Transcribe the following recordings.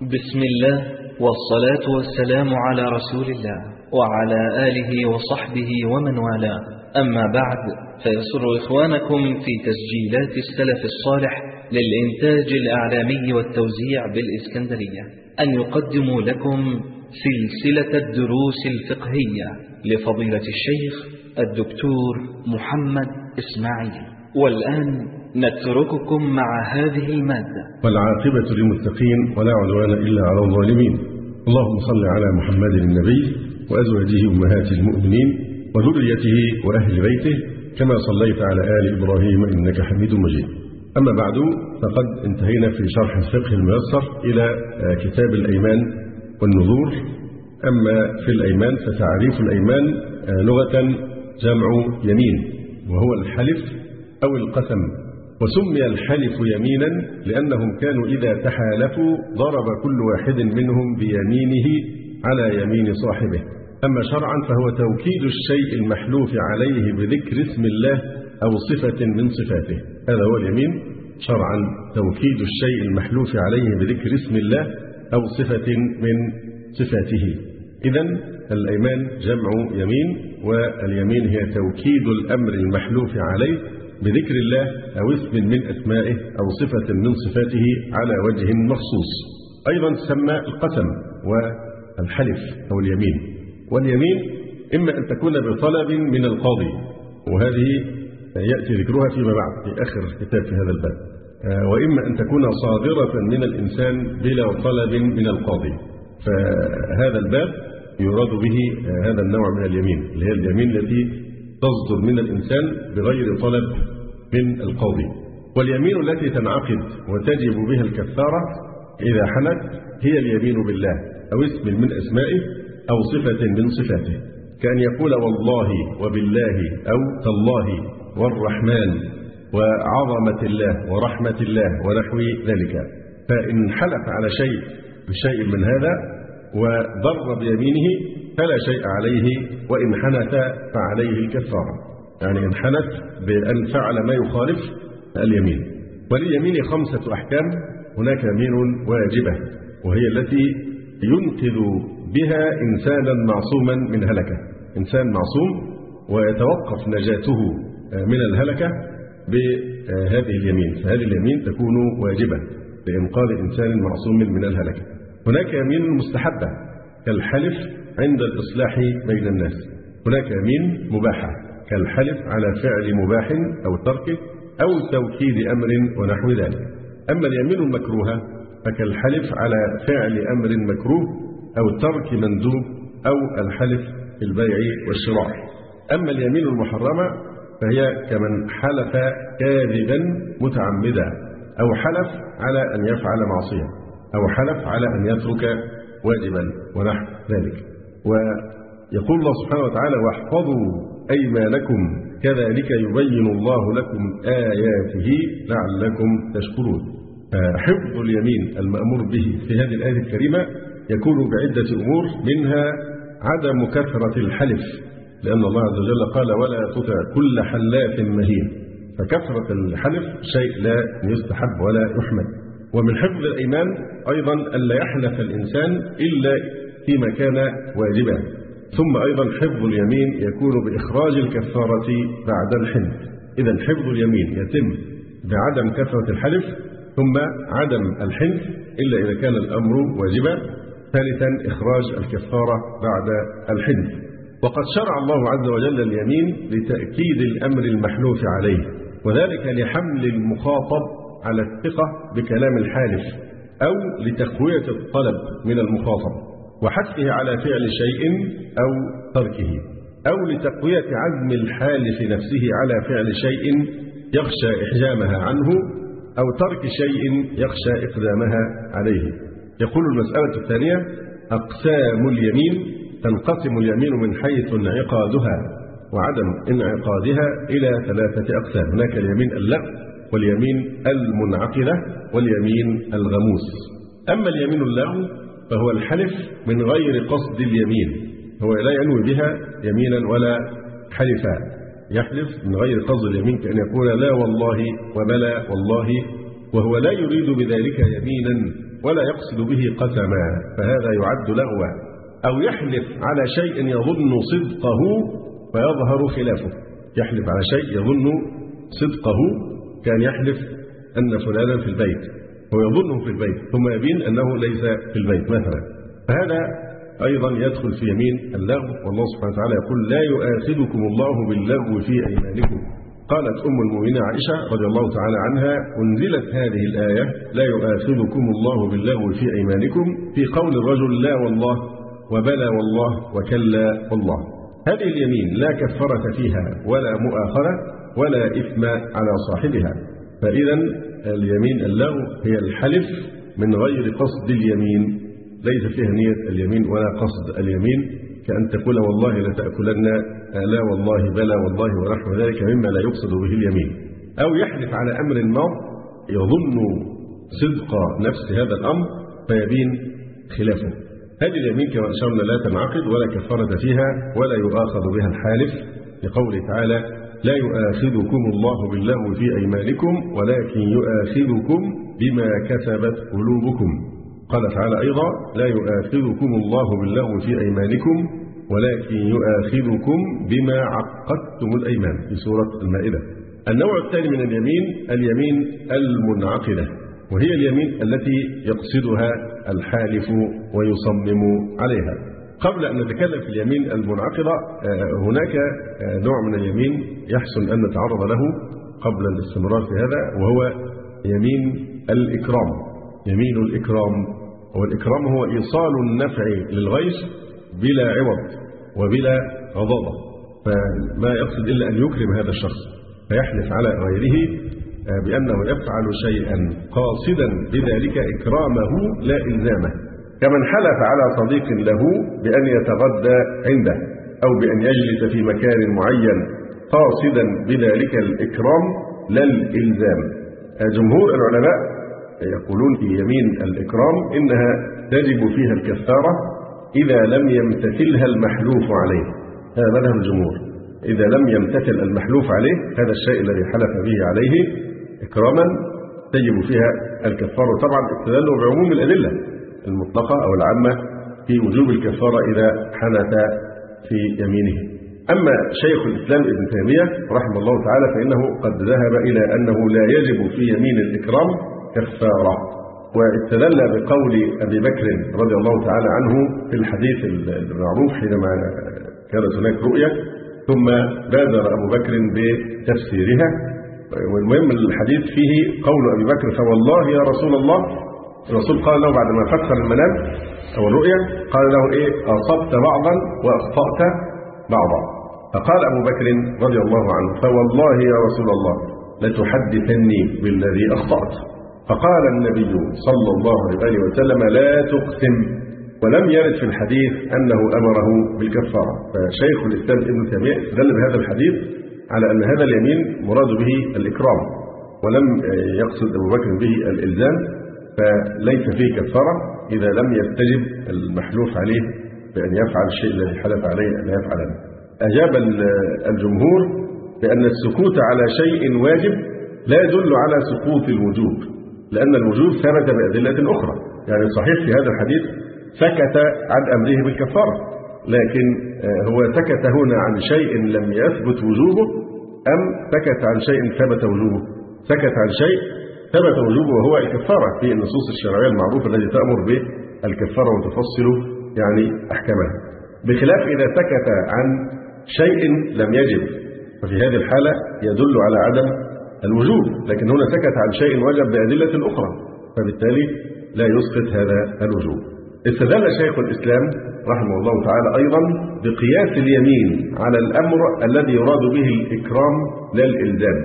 بسم الله والصلاة والسلام على رسول الله وعلى آله وصحبه ومن والاه. أما بعد فيسر إخوانكم في تسجيلات السلف الصالح للإنتاج الأعلامي والتوزيع بالإسكندرية. أن يقدموا لكم سلسلة الدروس الفقهية لفضيلة الشيخ الدكتور محمد إسماعيل. والآن نترككم مع هذه المادة. والعاقبة للمتقين ولا عدوان إلا على الظالمين. اللهم صل على محمد النبي وأزواجه أمهات المؤمنين وذريته وأهل بيته كما صليت على آل إبراهيم إنك حميد مجيد. أما بعد فقد انتهينا في شرح الفقه الميسر إلى كتاب الأيمان والنذور. أما في الأيمان فتعريف الأيمان لغة جمع يمين وهو الحلف أو القسم. وسمي الحلف يمينا لأنهم كانوا إذا تحالفوا ضرب كل واحد منهم بيمينه على يمين صاحبه. أما شرعا فهو توكيد الشيء المحلوف عليه بذكر اسم الله أو صفة من صفاته. هذا هو اليمين. شرعا توكيد الشيء المحلوف عليه بذكر اسم الله أو صفة من صفاته. إذا الأيمان جمع يمين واليمين هي توكيد الأمر المحلوف عليه بذكر الله أو اسم من أسمائه أو صفة من صفاته على وجه مخصوص. أيضا تسمى القسم والحلف أو اليمين. واليمين إما أن تكون بطلب من القاضي وهذه يأتي ذكرها فيما بعد في آخر كتاب في هذا الباب. وإما أن تكون صادرة من الإنسان بلا طلب من القاضي. فهذا الباب يراد به هذا النوع من اليمين اللي هي اليمين التي تصدر من الإنسان بغير طلب من القاضي. واليمين التي تنعقد وتجب بها الكفارة إذا حلت هي اليمين بالله أو اسم من أسمائه أو صفة من صفاته. كأن يقول والله وبالله أو تالله والرحمن وعظمة الله ورحمة الله ونحو ذلك. فإن حلف على شيء بشيء من هذا وضر بيمينه فلا شيء عليه وإن حنث فعليه الكفارة يعني إن حنث بأن فعل ما يخالف اليمين. ولليمين خمسة أحكام هناك يمين واجبة وهي التي ينقذ بها إنسانا معصوما من هلكة. إنسان معصوم ويتوقف نجاته من الهلكة بهذه اليمين. فهذه اليمين تكون واجبة لإنقاذ إنسان معصوم من الهلكة. هناك يمين مستحبة كالحلف عند الإصلاح بين الناس. هناك يمين مباحة كالحلف على فعل مباح أو تركه أو توكيد أمر ونحو ذلك. أما اليمين المكروهة فكالحلف على فعل أمر مكروه أو ترك مندوب أو الحلف في البيع والشراء. أما اليمين المحرمة فهي كمن حلف كاذبا متعمدا أو حلف على أن يفعل معصية أو حلف على أن يترك واجبا ونحو ذلك. ويقول الله سبحانه وتعالى واحفظوا أيمانكم كذلك يبين الله لكم آياته لعلكم تشكرون. حفظ اليمين المأمور به في هذه الآية الكريمة يكون بعدة أمور منها عدم كثرة الحلف لأن الله عز وجل قال ولا تطع كل حلاف مهين فكثرة الحلف شيء لا يستحب ولا يحمد. ومن حفظ الأيمان أيضا ألا يحلف الإنسان إلا فيما كان واجبا. ثم أيضا حفظ اليمين يكون بإخراج الكفارة بعد الحنث إذا حفظ اليمين يتم بعدم كثرة الحلف ثم عدم الحنث إلا إذا كان الأمر واجبا. ثالثا إخراج الكفارة بعد الحنث وقد شرع الله عز وجل اليمين لتأكيد الأمر المحلوف عليه وذلك لحمل المخاطب على الثقة بكلام الحالف أو لتقوية الطلب من المخاطب. وحثه على فعل شيء أو تركه أو لتقوية عزم الحالف نفسه على فعل شيء يخشى إحجامها عنه أو ترك شيء يخشى إقدامها عليه. يقول المسألة الثانية أقسام اليمين تنقسم اليمين من حيث انعقادها وعدم انعقادها إلى ثلاثة أقسام. هناك اليمين اللغو واليمين المنعقدة واليمين الغموس. أما اليمين اللغو فهو الحلف من غير قصد اليمين. هو لا ينوي بها يمينا ولا حلفا. يحلف من غير قصد اليمين كأن يقول لا والله وبلى والله وهو لا يريد بذلك يمينا ولا يقصد به قسما. فهذا يعد لغوا أو يحلف على شيء يظن صدقه فيظهر خلافه. يحلف على شيء يظن صدقه كان يحلف أن فلانا في البيت. هو يظنه في البيت ثم يبين أنه ليس في البيت مثلا. فهذا أيضا يدخل في يمين اللغو والله سبحانه وتعالى يقول لا يؤاخذكم الله باللغو في أيمانكم. قالت أم المؤمنين عائشة رضي الله تعالى عنها أنزلت هذه الآية لا يؤاخذكم الله باللغو في أيمانكم في قول الرجل لا والله وبلى والله وكلا والله. هذه اليمين لا كفارة فيها ولا مؤاخرة ولا إثم على صاحبها. فإذا اليمين اللغو هي الحلف من غير قصد اليمين ليس فيها نية اليمين ولا قصد اليمين كأن تقول والله لتأكلن لا والله بلى والله ونحو ذلك مما لا يقصد به اليمين. أو يحلف على أمر ما يظن صدق نفس هذا الأمر فيبين خلافه. هذه اليمين كما أشرنا لا تنعقد ولا كفارة فيها ولا يؤاخذ بها الحالف لقوله تعالى لا يؤاخذكم الله باللغو في أيمانكم ولكن يؤاخذكم بما كسبت قلوبكم. قال تعالى أيضا لا يؤاخذكم الله باللغو في أيمانكم ولكن يؤاخذكم بما عقدتم الأيمان. في سورة المائدة. النوع الثاني من اليمين اليمين المنعقدة وهي اليمين التي يقصدها الحالف ويصمم عليها. قبل أن نتكلم في اليمين المنعقدة آه، هناك آه، نوع من اليمين يحسن أن نتعرض له قبل الاستمرار في هذا وهو يمين الإكرام. يمين الإكرام والإكرام هو إيصال النفع للغيث بلا عوض وبلا غضاضة فما يقصد إلا أن يكرم هذا الشخص فيحلف على غيره آه، بأنه يفعل شيئا قاصدا بذلك إكرامه لا إلزامه. كمن حلف على صديق له بأن يتغدى عنده أو بأن يجلس في مكان معين قاصدا بذلك الإكرام لا الإلزام. جمهور العلماء يقولون في يمين الإكرام إنها تجب فيها الكفارة إذا لم يمتثلها المحلوف عليه. هذا مذهب الجمهور. إذا لم يمتثل المحلوف عليه هذا الشيء الذي حلف به عليه إكراما تجب فيها الكفارة. طبعا استدلوا بعموم الأدلة. المطلقة أو العامة في وجوب الكفارة إذا حنث في يمينه. أما شيخ الإسلام ابن تيمية رحمه الله تعالى فإنه قد ذهب إلى أنه لا يجب في يمين الإكرام كفارة واستدل بقول أبي بكر رضي الله تعالى عنه في الحديث المعروف حينما كانت هناك رؤية ثم بادر أبو بكر بتفسيرها. والمهم الحديث فيه قول أبي بكر فوالله يا رسول الله الرسول قال له بعد ما فسر المنام أو الرؤيا قال له إيه؟ أصبت بعضا وأخطأت بعضا. فقال أبو بكر رضي الله عنه فوالله يا رسول الله لتحدثني بالذي أخطأت. فقال النبي صلى الله عليه وسلم لا تقسم. ولم يرد في الحديث أنه أمره بالكفارة. فشيخ الإسلام ابن تيمية استدل بهذا الحديث على أن هذا اليمين مراد به الإكرام ولم يقصد أبو بكر به الإلزام. فليس فيه كفارة إذا لم يستجب المحلوف عليه بأن يفعل الشيء الذي حلف عليه أن يفعله أجاب الجمهور بأن السكوت على شيء واجب لا يدل على سقوط الوجوب لأن الوجوب ثبت بأدلة أخرى. يعني صحيح في هذا الحديث سكت عن أمره بالكفارة لكن آه، هو سكت هنا عن شيء لم يثبت وجوبه أم سكت عن شيء ثبت وجوبه؟ سكت عن شيء ثبت وجوبه وهو الكفارة في النصوص الشرعية المعروفة التي تأمر بالكفارة وتفصل يعني أحكامها. بخلاف إذا سكت عن شيء لم يجب ففي هذه الحالة يدل على عدم الوجوب لكن هنا سكت عن شيء وجب بأدلة أخرى فبالتالي لا يسقط هذا الوجوب. استدل شيخ الإسلام رحمه الله تعالى أيضا بقياس اليمين على الأمر الذي يراد به الإكرام لا الإلزام.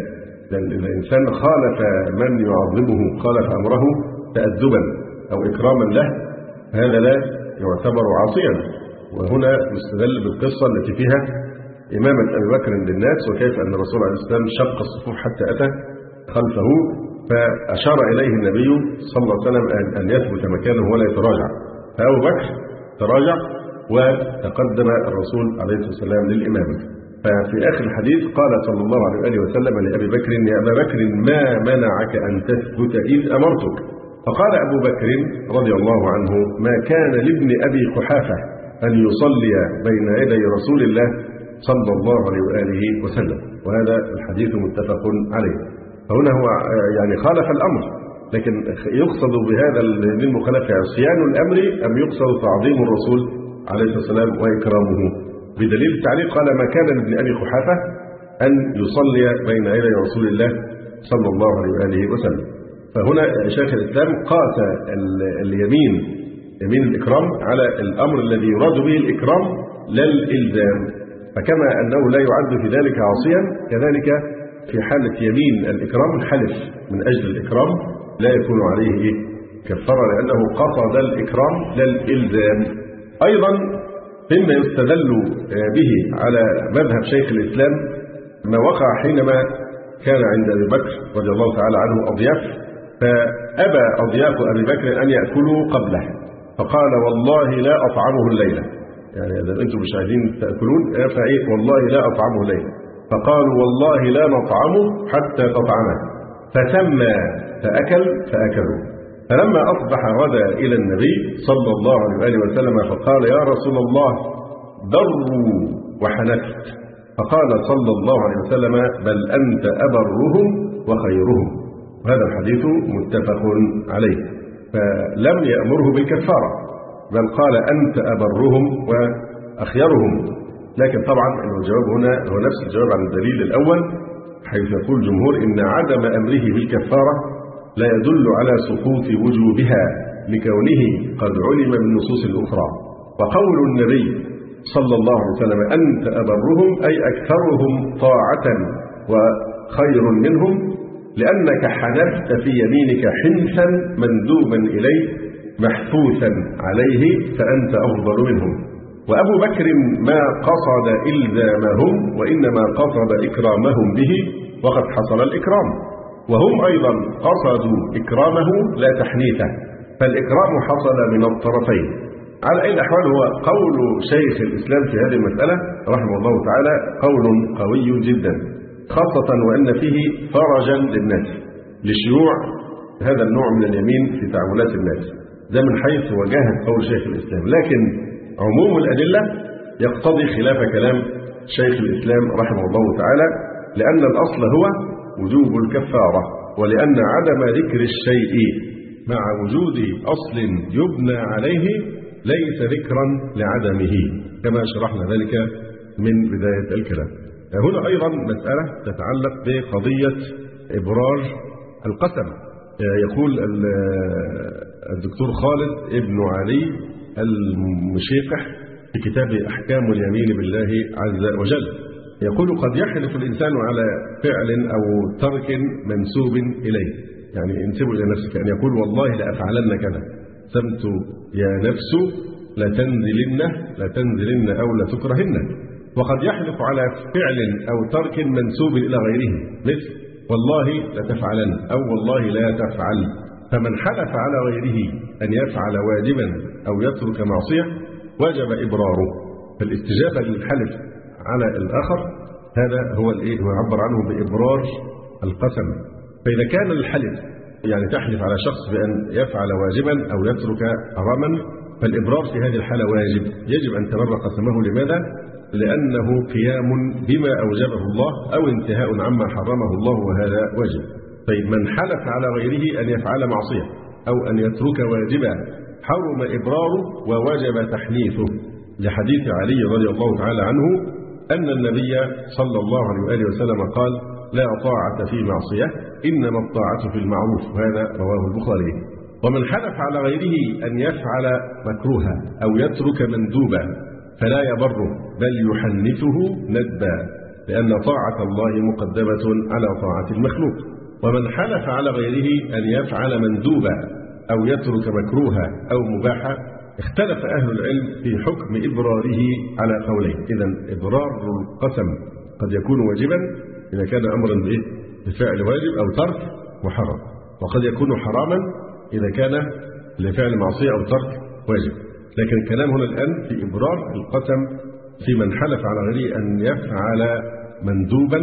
لأن الإنسان خالف من يعظمه خالف أمره تأدبا أو إكراما له هذا لا يعتبر عاصيا. وهنا يستدل بالقصة التي فيها إمامة أبي بكر للناس وكيف أن الرسول عليه السلام شق الصفوف حتى أتى خلفه فأشار إليه النبي صلى الله عليه وسلم أن يثبت مكانه ولا يتراجع. فأبو بكر تراجع وتقدم الرسول عليه الصلاة والسلام للإمامة ففي آخر الحديث قال صلى الله عليه وسلم لأبي بكر يا أبا بكر ما منعك أن تثبت إذ أمرتك؟ فقال أبو بكر رضي الله عنه ما كان لابن أبي قحافة أن يصلي بين يدي رسول الله صلى الله عليه وآله وسلم. وهذا الحديث متفق عليه. فهنا هو يعني خالف الأمر لكن يقصد بهذا المخالفة عصيان الأمر أم يقصد تعظيم الرسول عليه الصلاة والسلام وإكرامه؟ بدليل التعليق قال ما كان لابن أبي قحافة أن يصلي بين يدي رسول الله صلى الله عليه وآله وسلم. فهنا شيخ الإسلام قاس اليمين يمين الإكرام على الأمر الذي يراد به الإكرام لا الإلزام. فكما أنه لا يعد في ذلك عاصيا كذلك في حالة يمين الإكرام الحلف من أجل الإكرام لا يكون عليه كفارة لأنه قصد الإكرام لا الإلزام. أيضا مما يستدل به على مذهب شيخ الإسلام ما وقع حينما كان عند أبي بكر رضي الله تعالى عنه أضياف فأبى أضياف أبي بكر أن يأكلوا قبله فقال والله لا أطعمه الليلة. يعني إذا أنتم مش عايزين تأكلون فإيه والله لا أطعمه الليلة. فقالوا والله لا نطعمه حتى تطعمه. فسمى فأكل فأكلوا. فلما أصبح غدا إلى النبي صلى الله عليه وآله وسلم فقال يا رسول الله ضروا وحنكت فقال صلى الله عليه وسلم بل أنت أبرهم وخيرهم. وهذا الحديث متفق عليه. فلم يأمره بالكفارة بل قال أنت أبرهم وأخيرهم. لكن طبعا الجواب هنا هو نفس الجواب عن الدليل الأول حيث يقول الجمهور إن عدم أمره بالكفارة لا يدل على سقوط وجوبها لكونه قد علم من النصوص الأخرى. وقول النبي صلى الله عليه وسلم أنت أبرهم أي أكثرهم طاعة وخير منهم لأنك حنفت في يمينك حنثا مندوبا إليه محفوثا عليه فأنت أفضل منهم. وأبو بكر ما قصد إلزامهم وإنما قصد إكرامهم به وقد حصل الإكرام. وهم أيضا قصدوا إكرامه لا تحنيثه فالإكرام حصل من الطرفين. على أي الأحوال هو قول شيخ الإسلام في هذه المسألة رحمه الله تعالى قول قوي جدا خاصة وأن فيه فرجا للناس لشيوع هذا النوع من اليمين في تعاملات الناس. ده من حيث وجاهة قول شيخ الإسلام. لكن عموم الأدلة يقتضي خلاف كلام شيخ الإسلام رحمه الله تعالى لأن الأصل هو وجوب الكفارة ولأن عدم ذكر الشيء مع وجود أصل يبنى عليه ليس ذكرا لعدمه كما شرحنا ذلك من بداية الكلام. هنا أيضا مسألة تتعلق بقضية إبرار القسم. يقول الدكتور خالد ابن علي المشيقح في كتاب أحكام اليمين بالله عز وجل. يقول قد يحلف الإنسان على فعل أو ترك منسوب إليه. يعني ينسب إلى نفسك أن يقول والله لأفعلن كذا. سمت يا نفس لتنزلن لتنزلن أو لتكرهن وقد يحلف على فعل أو ترك منسوب إلى غيره. مثل والله لتفعلن أو والله لا تفعل. فمن حلف على غيره أن يفعل واجبا أو يترك معصية وجب إبراره. فالاستجابة للحلف على الآخر هذا هو الإيه؟ هو يعبر عنه بإبرار القسم. فإذا كان الحلف يعني تحلف على شخص بأن يفعل واجبا أو يترك حراما فالإبرار في هذه الحالة واجب. يجب أن تبر قسمه. لماذا؟ لأنه قيام بما أوجبه الله أو انتهاء عما حرمه الله وهذا واجب. طيب من حلف على غيره أن يفعل معصية أو أن يترك واجبا حرم إبراره ووجب تحنيثه لحديث علي رضي الله تعالى عنه أن النبي صلى الله عليه وآله وسلم قال لا طاعة في معصية إنما الطاعة في المعروف. وهذا رواه البخاري. ومن حلف على غيره أن يفعل مكروها أو يترك مندوبا فلا يبره بل يحنثه ندبا لأن طاعة الله مقدمة على طاعة المخلوق. ومن حلف على غيره أن يفعل مندوبا أو يترك مكروها أو مباحا اختلف أهل العلم في حكم إبراره على قولين. إذا إبرار القسم قد يكون واجبا إذا كان أمرا؟ بفعل واجب أو ترك محرم وقد يكون حراما إذا كان لفعل معصية أو ترك واجب. لكن الكلام هنا الآن في إبرار القسم في من حلف على غيره أن يفعل مندوبا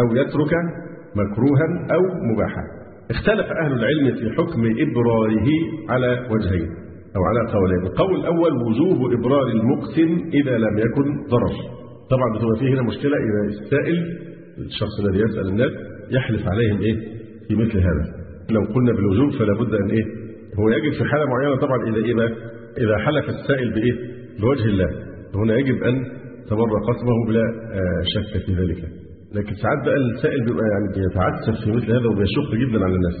أو يترك مكروها أو مباحا. اختلف أهل العلم في حكم إبراره على وجهين. أو على قولين. القول الأول وجوب إبرار المقسم إذا لم يكن ضرر. طبعا بتبقى فيه هنا مشكلة إذا السائل الشخص الذي يسأل الناس يحلف عليهم إيه؟ في مثل هذا. لو قلنا بالوجوب فلا بد أن إيه؟ هو يجب في حالة معينة طبعا إذا إيه بقى؟ إذا حلف السائل بإيه؟ بوجه الله. هنا يجب أن تبرى قسمه بلا آه، شك في ذلك. لكن ساعات بقى السائل بيبقى يعني بيتعسف في مثل هذا وبيشق جدا على الناس.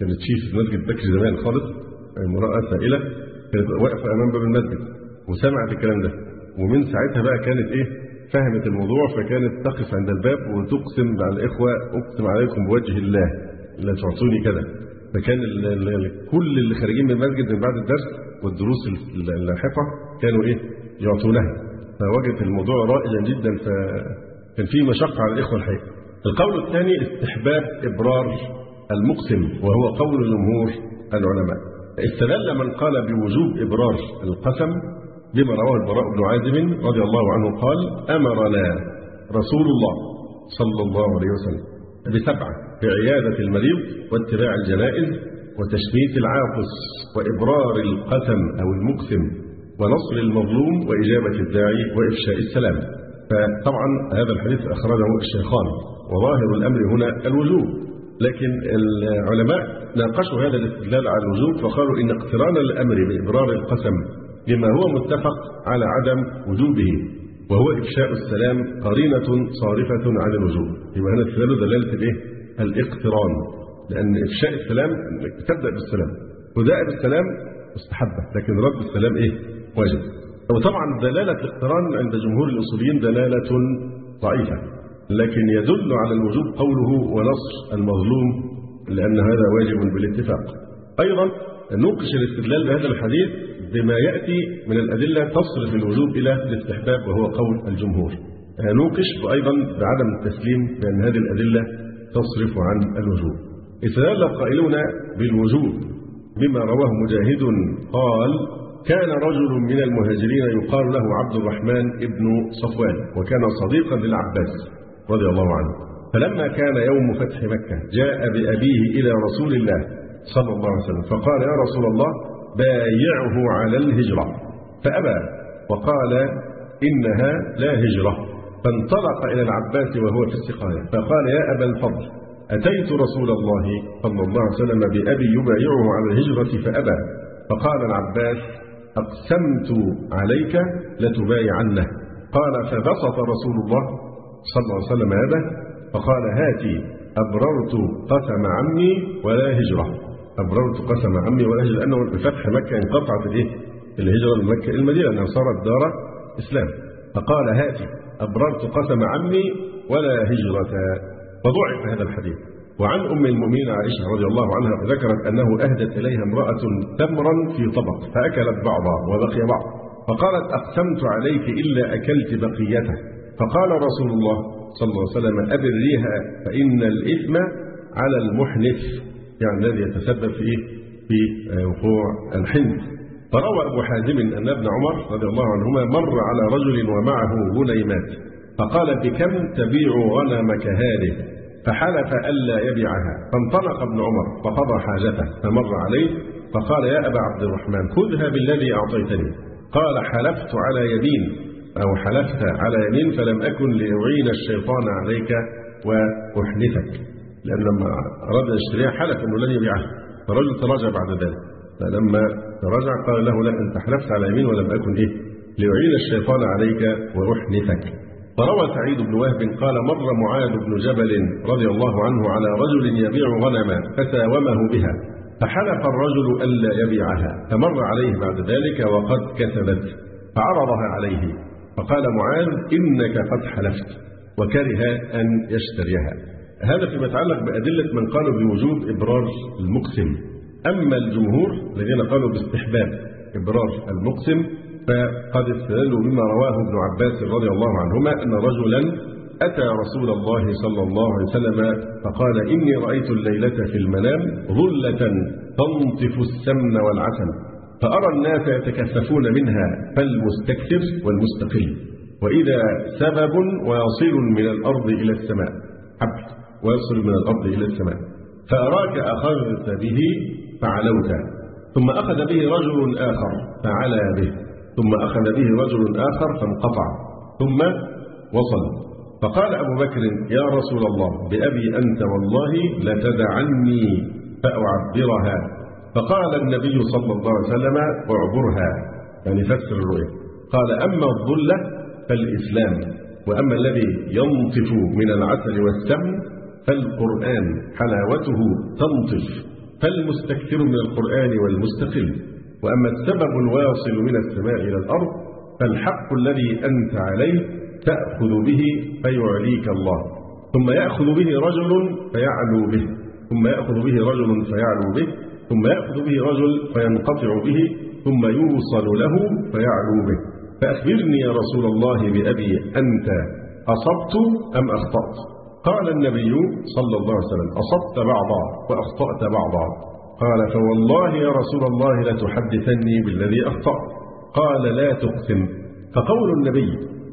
كانت تشيف في مسجد بكر زمان خالص امرأة سائلة. كانت واقفة أمام باب المسجد وسمعت الكلام ده. ومن ساعتها بقى كانت إيه؟ فهمت الموضوع فكانت تقف عند الباب وتقسم على الإخوة أقسم عليكم بوجه الله لا تعطوني كذا. فكان ال ال كل اللي خارجين من المسجد من بعد الدرس والدروس اللاحقة كانوا إيه؟ يعطونها. فوجدت الموضوع رائجا جدا فكان فيه مشقة على الإخوة الحقيقة. القول الثاني استحباب إبرار المقسم وهو قول جمهور العلماء. استدل من قال بوجوب إبرار القسم بما رواه البراء بن عازب رضي الله عنه قال أمرنا رسول الله صلى الله عليه وسلم بسبعة بعيادة المريض واتباع الجنائز وتشميت العاطس وإبرار القسم أو المقسم ونصر المظلوم وإجابة الداعي وإفشاء السلام. فطبعا هذا الحديث أخرجه الشيخان وظاهر الأمر هنا الوجوب. لكن العلماء ناقشوا هذا الاستدلال على الوجوب فقالوا إن اقتران الأمر بإبرار القسم بما هو متفق على عدم وجوبه وهو إفشاء السلام قرينة صارفة عن الوجوب يبقى هنا استدلال دلالة الإيه؟ الاقتران لأن إفشاء السلام إنك تبدأ بالسلام وده بالسلام مستحبة لكن رد السلام إيه؟ واجب وطبعا دلالة الاقتران عند جمهور الأصوليين دلالة ضعيفة لكن يدل على الوجوب قوله ونصر المظلوم لأن هذا واجب بالاتفاق. أيضا نوقش الاستدلال بهذا الحديث بما يأتي من الأدلة تصرف الوجوب إلى الاستحباب وهو قول الجمهور. نوقش أيضا بعدم التسليم بأن هذه الأدلة تصرف عن الوجوب. استدل قائلون بالوجوب بما رواه مجاهد قال كان رجل من المهاجرين يقال له عبد الرحمن ابن صفوان وكان صديقا للعباس. رضي الله عنه. فلما كان يوم فتح مكة جاء بأبيه إلى رسول الله صلى الله عليه وسلم فقال يا رسول الله بايعه على الهجرة. فأبى وقال إنها لا هجرة. فانطلق إلى العباس وهو في السقاية فقال يا أبا الفضل أتيت رسول الله صلى الله عليه وسلم بأبي يبايعه على الهجرة فأبى. فقال العباس أقسمت عليك لتبايعنه. قال فبسط رسول الله صلى الله عليه وسلم يده فقال هاتي أبررت قسم عمي ولا هجرة. أبررت قسم عمي ولا هجرة لأنه بفتح مكة انقطعت الإيه؟ الهجرة من مكة إلى المدينة لأنها صارت دار إسلام. فقال هاتي أبررت قسم عمي ولا هجرة. فضعف هذا الحديث. وعن أم المؤمنين عائشة رضي الله عنها ذكرت أنه أهدت إليها امرأة تمرا في طبق فأكلت بعضا وبقي بعض. فقالت أقسمت عليك إلا أكلت بقيته. فقال رسول الله صلى الله عليه وسلم أبريها فإن الإثم على المحنث يعني الذي يتسبب في في وقوع الحنث فروى أبو حازم أن ابن عمر رضي الله عنهما مر على رجل ومعه غنيمات فقال بكم تبيع غنمك هذه؟ فحلف ألا يبيعها. فانطلق ابن عمر فقضى حاجته فمر عليه فقال يا أبا عبد الرحمن خذها بالذي أعطيتني. قال حلفت على يمين أو حلفت على يمين فلم أكن لأعين الشيطان عليك وأحنثك لأن لما أراد يشتريها حلف أنه لن يبيعها. فالرجل تراجع بعد ذلك. فلما تراجع قال له لا أنت حلفت على يمين ولم أكن إيه؟ لأعين الشيطان عليك وأحنثك فروى سعيد بن وهب قال مر معاذ بن جبل رضي الله عنه على رجل يبيع غنما فساومه بها. فحلف الرجل ألا يبيعها. فمر عليه بعد ذلك وقد كسبت. فعرضها عليه. فقال معاذ إنك قد حلفت وكره أن يشتريها. هذا فيما يتعلق بأدلة من قالوا بوجوب إبرار المقسم. أما الجمهور الذين قالوا باستحباب إبرار المقسم فقد استدلوا بما رواه ابن عباس رضي الله عنهما أن رجلا أتى رسول الله صلى الله عليه وسلم فقال إني رأيت الليلة في المنام ظلة تنطف السمن والعسل. فأرى الناس يتكثفون منها فالمستكثر والمستقل وإذا سبب واصل من الأرض إلى السماء حبل واصل من الأرض إلى السماء. فأراك أخذت به فعلوت ثم أخذ به رجل آخر فعلى به. ثم أخذ به رجل آخر فانقطع. ثم وصل. فقال أبو بكر يا رسول الله بأبي أنت والله لتدعني فأعبرها. فقال النبي صلى الله عليه وسلم اعبرها يعني فسر الرؤيا. قال أما الظلة فالإسلام وأما الذي ينطف من العسل والسمن فالقرآن حلاوته تنطف فالمستكثر من القرآن والمستقل. وأما السبب الواصل من السماء إلى الأرض فالحق الذي أنت عليه تأخذ به فيعليك الله. ثم يأخذ به رجل فيعلو به. ثم يأخذ به رجل فيعلو به. ثم يأخذ به رجل فينقطع به ثم يوصل له فيعلو به. فأخبرني يا رسول الله بأبي أنت أصبت أم أخطأت؟ قال النبي صلى الله عليه وسلم أصبت بعضا وأخطأت بعضا. قال فوالله يا رسول الله لتحدثني بالذي أخطأت. قال لا تقسم. فقول النبي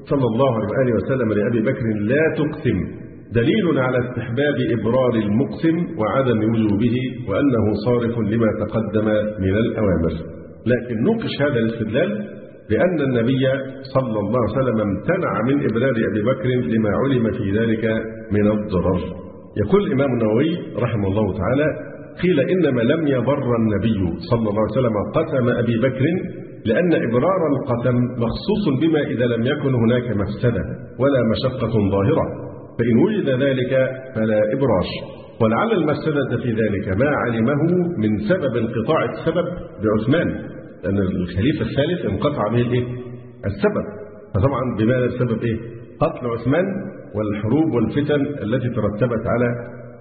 صلى الله عليه وسلم لأبي بكر لا تقسم. دليل على استحباب إبرار المقسم وعدم وجوبه وأنه صارف لما تقدم من الأوامر. لكن نوقش هذا الاستدلال لأن النبي صلى الله عليه وسلم امتنع من إبرار أبي بكر لما علم في ذلك من الضرر. يقول الإمام النووي رحمه الله تعالى قيل إنما لم يبر النبي صلى الله عليه وسلم قسم أبي بكر لأن إبرار القسم مخصوص بما إذا لم يكن هناك مفسدة ولا مشقة ظاهرة. فإن وجد ذلك فلا إبراش ولعل المفسدة في ذلك ما علمه من سبب انقطاع السبب بعثمان أن الخليفة الثالث انقطع به الإيه؟ السبب فطبعا بماذا السبب إيه؟ قتل عثمان والحروب والفتن التي ترتبت على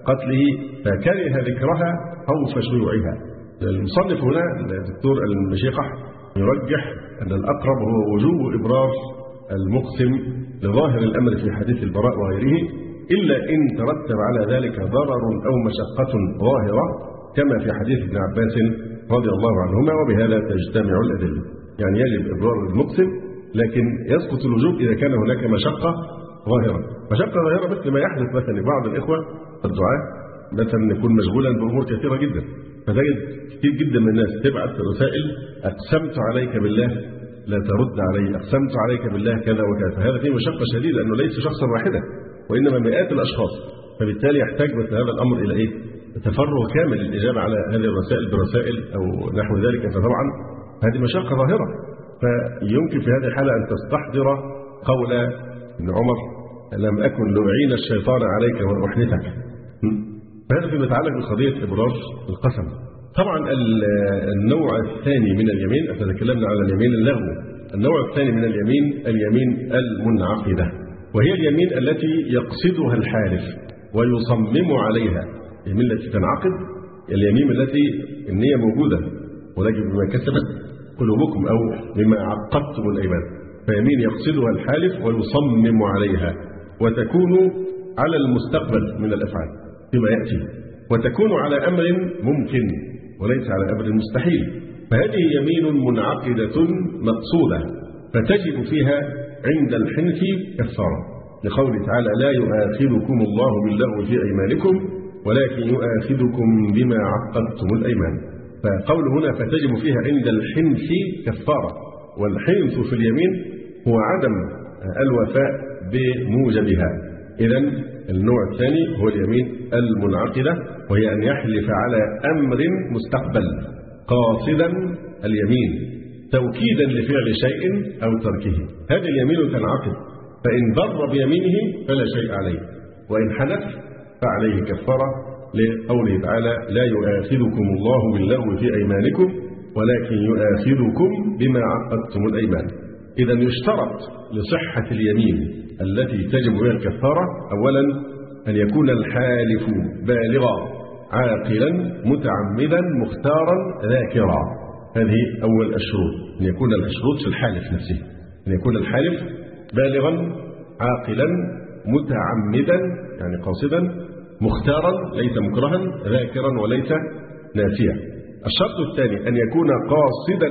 قتله فكره ذكرها خوف شيوعها المصنف هنا الدكتور المشيقح يرجح أن الأقرب هو وجوب إبرار المقسم لظاهر الأمر في حديث البراء وغيره إلا إن ترتب على ذلك ضرر أو مشقة ظاهرة كما في حديث ابن عباس رضي الله عنهما وبهذا تجتمع الأدلة. يعني يجب إبرار المقسم لكن يسقط الوجوب إذا كان هناك مشقة ظاهرة. مشقة ظاهرة مثل ما يحدث مثلا لبعض الإخوة الدعاة مثلا يكون مشغولا بأمور كثيرة جدا. فتجد كثير جدا من الناس تبعث رسائل أقسمت عليك بالله لا ترد علي. أقسمت عليك بالله كذا وكذا. فهذا فيه مشقة شديدة لأنه ليس شخصا واحدا وإنما مئات الأشخاص. فبالتالي يحتاج مثل هذا الأمر إلى إيه؟ تفرغ كامل للإجابة على هذه الرسائل برسائل أو نحو ذلك. فطبعا هذه مشقة ظاهرة. فيمكن في هذه الحالة أن تستحضر قول ابن عمر لم أكن لأعين الشيطان عليك وأحنثك فهذا فيما يتعلق بقضية إبراز القسم. طبعا النوع الثاني من اليمين إحنا تكلمنا على اليمين اللغو. النوع الثاني من اليمين اليمين المنعقدة. وهي اليمين التي يقصدها الحالف ويصمم عليها. اليمين التي تنعقد اليمين التي النية موجودة. ولكن بما كسبت قلوبكم أو بما عقدتم الأيمان. فيمين يقصدها الحالف ويصمم عليها. وتكون على المستقبل من الأفعال فيما يأتي. وتكون على أمر ممكن. وليس على أمر مستحيل. فهذه يمين منعقدة مقصودة فتجب فيها عند الحنث كفارة لقوله تعالى لا يؤاخذكم الله باللغو في أيمانكم ولكن يؤاخذكم بما عقدتم الأيمان. فقول هنا فتجب فيها عند الحنث كفارة والحنث في اليمين هو عدم الوفاء بموجبها. إذا النوع الثاني هو اليمين المنعقدة وهي أن يحلف على أمر مستقبل قاصدا اليمين توكيدا لفعل شيء أو تركه. هذه اليمين تنعقد فإن بر بيمينه فلا شيء عليه وإن حلف فعليه كفارة لقوله تعالى لا يؤاخذكم الله باللغو في أيمانكم ولكن يؤاخذكم بما عقدتم الأيمان. إذا يشترط لصحة اليمين التي تجب بها الكفارة أولا أن يكون الحالف بالغا عاقلا متعمدا مختارا ذاكرا. هذه أول الشروط أن يكون الشروط في الحالف نفسه. أن يكون الحالف بالغا عاقلا متعمدا يعني قاصدا مختارا ليس مكرها ذاكرا وليس ناسيا. الشرط الثاني أن يكون قاصدا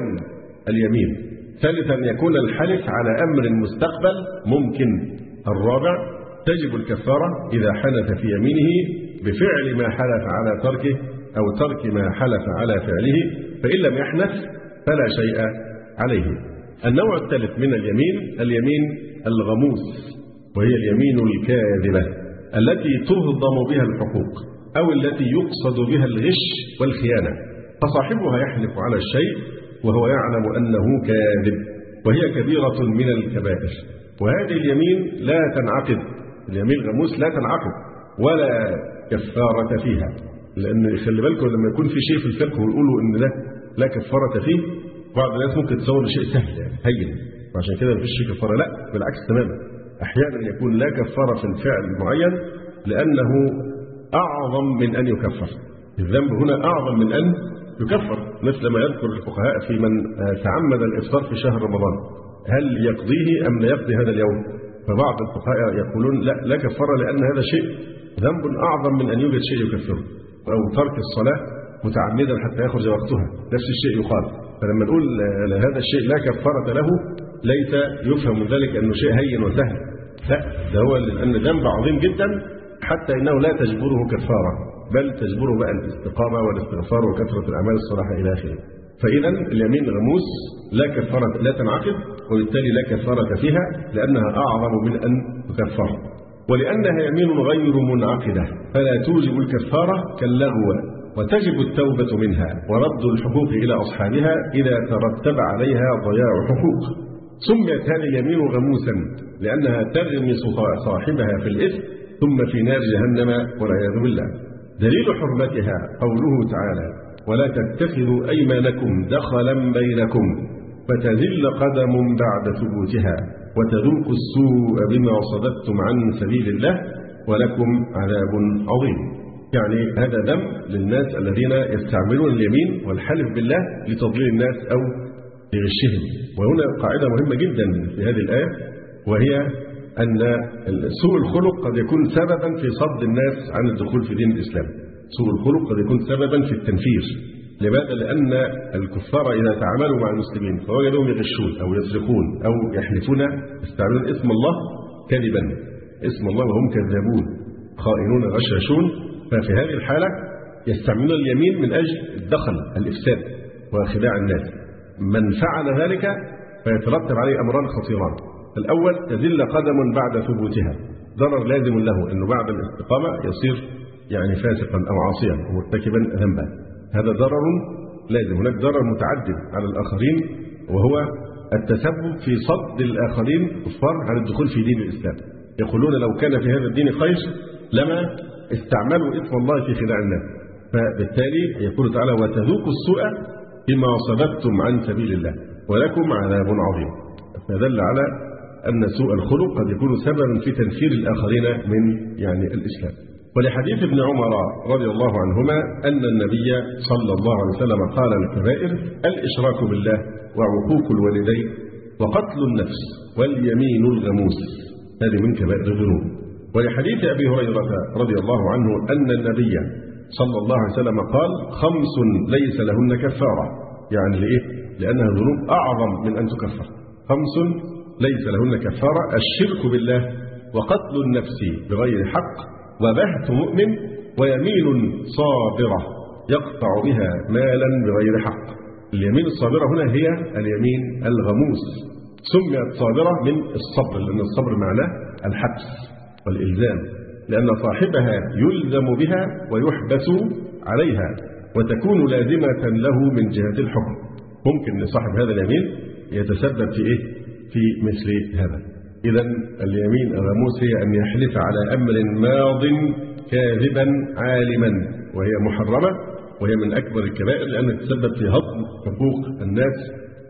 اليمين. ثالثا أن يكون الحلف على أمر مستقبل ممكن. الرابع تجب الكفارة إذا حنث في يمينه بفعل ما حلف على تركه أو ترك ما حلف على فعله فإن لم يحنث فلا شيء عليه. النوع الثالث من اليمين اليمين الغموس وهي اليمين الكاذبة التي تهضم بها الحقوق أو التي يقصد بها الغش والخيانة. فصاحبها يحلف على الشيء وهو يعلم أنه كاذب وهي كبيرة من الكبائر. وهذه اليمين لا تنعقد. اليمين الغموس لا تنعقد ولا كفارة فيها. لأن خلي بالكم لما يكون في شيء في الفقه ويقولوا إن ده لا كفارة فيه بعض الناس ممكن تصور شيء سهل يعني هين. وعشان كده مفيش كفارة. لا بالعكس تماما. أحيانا يكون لا كفارة في الفعل المعين لأنه أعظم من أن يكفر. الذنب هنا أعظم من أن يكفر مثل ما يذكر الفقهاء في من تعمد الإفطار في شهر رمضان. هل يقضيه أم لا يقضي هذا اليوم؟ فبعض الفقهاء يقولون لا لا كفارة لأن هذا شيء ذنب أعظم من أن يوجد شيء يكفره. أو ترك الصلاة متعمدا حتى يخرج وقتها. نفس الشيء يقال. فلما نقول هذا الشيء لا كفارة له ليس يفهم من ذلك أنه شيء هين وسهل. لا ده هو لأن ذنب عظيم جدا حتى إنه لا تجبره كفارة. بل تجبره بقى الاستقامة والاستغفار وكثرة الأعمال الصالحة إلى آخره. فإذا اليمين الغموس لا كفارة لا تنعقد وبالتالي لا كفارة فيها لأنها أعظم من أن تكفر ولأنها يمين غير منعقدة فلا توجب الكفارة كاللغو وتجب التوبة منها ورد الحقوق إلى أصحابها إذا ترتب عليها ضياع حقوق. سميت هذه اليمين غموسا لأنها تغمس صاحبها في الإثم ثم في نار جهنم والعياذ بالله. دليل حرمتها قوله تعالى ولا تتخذوا أيمانكم دخلا بينكم فتزل قدم بعد ثبوتها وتذوقوا السوء بما صددتم عن سبيل الله ولكم عذاب عظيم. يعني هذا ذم للناس الذين يستعملون اليمين والحلف بالله لتضليل الناس أو لغشهم. وهنا قاعدة مهمة جدا في هذه الآية وهي أن سوء الخلق قد يكون سببا في صد الناس عن الدخول في دين الإسلام. سوء الخلق قد يكون سببا في التنفير لماذا؟ لأن الكفار إذا تعاملوا مع المسلمين فوجدوهم يغشون أو يسرقون أو يحلفون يستعملون اسم الله كذبا. اسم الله وهم كذابون خائنون غشاشون. ففي هذه الحالة يستعملون اليمين من أجل الدخل الإفساد وخداع الناس. من فعل ذلك فيترتب عليه أمران خطيران. الأول تزل قدم بعد ثبوتها. ضرر لازم له أنه بعد الاستقامة يصير يعني فاسقا أو عاصيا ومرتكبا ذنبا. هذا ضرر لازم هناك ضرر متعدد على الآخرين وهو التسبب في صد الآخرين كفار عن الدخول في دين الإسلام. يقولون لو كان في هذا الدين خير لما استعملوا اسم الله في خداع الناس. فبالتالي يقول تعالى وتذوقوا السوء بما صددتم عن سبيل الله ولكم عذاب عظيم. فدل على أن سوء الخلق قد يكون سببا في تنفير الآخرين من يعني الإسلام. ولحديث ابن عمر رضي الله عنهما أن النبي صلى الله عليه وسلم قال الكبائر الإشراك بالله وعقوق الوالدين وقتل النفس واليمين الغموس. هذه من كبائر الذنوب. ولحديث أبي هريرة رضي الله عنه أن النبي صلى الله عليه وسلم قال خمس ليس لهن كفارة. يعني لإيه؟ لأنها ذنوب أعظم من أن تكفر. خمس ليس لهن كفارة الشرك بالله وقتل النفس بغير حق وبهت مؤمن ويمين صابرة يقطع بها مالا بغير حق. اليمين الصابرة هنا هي اليمين الغموس. سميت صابرة من الصبر لأن الصبر معناه الحبس والإلزام لأن صاحبها يلزم بها ويحبس عليها وتكون لازمة له من جهة الحكم. ممكن لصاحب هذا اليمين يتسبب في إيه؟ في مثل هذا. إذا اليمين الغموس هي أن يحلف على أمر ماض كاذبا عالما وهي محرمة وهي من أكبر الكبائر لأنها تسبب في هضم حقوق الناس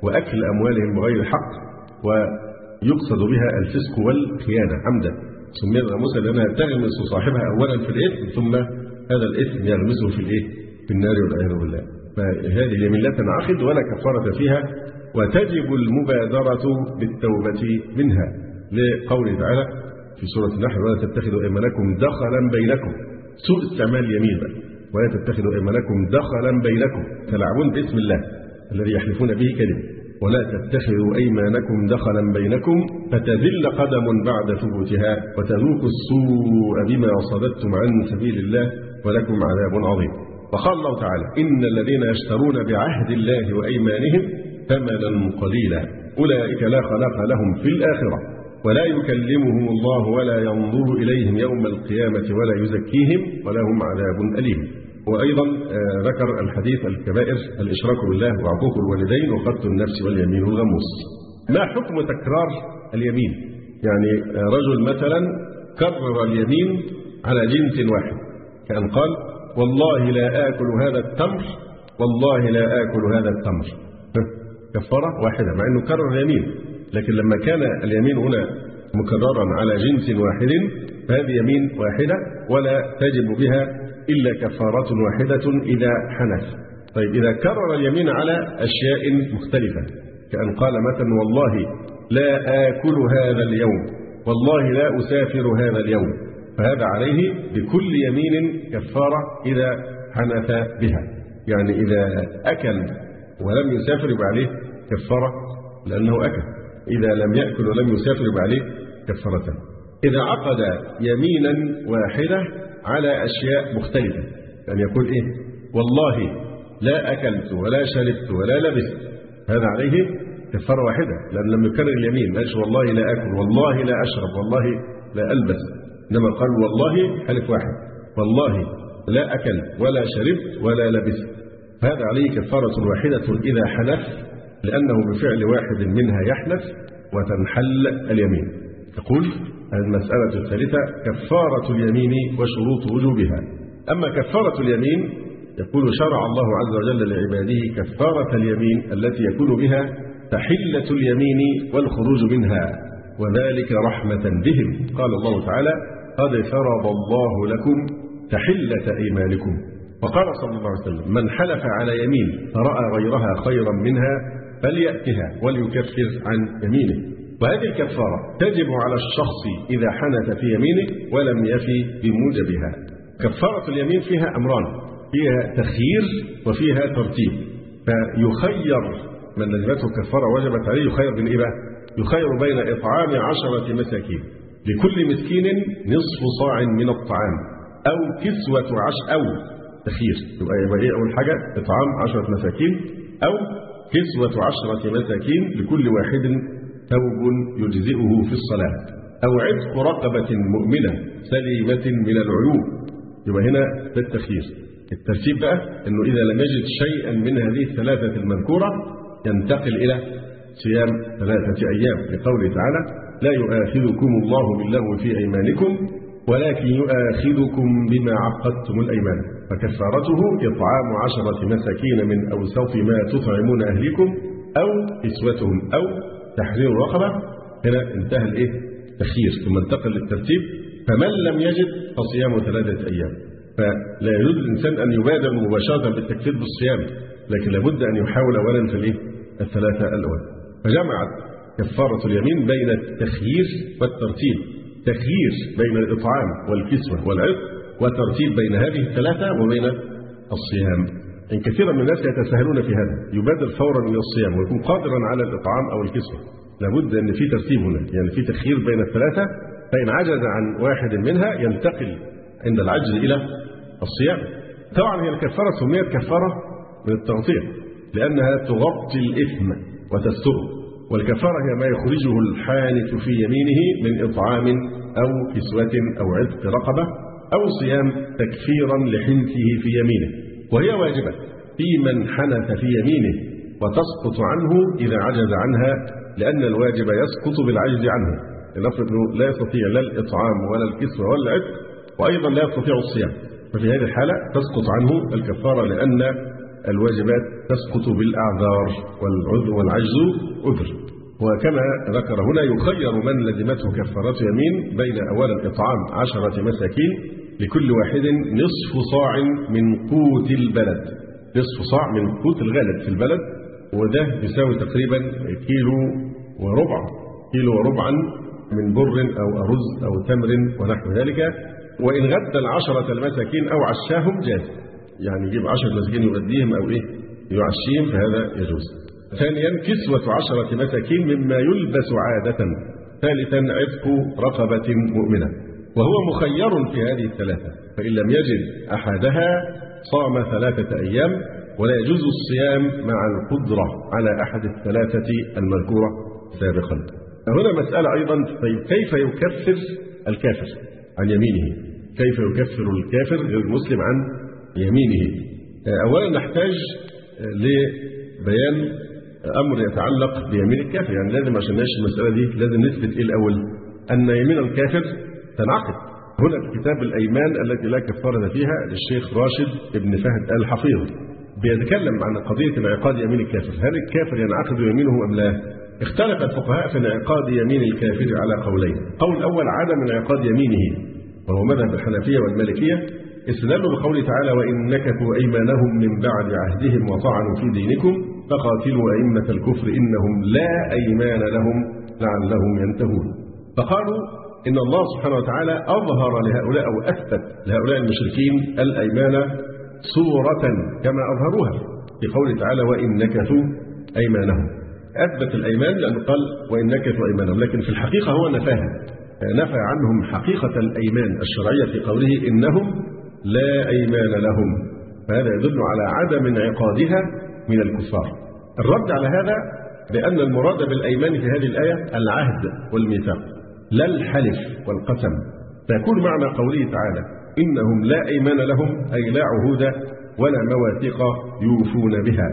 وأكل أموالهم بغير حق ويقصد بها الفسق والخيانة عمدا. سميت غموسا لأنها تغمس صاحبها أولا في الإثم ثم هذا الإثم يغمسه في الإيه؟ في النار والعياذ بالله. فهذه اليمين لا تنعقد ولا كفارة فيها وتجب المبادرة بالتوبة منها. لقوله تعالى في سورة النحل ولا تتخذوا أيمانكم دخلا بينكم. سوء استعمال اليمين بقى. ولا تتخذوا أيمانكم دخلا بينكم. تلعبون باسم الله الذي يحلفون به كذب ولا تتخذوا أيمانكم دخلا بينكم. فتذل قدم بعد ثبوتها وتذوقوا السوء بما صددتم عن سبيل الله ولكم عذاب عظيم. وقال الله تعالى إن الذين يشترون بعهد الله وأيمانهم ثمنا قليلا. أولئك لا خلاق لهم في الآخرة. ولا يكلمهم الله ولا ينظر إليهم يوم القيامة ولا يزكيهم ولهم عذاب أليم. وأيضا آه، ذكر الحديث الكبائر الإشراك بالله وعقوق الوالدين وقتل النفس واليمين الغموس. ما حكم تكرار اليمين؟ يعني آه، رجل مثلا كرر اليمين على جنس واحد كأن قال والله لا آكل هذا التمر والله لا آكل هذا التمر. كفارة واحدة مع أنه كرر اليمين. لكن لما كان اليمين هنا مكررا على جنس واحد فهذه يمين واحدة ولا تجب بها إلا كفارة واحدة إذا حنث طيب إذا كرر اليمين على أشياء مختلفة كأن قال مثلا والله لا آكل هذا اليوم والله لا أسافر هذا اليوم فهذا عليه بكل يمين كفارة إذا حنث بها. يعني إذا أكل ولم يسافر يبقى عليه كفارة لأنه أكل. إذا لم يأكل ولم يسافر يبقى عليه كفارة. إذا عقد يمينا واحدة على أشياء مختلفة يعني يقول إيه؟ والله لا أكلت ولا شربت ولا لبست. هذا عليه كفارة واحدة لأن لم يكرر اليمين. ما والله لا أكل والله لا أشرب والله لا ألبس. إنما قال والله حلف واحد. والله لا أكل ولا شربت ولا لبست. هذا عليه كفارة واحدة إذا حلف لأنه بفعل واحد منها يحلف وتنحل اليمين. تقول المسألة الثالثة كفارة اليمين وشروط وجوبها. أما كفارة اليمين يقول شرع الله عز وجل لعباده كفارة اليمين التي يكون بها تحلة اليمين والخروج منها وذلك رحمة بهم. قال الله تعالى قد فرض الله لكم تحلة أيمانكم. وقال صلى الله عليه وسلم من حلف على يمين فرأى غيرها خيرا منها فليأتها وليكفر عن يمينه. وهذه الكفارة تجب على الشخص إذا حنث في يمينه ولم يفي بموجبها. كفارة اليمين فيها أمران فيها تخيير وفيها ترتيب. فيخير من لزمته كفارة وجبت عليه يخير بين إيه بقى؟ يخير بين إطعام عشرة مساكين. لكل مسكين نصف صاع من الطعام أو كسوة عش أو تخيير. يبقى يبقى إيه أول حاجة؟ إطعام عشرة مساكين أو كسوة عشرة مساكين لكل واحد ثوب يجزئه في الصلاة أو عتق رقبة مؤمنة سليمة من العيوب. يبقى هنا ده التخيير. الترتيب بقى أنه إذا لم يجد شيئا من هذه الثلاثة المذكورة ينتقل إلى صيام ثلاثة أيام. لقوله تعالى لا يؤاخذكم الله باللغو في أيمانكم ولكن يؤاخذكم بما عقدتم الأيمان. فكفارته إطعام عشرة مساكين من أوسط ما تطعمون أهلكم أو كسوتهم أو تحرير رقبة هنا انتهى الإيه؟ تخيير ثم انتقل للترتيب. فمن لم يجد فصيام ثلاثة أيام. فلا يجوز الإنسان أن يبادر مباشرة بالتكفير بالصيام لكن لابد أن يحاول أولا في الإيه؟ الثلاثة الأول. فجمعت كفارة اليمين بين التخيير والترتيب. تخيير بين الإطعام والكسوة والعتق وترتيب بين هذه الثلاثة وبين الصيام. إن كثيرا من الناس يتساهلون في هذا يبادر فورا إلى الصيام ويكون قادرا على الإطعام أو الكسوة. لابد أن في ترتيب هنا يعني في تخيير بين الثلاثة فإن عجز عن واحد منها ينتقل عند العجز إلى الصيام. طبعا هي الكفارة سميت كفارة من التغطية لأنها تغطي الإثم وتستره. والكفارة هي ما يخرجه الحانث في يمينه من إطعام أو كسوة أو عتق رقبة أو صيام تكفيرا لحنثه في يمينه وهي واجبة في من حنث في يمينه وتسقط عنه إذا عجز عنها لأن الواجب يسقط بالعجز عنه. لنفرض أنه لا يستطيع لا الإطعام ولا الكسوة ولا العتق وأيضا لا يستطيع الصيام. ففي هذه الحالة تسقط عنه الكفارة لأن الواجبات تسقط بالأعذار والعذر والعجز عذر وكما ذكر هنا يخير من لزمته كفارة يمين بين أولا إطعام عشرة مساكين لكل واحد نصف صاع من قوت البلد. نصف صاع من قوت الغالب في البلد وده يساوي تقريبا كيلو وربع. كيلو وربعا من بر أو أرز أو تمر ونحو ذلك. وإن غدى العشرة المساكين أو عشاهم جاز يعني يجيب عشرة مساكين يغديهم أو إيه يعشيهم فهذا يجوز. ثانيا كسوة عشرة مساكين مما يلبس عادة. ثالثا عتق رقبة مؤمنة. وهو مخير في هذه الثلاثة. فإن لم يجد أحدها صام ثلاثة أيام ولا يجوز الصيام مع القدرة على أحد الثلاثة المذكورة سابقا. هنا مسألة أيضا طيب كيف يكفر الكافر عن يمينه؟ كيف يكفر الكافر غير المسلم عن يمينه؟ أولا نحتاج لبيان أمر يتعلق بيمين الكافر. يعني لازم عشان نعيش المسألة دي لازم نثبت إيه الأول؟ أن يمين الكافر تنعقد. هنا في كتاب الأيمان التي لا كفارة فيها للشيخ راشد بن فهد الحفيظ بيتكلم عن قضية انعقاد يمين الكافر. هل الكافر ينعقد يمينه أم لا؟ اختلف الفقهاء في انعقاد يمين الكافر على قولين. القول الأول عدم انعقاد يمينه وهو مذهب الحنفية والمالكية استدلوا بقوله تعالى وإن نكثوا أيمانهم من بعد عهدهم وطعنوا في دينكم فقاتلوا أئمة الكفر إنهم لا أيمان لهم لعلهم ينتهون. فقالوا إن الله سبحانه وتعالى أظهر لهؤلاء أو أثبت لهؤلاء المشركين الأيمان صورة كما أظهروها في قوله تعالى وإن نكثوا أيمانهم. أثبت الأيمان لأنه قال وإن نكثوا أيمانهم. لكن في الحقيقة هو نفاها نفى عنهم حقيقة الأيمان الشرعية في قوله إنهم لا أيمان لهم. فهذا يدل على عدم انعقادها من الكفار. الرد على هذا بأن المراد بالأيمان في هذه الآية العهد والميثاق لا الحلف والقسم. فيكون معنى قوله تعالى إنهم لا أيمان لهم أي لا عهود ولا مواثيق يوفون بها.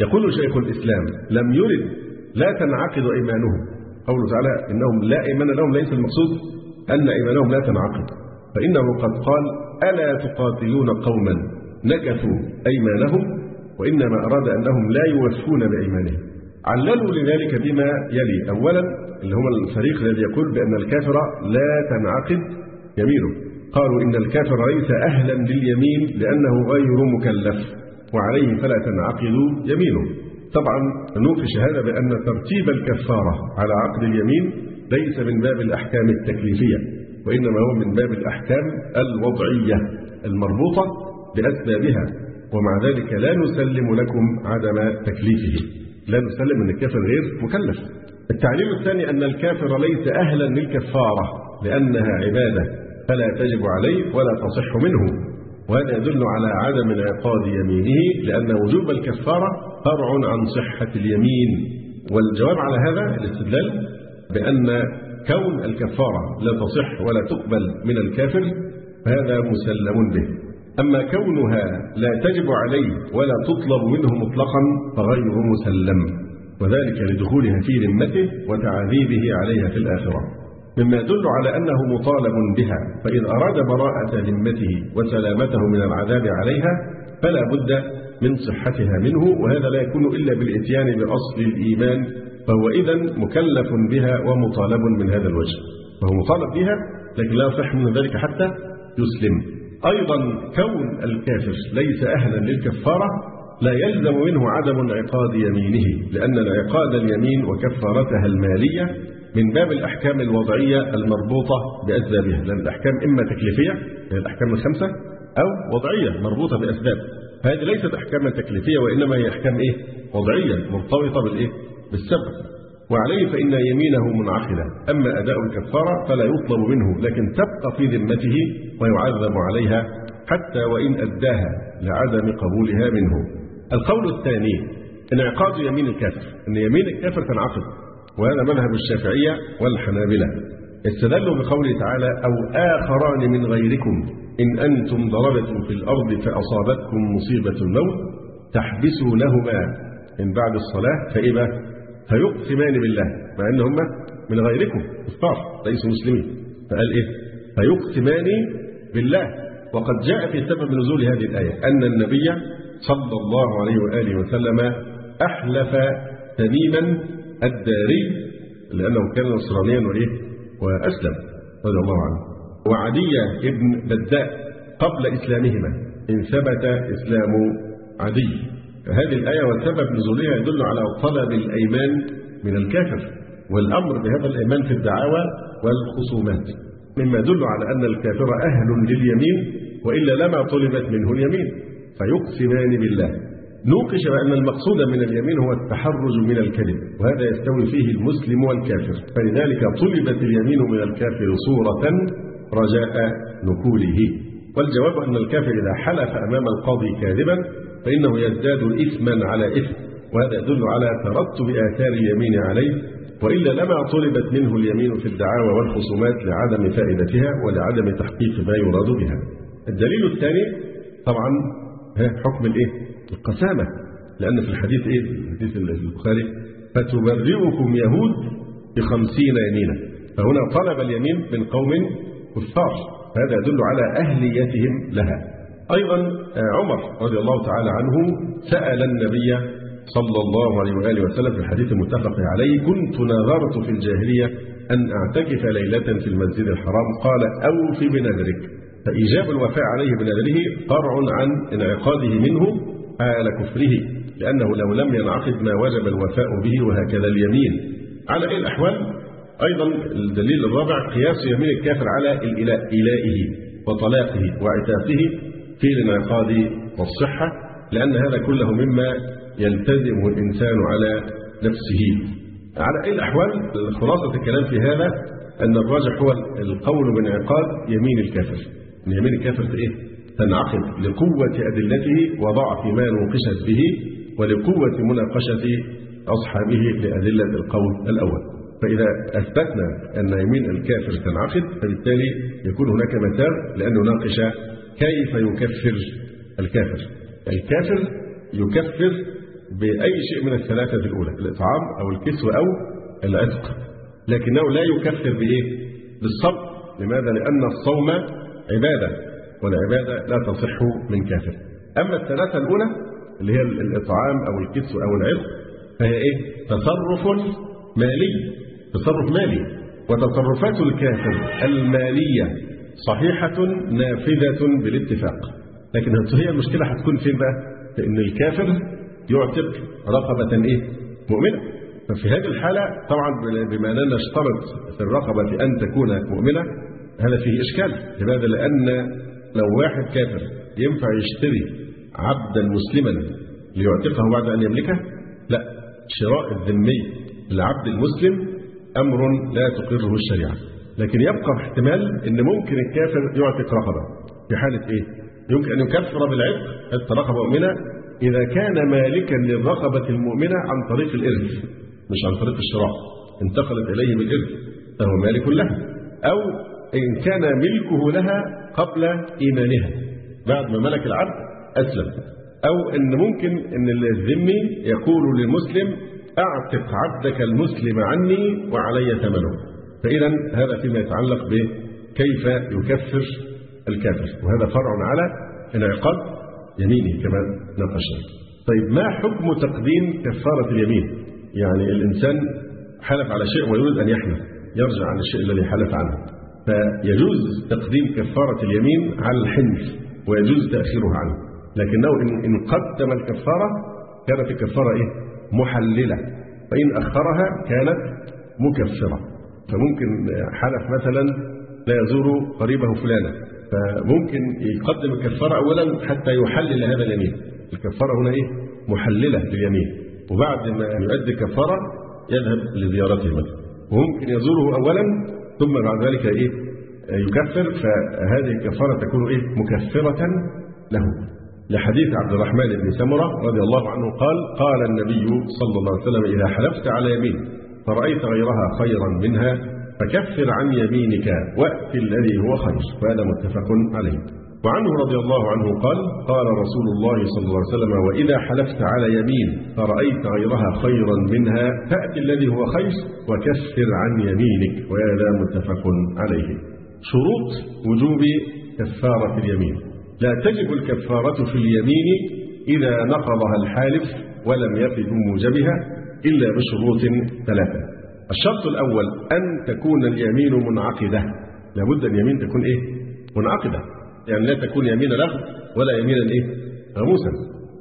يقول شيخ الإسلام لم يرد لا تنعقد أيمانهم. قوله تعالى إنهم لا أيمان لهم ليس المقصود أن أيمانهم لا تنعقد. فإنه قد قال ألا تقاتلون قوما نكثوا أيمانهم؟ وإنما أراد أنهم لا يوفون بأيمانهم. عللوا لذلك بما يلي. أولا اللي هم الفريق الذي يقول بأن الكافر لا تنعقد يمينه. قالوا إن الكافر ليس أهلا لليمين لأنه غير مكلف وعليه فلا تنعقد يمينه. طبعا نوقش هذا بأن ترتيب الكفارة على عقد اليمين ليس من باب الأحكام التكليفية وإنما هو من باب الأحكام الوضعية المربوطة بأسبابها. ومع ذلك لا نسلم لكم عدم تكليفه. لا نسلم أن الكافر غير مكلف. التعليل الثاني أن الكافر ليس أهلا للكفارة لأنها عبادة فلا تجب عليه ولا تصح منه. وهذا يدل على عدم انعقاد يمينه لأن وجوب الكفارة فرع عن صحة اليمين. والجواب على هذا الاستدلال بأن كون الكفارة لا تصح ولا تقبل من الكافر فهذا مسلم به. أما كونها لا تجب عليه ولا تطلب منه مطلقا فغير مسلم وذلك لدخولها في ذمته وتعذيبه عليها في الآخرة. مما يدل على أنه مطالب بها فإن أراد براءة ذمته وسلامته من العذاب عليها فلا بد من صحتها منه وهذا لا يكون إلا بالإتيان بأصل الإيمان فهو إذا مكلف بها ومطالب من هذا الوجه. فهو مطالب بها لكن لا يصح من ذلك حتى يسلم. أيضا كون الكافر ليس أهلا للكفارة لا يلزم منه عدم انعقاد يمينه لأن انعقاد اليمين وكفارتها المالية من باب الأحكام الوضعية المربوطة بأسبابها لأن الأحكام إما تكليفية هي الأحكام الخمسة أو وضعية مربوطة بأسباب هذه ليست أحكاما تكليفية وإنما هي أحكام إيه؟ وضعية مرتبطة بالإيه؟ بالسبب وعليه فإن يمينه منعقدة. أما أداء الكفارة فلا يطلب منه لكن تبقى في ذمته ويعذب عليها حتى وإن أداها لعدم قبولها منه. القول الثاني انعقاد يمين الكافر أن يمين الكافر تنعقد وهذا مذهب الشافعية والحنابلة. استدلوا بقوله تعالى أو آخران من غيركم إن أنتم ضربتم في الأرض فأصابتكم مصيبة الموت تحبسونهما من بعد الصلاة فإذا فيقسمان بالله مع ان هم من غيركم كفار ليسوا مسلمين. فقال إيه؟ فيقسمان بالله. وقد جاء في سبب نزول هذه الآية أن النبي صلى الله عليه وآله وسلم أحلف تميما الداري لأنه كان نصرانيا وإيه؟ وأسلم رضي الله عنه. وعدي ابن بداء قبل إسلامهما إن ثبت إسلام عدي. هذه الآية وسبب نزولها يدل على طلب الأيمان من الكافر والأمر بهذا الأيمان في الدعاوى والخصومات. مما يدل على أن الكافر أهل لليمين وإلا لما طلبت منه اليمين فيقسمان بالله. نوقش بأن المقصود من اليمين هو التحرز من الكذب وهذا يستوي فيه المسلم والكافر. فلذلك طلبت اليمين من الكافر صورة رجاء نكوله والجواب أن الكافر إذا حلف أمام القاضي كاذبا فإنه يزداد إثما على إثم وهذا يدل على ترتب آثار اليمين عليه وإلا لما طلبت منه اليمين في الدعاوى والخصومات لعدم فائدتها ولعدم تحقيق ما يراد بها. الدليل الثاني طبعا حكم الإيه؟ القسامة. لأن في الحديث إيه؟ الحديث البخاري فتبرئكم يهود بخمسين يمينا فهنا طلب اليمين من قوم كفار. هذا يدل على أهليتهم لها. أيضا عمر رضي الله تعالى عنه سأل النبي صلى الله عليه وآله وسلم في الحديث المتفق عليه كنت نظرت في الجاهلية أن أعتكف ليلة في المسجد الحرام. قال أوف بنذرك. فإيجاب الوفاء عليه بنذره فرع عن انعقاده منه حال كفره لأنه لو لم ينعقد ما وجب الوفاء به وهكذا اليمين. على أي الأحوال أيضا الدليل الرابع قياس يمين الكافر على الإله إلائه وطلاقه وعتاقه في الانعقاد والصحة لأن هذا كله مما يلتزم الإنسان على نفسه. على أي الأحوال خلاصة الكلام في هذا أن الراجح هو القول بانعقاد يمين الكافر أن يمين الكافر إيه؟ تنعقد لقوة أدلته وضعف ما نوقشت به ولقوة مناقشة أصحابه لأدلة القول الأول. فإذا أثبتنا أن يمين الكافر تنعقد فبالتالي يكون هناك مثال لأن نناقش كيف يكفر الكافر الكافر يكفر بأي شيء من الثلاثة الأولى الإطعام أو الكسوة أو العتق لكنه لا يكفر بإيه؟ بالصبر لماذا؟ لأن الصوم عبادة والعبادة لا تصح من كافر أما الثلاثة الأولى اللي هي الإطعام أو الكسوة أو العتق فهي إيه؟ تصرف مالي تصرف مالي وتصرفات الكافر المالية صحيحة نافذة بالاتفاق لكن هي المشكلة هتكون فين بقى؟ فإن الكافر يعتق رقبة إيه؟ مؤمنة ففي هذه الحالة طبعا بما أننا نشترط في الرقبة أن تكون مؤمنة هذا فيه إشكال لماذا؟ لأن لو واحد كافر ينفع يشتري عبدا مسلما ليعتقه بعد أن يملكه لا شراء الذمي للعبد المسلم أمر لا تقره الشريعة لكن يبقى احتمال أن ممكن الكافر يعتق رقبة في حالة إيه؟ يمكن أن يكفر بالعتق حتى رقبة مؤمنة. إذا كان مالكا للرقبة المؤمنة عن طريق الإرث مش عن طريق الشراء. انتقلت إليه بالإرث فهو مالك لها. أو إن كان ملكه لها قبل إيمانها بعد ما ملك العبد أسلم. أو أن ممكن أن الذمي يقول للمسلم أعتق عبدك المسلم عني وعلي ثمنه. فإذا هذا فيما يتعلق بكيف يكفر الكافر. وهذا فرع على انعقاد يمينه كما ناقشنا طيب ما حكم تقديم كفارة اليمين؟ يعني الإنسان حلف على شيء ويريد أن يحلف يرجع عن الشيء الذي حلف عنه. فيجوز تقديم كفارة اليمين على الحنف ويجوز تأخيرها عنه. لكنه إن قدم الكفارة كانت الكفارة إيه؟ محللة. فإن أخرها كانت مكفرة. فممكن حلف مثلا لا يزور قريبه فلانا فممكن يقدم الكفارة أولا حتى يحلل هذا اليمين الكفارة هنا إيه؟ محللة لليمين وبعد ما يؤدي الكفارة يذهب لزيارته مثلا وممكن يزوره أولا ثم بعد ذلك إيه؟ يكفر فهذه الكفارة تكون إيه؟ مكفرة له لحديث عبد الرحمن بن سمرة رضي الله عنه قال قال النبي صلى الله عليه وسلم إذا حلفت على يمين فرأيت غيرها خيرا منها فكفر عن يمينك وأت الذي هو خير. وهذا متفق عليه. وعنه رضي الله عنه قال قال رسول الله صلى الله عليه وسلم وإذا حلفت على يمين فرأيت غيرها خيرا منها فأت الذي هو خير وكفر عن يمينك. وهذا متفق عليه. شروط وجوب كفارة اليمين. لا تجب الكفارة في اليمين إذا نقضها الحالف ولم يفد بموجبها إلا بشروط ثلاثة. الشرط الأول أن تكون اليمين منعقدة. لابد اليمين تكون إيه؟ منعقدة. يعني لا تكون يمين لغو ولا يمينا إيه؟ غموسا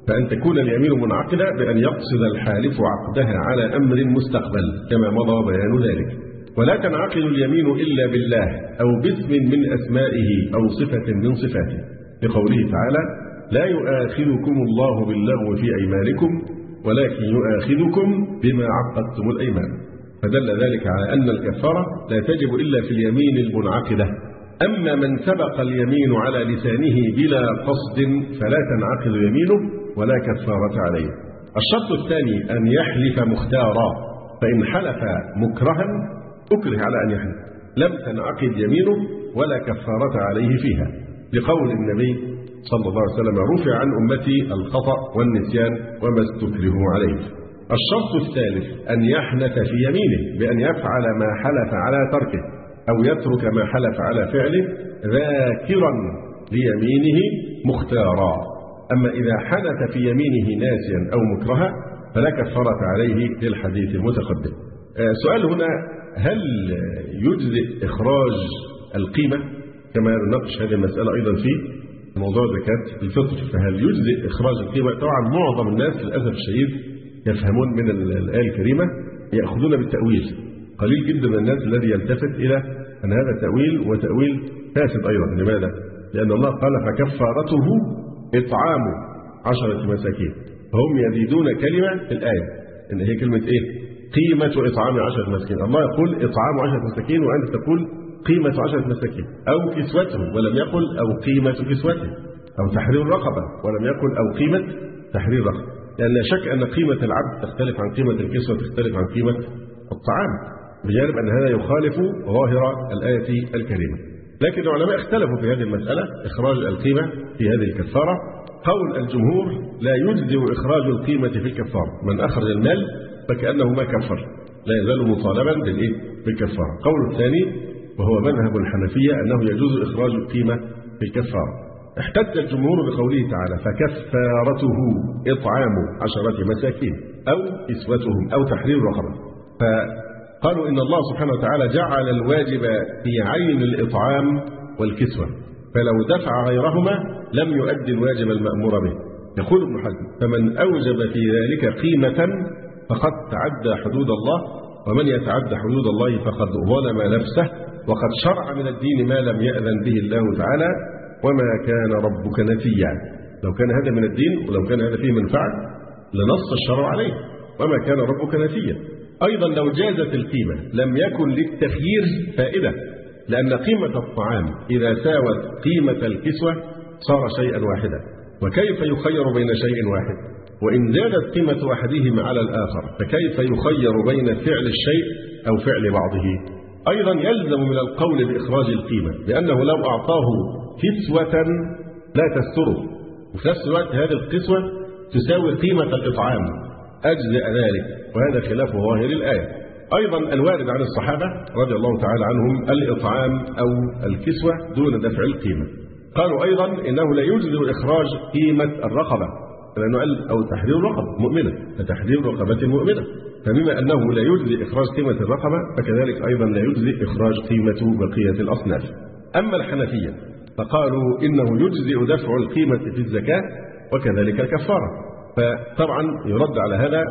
فأن تكون اليمين منعقدة بأن يقصد الحالف عقدها على أمر مستقبل كما مضى بيان ذلك. ولا تنعقد اليمين إلا بالله أو باسم من أسمائه أو صفة من صفاته. لقوله تعالى لا يؤاخذكم الله باللغو في أيمانكم ولكن يؤاخذكم بما عقدتم الأيمان. فدل ذلك على أن الكفارة لا تجب إلا في اليمين المنعقدة. أما من سبق اليمين على لسانه بلا قصد فلا تنعقد يمينه ولا كفارة عليه. الشرط الثاني أن يحلف مختارا فإن حلف مكرها أكره على أن يحلف. لم تنعقد يمينه ولا كفارة عليه فيها. لقول النبي صلى الله عليه وسلم رفع عن أمتي الخطأ والنسيان وما استكرهوا عليه. الشرط الثالث أن يحنث في يمينه بأن يفعل ما حلف على تركه أو يترك ما حلف على فعله ذاكرا ليمينه مختارا. أما إذا حنث في يمينه ناسيا أو مكرها فلا كفارة عليه للحديث المتقدم آه، سؤال هنا هل يجزئ إخراج القيمة؟ كما نناقش هذه المسألة أيضا في موضوع زكاة الفطر فهل يجزئ إخراج القيمة طبعا معظم الناس للأسف الشديد يفهمون من الآية الكريمة يأخذون بالتأويل. قليل جدا من الناس الذي يلتفت إلى أن هذا تأويل وتأويل فاسد أيضا. لماذا؟ لأن الله قال فكفارته إطعام عشرة مساكين. فهم يزيدون كلمة في الآية. إن هي كلمة إيه؟ قيمة إطعام عشرة مساكين. الله يقول إطعام عشرة مساكين وأنت تقول قيمة عشرة مساكين أو كسوتهم ولم يقل أو قيمة كسوتهم أو تحرير رقبة ولم يقل أو قيمة تحرير رقبة. لأن لا شك أن قيمة العبد تختلف عن قيمة الكسوة تختلف عن قيمة الطعام بجانب أن هذا يخالف ظاهر الآية الكريمة. لكن العلماء اختلفوا في هذه المسألة إخراج القيمة في هذه الكفارة. قول الجمهور لا يجزئ إخراج القيمة في الكفارة. من أخرج المال فكأنه ما كفر. لا يزال مطالبا بالإيه؟ بالكفارة. قول الثاني وهو مذهب الحنفية أنه يجوز إخراج القيمة في الكفارة. احتج الجمهور بقوله تعالى فكفارته إطعام عشرة مساكين أو كسوتهم أو تحرير رقبة. فقالوا إن الله سبحانه وتعالى جعل الواجب في عين الإطعام والكسوة فلو دفع غيرهما لم يؤدي الواجب المأمور به. يقول ابن حزم فمن أوجب في ذلك قيمة فقد تعدى حدود الله ومن يتعدى حدود الله فقد ظلم نفسه وقد شرع من الدين ما لم يأذن به الله تعالى وما كان ربك نسيا لو كان هذا من الدين ولو كان هذا فيه منفعة لنص الشرع عليه. وما كان ربك نسيا أيضا لو جازت القيمة لم يكن للتخيير فائدة لأن قيمة الطعام إذا ساوت قيمة الكسوة صار شيئا واحدا. وكيف يخير بين شيء واحد؟ وإن زادت قيمة أحدهما على الآخر فكيف يخير بين فعل الشيء أو فعل بعضه؟ أيضا يلزم من القول بإخراج القيمة لأنه لو أعطاه كسوة لا تستره. وفي نفس الوقت هذه الكسوة تساوي قيمة الإطعام. أجزأ ذلك. وهذا خلاف ظاهر الآية. أيضا الوارد عن الصحابة رضي الله تعالى عنهم الإطعام أو الكسوة دون دفع القيمة. قالوا أيضا إنه لا يجزئ إخراج قيمة الرقبة لأنه قال أو تحرير رقبة مؤمنة. فتحرير رقبة مؤمنة. فبما أنه لا يجزي إخراج قيمة الرقبة فكذلك أيضا لا يجزي إخراج قيمة بقية الأصناف. أما الحنفية فقالوا إنه يجزئ دفع القيمة في الزكاة وكذلك الكفارة. فطبعا يرد على هذا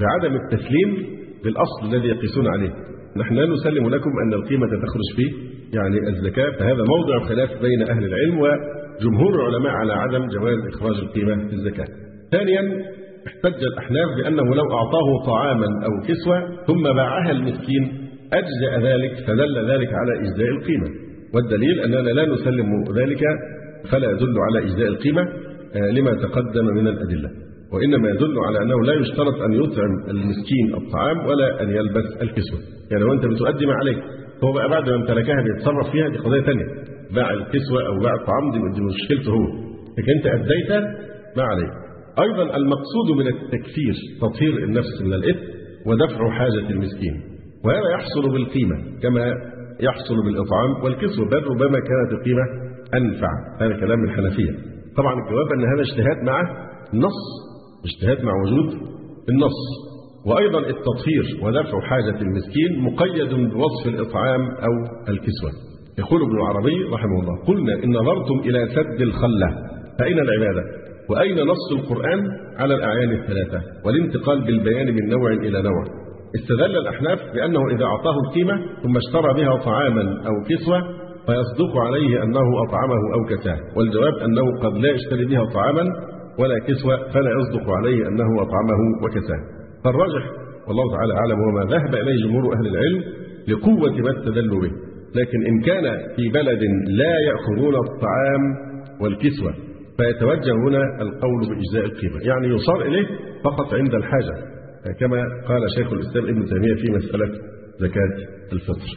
بعدم التسليم بالأصل الذي يقيسون عليه. نحن لا نسلم لكم أن القيمة تخرج فيه يعني الزكاة. فهذا موضع خلاف بين أهل العلم وجمهور العلماء على عدم جواز إخراج القيمة في الزكاة. ثانيا احتج الأحناف بأنه لو أعطاه طعاما أو كسوة ثم باعها المسكين أجزأ ذلك فدل ذلك على إجزاء القيمة. والدليل أننا لا نسلم ذلك فلا يدل على إجزاء القيمة آه، لما تقدم من الأدلة. وإنما يدل على أنه لا يشترط أن يطعم المسكين الطعام ولا أن يلبس الكسوة. يعني وأنت بتؤدي ما عليك هو بقى بعد ما امتلكها بيتصرف فيها دي قضية ثانية باع الكسوة أو باع الطعام دي مشكلته هو. لكن أنت أديت ما عليك. أيضا المقصود من التكفير تطهير النفس من الإثم ودفع حاجة المسكين. وهذا يحصل بالقيمة كما يحصل بالإطعام والكسوة بل ربما كانت القيمة أنفع. هذا كلام الحنفية. طبعا الجواب أن هذا اجتهاد مع النص اجتهاد مع وجود النص. وأيضا التطهير ودفع حاجة المسكين مقيد بوصف الإطعام أو الكسوة. يقول ابن العربي رحمه الله قلنا إن نظرتم إلى سد الخلة فأين العبادة وأين نص القرآن على الأعيان الثلاثة والانتقال بالبيان من نوع إلى نوع؟ استدل الأحناف بأنه إذا أعطاه القيمة ثم اشترى بها طعاما أو كسوة فيصدق عليه أنه أطعمه أو كساه والجواب أنه قد لا يشتري بها طعاما ولا كسوة فلا يصدق عليه أنه أطعمه وكساه فالراجح والله تعالى أعلم وما ذهب إليه جمهور أهل العلم لقوة ما استدل به لكن إن كان في بلد لا يأخذون الطعام والكسوة فيتوجه هنا القول بإجزاء القيمة. يعني يصار إليه فقط عند الحاجة. كما قال شيخ الإسلام ابن تيمية في مسألة زكاة الفطر.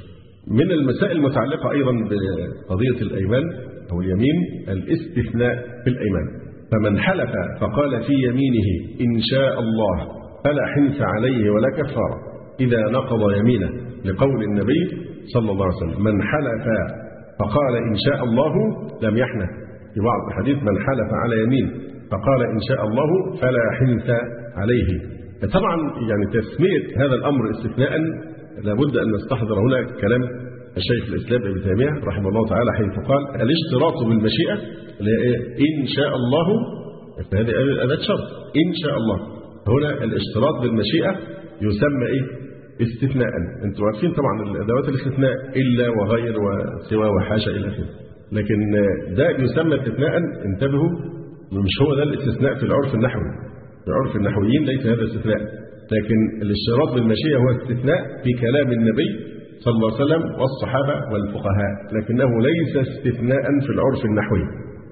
من المسائل المتعلقة أيضا بقضية الأيمان أو اليمين الاستثناء في الأيمان فمن حلف فقال في يمينه إن شاء الله فلا حنث عليه ولا كفارة إذا نقض يمينه لقول النبي صلى الله عليه وسلم. من حلف فقال إن شاء الله لم يحنث. في بعض الحديث من حلف على يمين فقال إن شاء الله فلا حنث عليه. طبعا يعني تسمية هذا الأمر استثناء لابد أن نستحضر هنا كلام الشيخ الإسلام ابن تيمية رحمه الله تعالى حيث قال الاشتراط بالمشيئة إيه؟ إن شاء الله. فهذه أداة شرط إن شاء الله. هنا الاشتراط بالمشيئة يسمى إيه؟ استثناء. أنتم عارفين طبعا الأدوات الاستثناء إلا وغير وسوى وحاشا إلى آخره. لكن ده يسمى استثناء انتبهوا مش هو ده الاستثناء في العرف النحوي. في عرف النحويين ليس هذا استثناء لكن الاشتراط بالمشيئة هو استثناء في كلام النبي صلى الله عليه وسلم والصحابة والفقهاء لكنه ليس استثناء في العرف النحوي.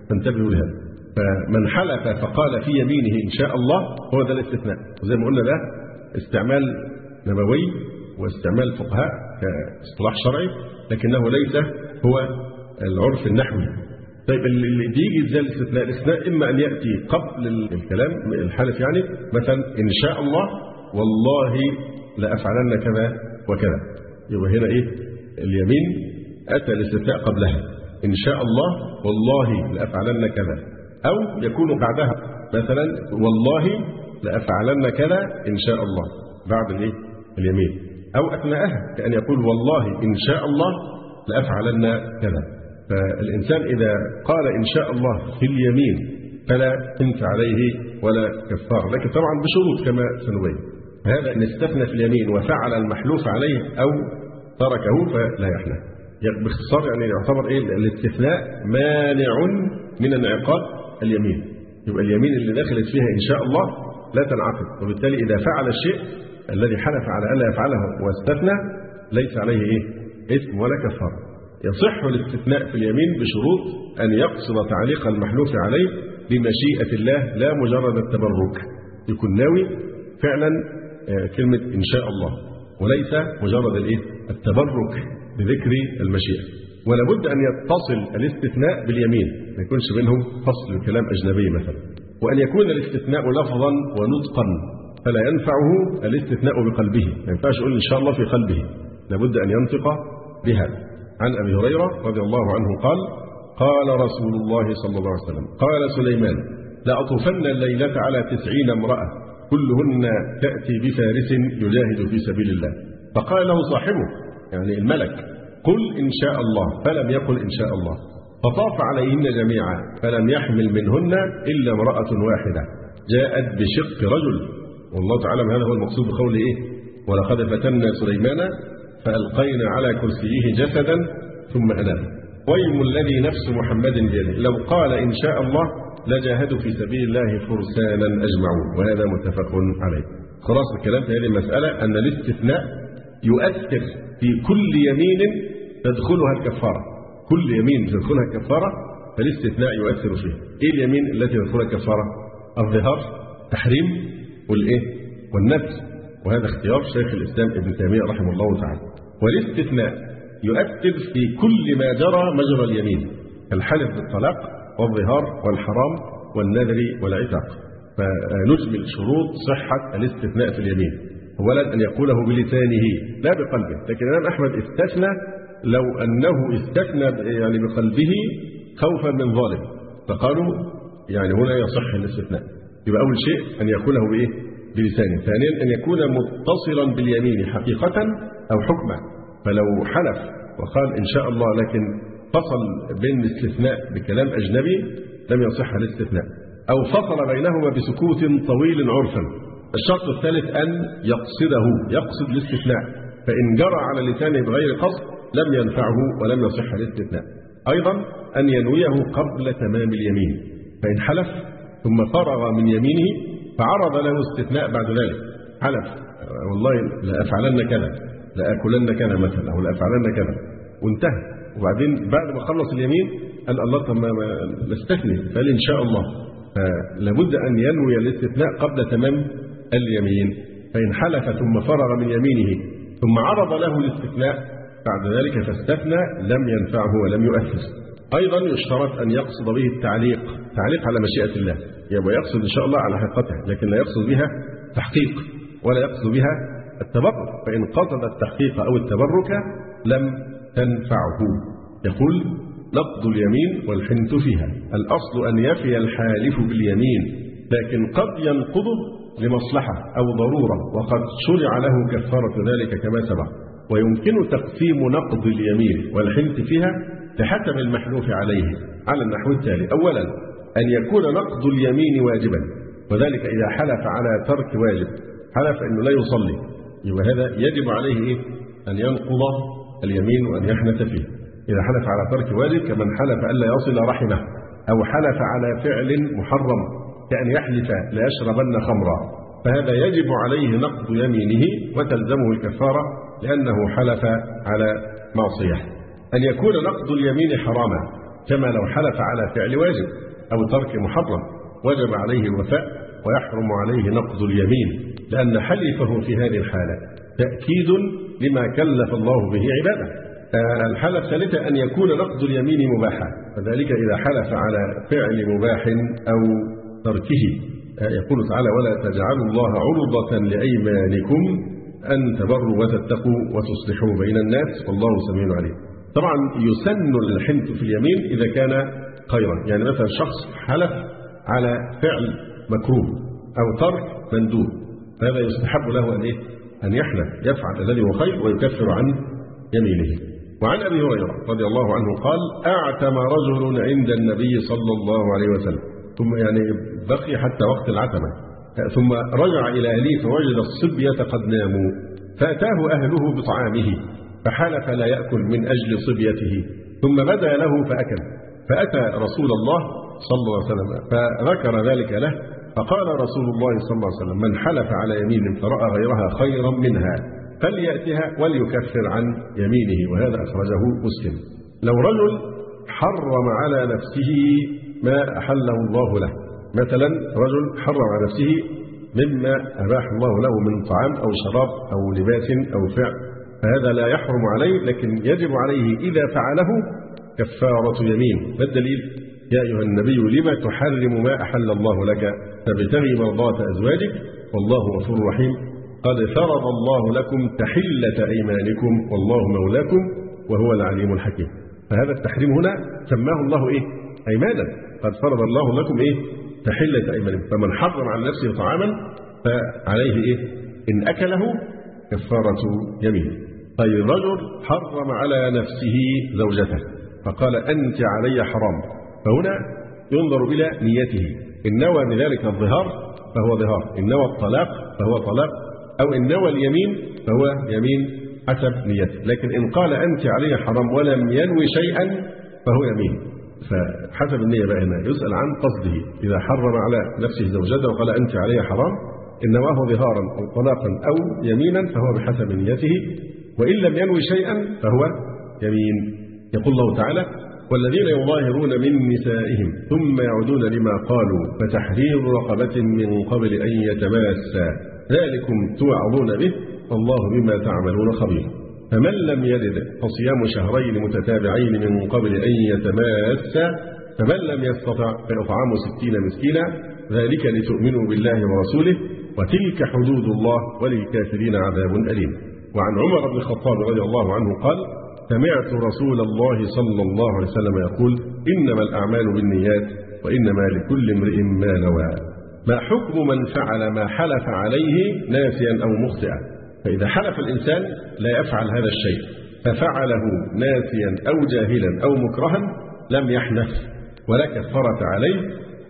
فانتبهوا لهذا. فمن حلف فقال في يمينه إن شاء الله هو ده الاستثناء. وزي ما قلنا ده استعمال نبوي واستعمال فقهاء كإصطلاح شرعي لكنه ليس هو العرف النحوي طيب اللي بيجي إزاي الاستثناء؟ الاستثناء إما أن يأتي قبل الكلام الحلف يعني مثلا إن شاء الله والله لأفعلن كذا وكذا يبقى هنا إيه؟ اليمين أتى الاستثناء قبلها إن شاء الله والله لأفعلن كذا أو يكون بعدها مثلا والله لأفعلن كذا إن شاء الله بعد الإيه؟ اليمين أو أثناءها كأن يقول والله إن شاء الله لأفعلن كذا فالإنسان إذا قال إن شاء الله في اليمين فلا تنف عليه ولا كفار لكن طبعا بشروط كما سنبين. هذا إن استثنى في اليمين وفعل المحلوف عليه أو تركه فلا يحنى باختصار يعني يعتبر إيه؟ الاستثناء مانع من انعقاد اليمين. يبقى اليمين اللي دخلت فيها إن شاء الله لا تنعقد. وبالتالي إذا فعل الشيء الذي حلف على ألا يفعله واستثنى ليس عليه إيه؟ إثم ولا كفارة يصح الاستثناء في اليمين بشروط أن يقصد تعليق المحلوف عليه بمشيئة الله لا مجرد التبرك. يكون ناوي فعلا آه، كلمة إن شاء الله وليس مجرد الإيه؟ التبرك بذكر المشيئة. ولا بد أن يتصل الاستثناء باليمين ما يكونش بينهم فصل كلام أجنبي مثلا. وأن يكون الاستثناء لفظا ونطقا فلا ينفعه الاستثناء بقلبه. ما ينفعش يقول إن شاء الله في قلبه. لابد أن ينطق بها عن أبي هريرة رضي الله عنه قال قال رسول الله صلى الله عليه وسلم قال سليمان لأطوفن الليلة على تسعين امرأة كلهن تأتي بفارس يجاهد في سبيل الله. فقال له صاحبه يعني الملك قل إن شاء الله فلم يقل إن شاء الله. فطاف عليهن جميعا فلم يحمل منهن إلا امرأة واحدة. جاءت بشق رجل. والله تعالى هذا هو المقصود بقوله إيه؟ ولقد فتنا سليمان فألقينا على كرسيه جسدا ثم أنام ويم الذي نفس محمد بيده. لو قال إن شاء الله لجاهدوا في سبيل الله فرسانا أجمعون. وهذا متفق عليه. خلاص الكلام في هذه المسألة أن الاستثناء يؤثر في كل يمين تدخلها الكفارة. كل يمين تدخلها الكفارة فالاستثناء يؤثر فيه. إيه اليمين التي تدخلها الكفارة؟ الظهار تحريم والإيه؟ والنفس. وهذا اختيار شيخ الإسلام ابن تيمية رحمه الله تعالى. والاستثناء يؤثر في كل ما جرى مجرى اليمين الحلف بالطلاق والظهار والحرام والنذر والعتاق. فنجمل شروط صحة الاستثناء في اليمين. أولا أن يقوله بلسانه لا بقلبه لكن الإمام أحمد استثنى لو أنه استثنى يعني بقلبه خوفا من ظالم. فقالوا يعني هنا يصح الاستثناء. يبقى أول شيء أن يقوله بإيه؟ بلسانه. ثانيا أن يكون متصلا باليمين حقيقة أو حكما فلو حلف وقال إن شاء الله لكن فصل بين الاستثناء بكلام أجنبي لم يصح الاستثناء. أو فصل بينهما بسكوت طويل عرفا. الشرط الثالث أن يقصده يقصد الاستثناء. فإن جرى على لسانه بغير قصد لم ينفعه ولم يصح الاستثناء. أيضا أن ينويه قبل تمام اليمين. فإن حلف ثم فرغ من يمينه فعرض له استثناء بعد ذلك. حلف. والله لأفعلن كذا. لأكلن كذا مثلا أو لأفعلن كذا وانتهى. وبعدين بعد ما خلص اليمين قال الله طب ما نستثني. قال إن شاء الله. فلابد أن ينوي الاستثناء قبل تمام اليمين. فإن حلف ثم فرغ من يمينه ثم عرض له الاستثناء بعد ذلك فاستثنى لم ينفعه ولم يؤثر أيضا يشترط أن يقصد به التعليق. تعليق على مشيئة الله. يبقى يقصد إن شاء الله على حقيقتها لكن لا يقصد بها تحقيق ولا يقصد بها التبرك فإن قصد التحقيق أو التبرك لم تنفعه. يقول نقض اليمين والحنث فيها. الأصل أن يفي الحالف باليمين لكن قد ينقضه لمصلحة أو ضرورة وقد شرع له كفارة ذلك كما سبق. ويمكن تقسيم نقض اليمين والحنث فيها بحسب المحلوف عليه. على النحو التالي أولا أن يكون نقض اليمين واجبا وذلك إذا حلف على ترك واجب. حلف أنه لا يصلي. يبقى هذا يجب عليه إيه؟ أن ينقض اليمين وأن يحنث فيه. إذا حلف على ترك واجب كمن حلف ألا يصل رحمه أو حلف على فعل محرم كأن يحلف ليشربن خمرا. فهذا يجب عليه نقض يمينه وتلزمه الكفارة لأنه حلف على معصية. أن يكون نقض اليمين حراما كما لو حلف على فعل واجب أو ترك محرم وجب عليه الوفاء ويحرم عليه نقض اليمين لأن حلفه في هذه الحالة تأكيد لما كلف الله به عباده. الحالة الثالثة أن يكون نقض اليمين مباحا فذلك إذا حلف على فعل مباح أو تركه. يقول تعالى ولا تجعلوا الله عرضة لأيمانكم أن تبروا وتتقوا وتصلحوا بين الناس والله سميع عليم. طبعا يسن الحنث في اليمين إذا كان خيرا. يعني مثلا شخص حلف على فعل مكروه أو ترك مندوب. فهذا يستحب له أن إيه؟ أن يحلف يفعل الذي هو خير ويكفر عن يمينه. وعن أبي هريرة رضي الله عنه قال أعتم رجل عند النبي صلى الله عليه وسلم. ثم يعني بقي حتى وقت العتمه ثم رجع إلى أهله فوجد الصبيه قد ناموا فأتاه أهله بطعامه فحلف لا يأكل من أجل صبيته. ثم بدا له فأكل فأتى رسول الله صلى الله عليه وسلم فذكر ذلك له فقال رسول الله صلى الله عليه وسلم من حلف على يمين فرأى غيرها خيرا منها فليأتها وليكفر عن يمينه. وهذا أخرجه مسلم. لو رجل حرم على نفسه ما أحله الله له. مثلا رجل حرم على نفسه مما أباح الله له من طعام أو شراب أو لباس أو فعل فهذا لا يحرم عليه لكن يجب عليه إذا فعله كفارة يمين. ما الدليل؟ يا أيها النبي لما تحرم ما أحل الله لك؟ تبتغي مرضاة أزواجك والله غفور رحيم. قد فرض الله لكم تحلة أيمانكم والله مولاكم وهو العليم الحكيم. فهذا التحريم هنا سماه الله إيه؟ أيمانا. قد فرض الله لكم إيه؟ تحلة أيمانكم. فمن حرم على نفسه طعاما فعليه إيه؟ إن أكله كفارة يمين. طيب رجل حرم على نفسه زوجته فقال أنت علي حرام. فهنا ينظر إلى نيته. إن نوى بذلك الظهار فهو ظهار. إن نوى الطلاق فهو طلاق. أو إن نوى اليمين فهو يمين. حسب نيته لكن إن قال أنت علي حرام ولم ينوي شيئا فهو يمين. فحسب النية بقى هنا. يسأل عن قصده. إذا حرم على نفسه زوجته وقال أنت علي حرام إن نواه ظهارا أو طلاقا أو يمينا فهو بحسب نيته. وإن لم ينوي شيئا فهو يمين. يقول الله تعالى والذين يظاهرون من نسائهم ثم يعودون لما قالوا فتحرير رقبة من قبل أن يتماسا. ذلكم توعظون به والله بما تعملون خبير. فمن لم يرد فصيام شهرين متتابعين من قبل أن يتماسا فمن لم يستطع فإطعام ستين مسكينا. ذلك لتؤمنوا بالله ورسوله وتلك حدود الله وللكافرين عذاب أليم. وعن عمر بن الخطاب رضي الله عنه قال سمعت رسول الله صلى الله عليه وسلم يقول إنما الأعمال بالنيات وإنما لكل امرئ ما نوى. ما حكم من فعل ما حلف عليه ناسيا أو مخطئا؟ فإذا حلف الإنسان لا يفعل هذا الشيء. ففعله ناسيا أو جاهلا أو مكرها لم يحنث ولا كفارة عليه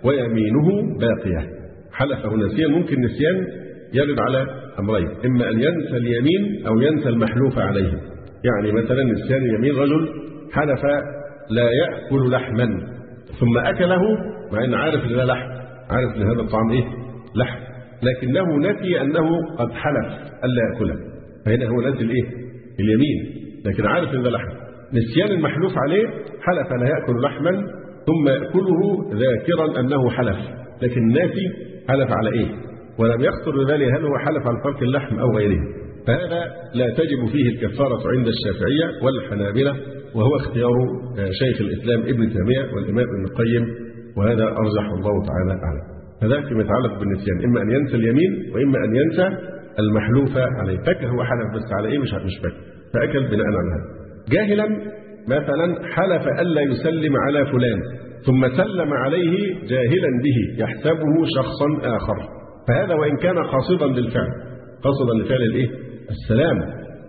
ويمينه باقية. حلفه ناسيا ممكن نسيان يرد على أمرين إما أن ينسى اليمين أو ينسى المحلوف عليه. يعني مثلا نسيان اليمين رجل حلف لا يأكل لحما ثم أكله مع أن عارف أن ده لحم عارف أن هذا الطعام إيه؟ لحم. لكنه نسي أنه قد حلف ألا يأكله. فهنا هو نسي الإيه اليمين. لكن عارف أن ده لحم. نسيان المحلوف عليه حلف لا يأكل لحما ثم يأكله ذاكرا أنه حلف. لكن الناسي حلف على إيه؟ ولم يخطر بباله هل هو حلف على ترك اللحم أو غيره. فهذا لا تجب فيه الكفارة عند الشافعية والحنابلة وهو اختيار شيخ الإسلام ابن تيمية والإمام ابن القيم وهذا أرجح الله تعالى أعلم. هذا فيما يتعلق بالنسيان إما أن ينسى اليمين وإما أن ينسى المحلوف عليه. فاكر هو حلف بس على إيه؟ مش مش فاكر. فأكل بناء على هذا. جاهلا مثلا حلف ألا يسلم على فلان ثم سلم عليه جاهلا به يحسبه شخصا آخر. فهذا وإن كان قاصدا للفعل قصدا لفعل الإيه؟ السلام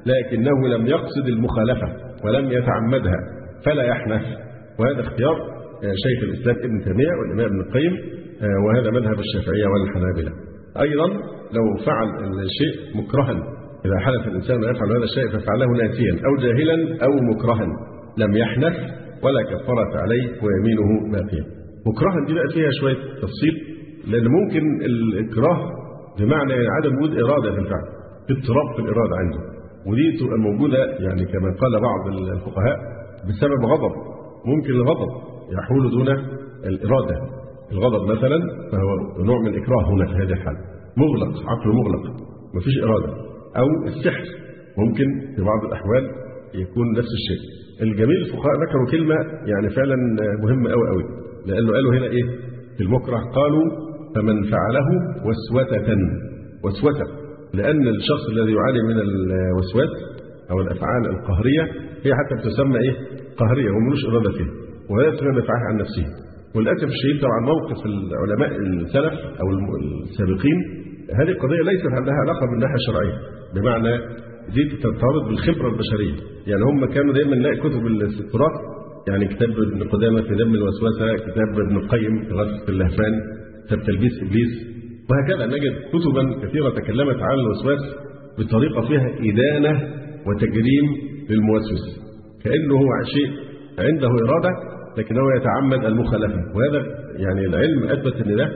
لكنه لم يقصد المخالفة ولم يتعمدها فلا يحنث. وهذا اختيار شيخ الإسلام ابن تيمية والإمام ابن القيم وهذا مذهب الشافعية والحنابلة. أيضا لو فعل الشيء مكرها إذا حلف الإنسان يفعل هذا الشيء ففعله ناسيا أو جاهلا أو مكرها. لم يحنث ولا كفارة عليه ويمينه باقية مكرها دي بقى فيها شوية تفصيل لأن ممكن الإكراه بمعنى عدم وجود إرادة في الفعل. اضطراب في الإرادة عنده. ودي تبقى موجودة يعني كما قال بعض الفقهاء بسبب غضب ممكن الغضب يحول دون الإرادة. الغضب مثلا فهو نوع من الإكراه هنا في هذه الحالة. مغلق عقله مغلق مفيش إرادة. أو السحر ممكن في بعض الأحوال يكون نفس الشيء. الجميل الفقهاء ذكروا كلمة يعني فعلا مهمة أوي أوي لأنه قالوا هنا إيه؟ في المكره قالوا فمن فعله وسوسة وسوسة. لأن الشخص الذي يعاني من الوسواس أو الأفعال القهرية هي حتى بتسمى إيه؟ قهرية وملوش إرادة فيها ولا يستطيع أن يدفعها عن نفسه. وللأسف الشديد طبعا موقف العلماء السلف أو السابقين هذه القضية ليست عندها علاقة بالناحية الشرعية بمعنى دي ترتبط بالخبرة البشرية. يعني هم كانوا دايما نلاقي كتب التراث يعني كتاب ابن قدامة في ذم الوسوسة كتاب ابن القيم في غسل اللهفان كتاب تلبيس إبليس وهكذا نجد كتبا كثيرة تكلمت عن الوسواس بطريقة فيها إدانة وتجريم للموسوس كأنه شيء عنده إرادة لكنه يتعمد المخالفة وهذا يعني العلم أثبت أن ده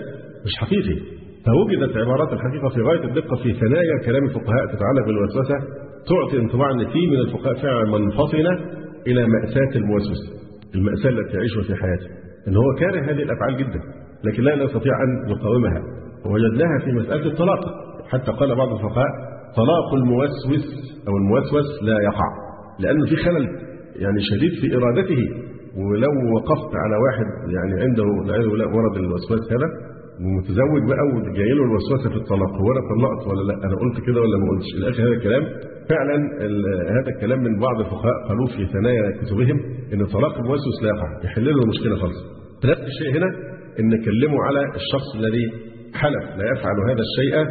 مش حقيقي. فوجدت عبارات الحقيقة في غاية الدقة في ثنايا كلام الفقهاء تتعلق بالوسوسة تعطي انطباع أن في من الفقهاء فعلا منفصلة إلى مأساة الموسوس المأساة التي يعيشها في حياته أن هو كاره هذه الأفعال جدا لكن لا يستطيع أن يقاومها ووجدناها في مسألة الطلاق. حتى قال بعض الفقهاء طلاق الموسوس أو الموسوس لا يقع لأنه في خلل يعني شديد في إرادته. ولو وقفت على واحد يعني عنده ورد الوسواس هذا ومتزوج بقى وجاي له الوسوسة في الطلاق هو أنا طلقت ولا لا؟ أنا قلت كده ولا ما قلتش؟ إلى آخر هذا الكلام فعلا هذا الكلام من بعض الفقهاء قالوه في ثنايا كتبهم إن طلاق الموسوس لا يقع يحل له المشكلة خالص. نفس الشيء هنا إن نكلمه على الشخص الذي حلف لا يفعل هذا الشيء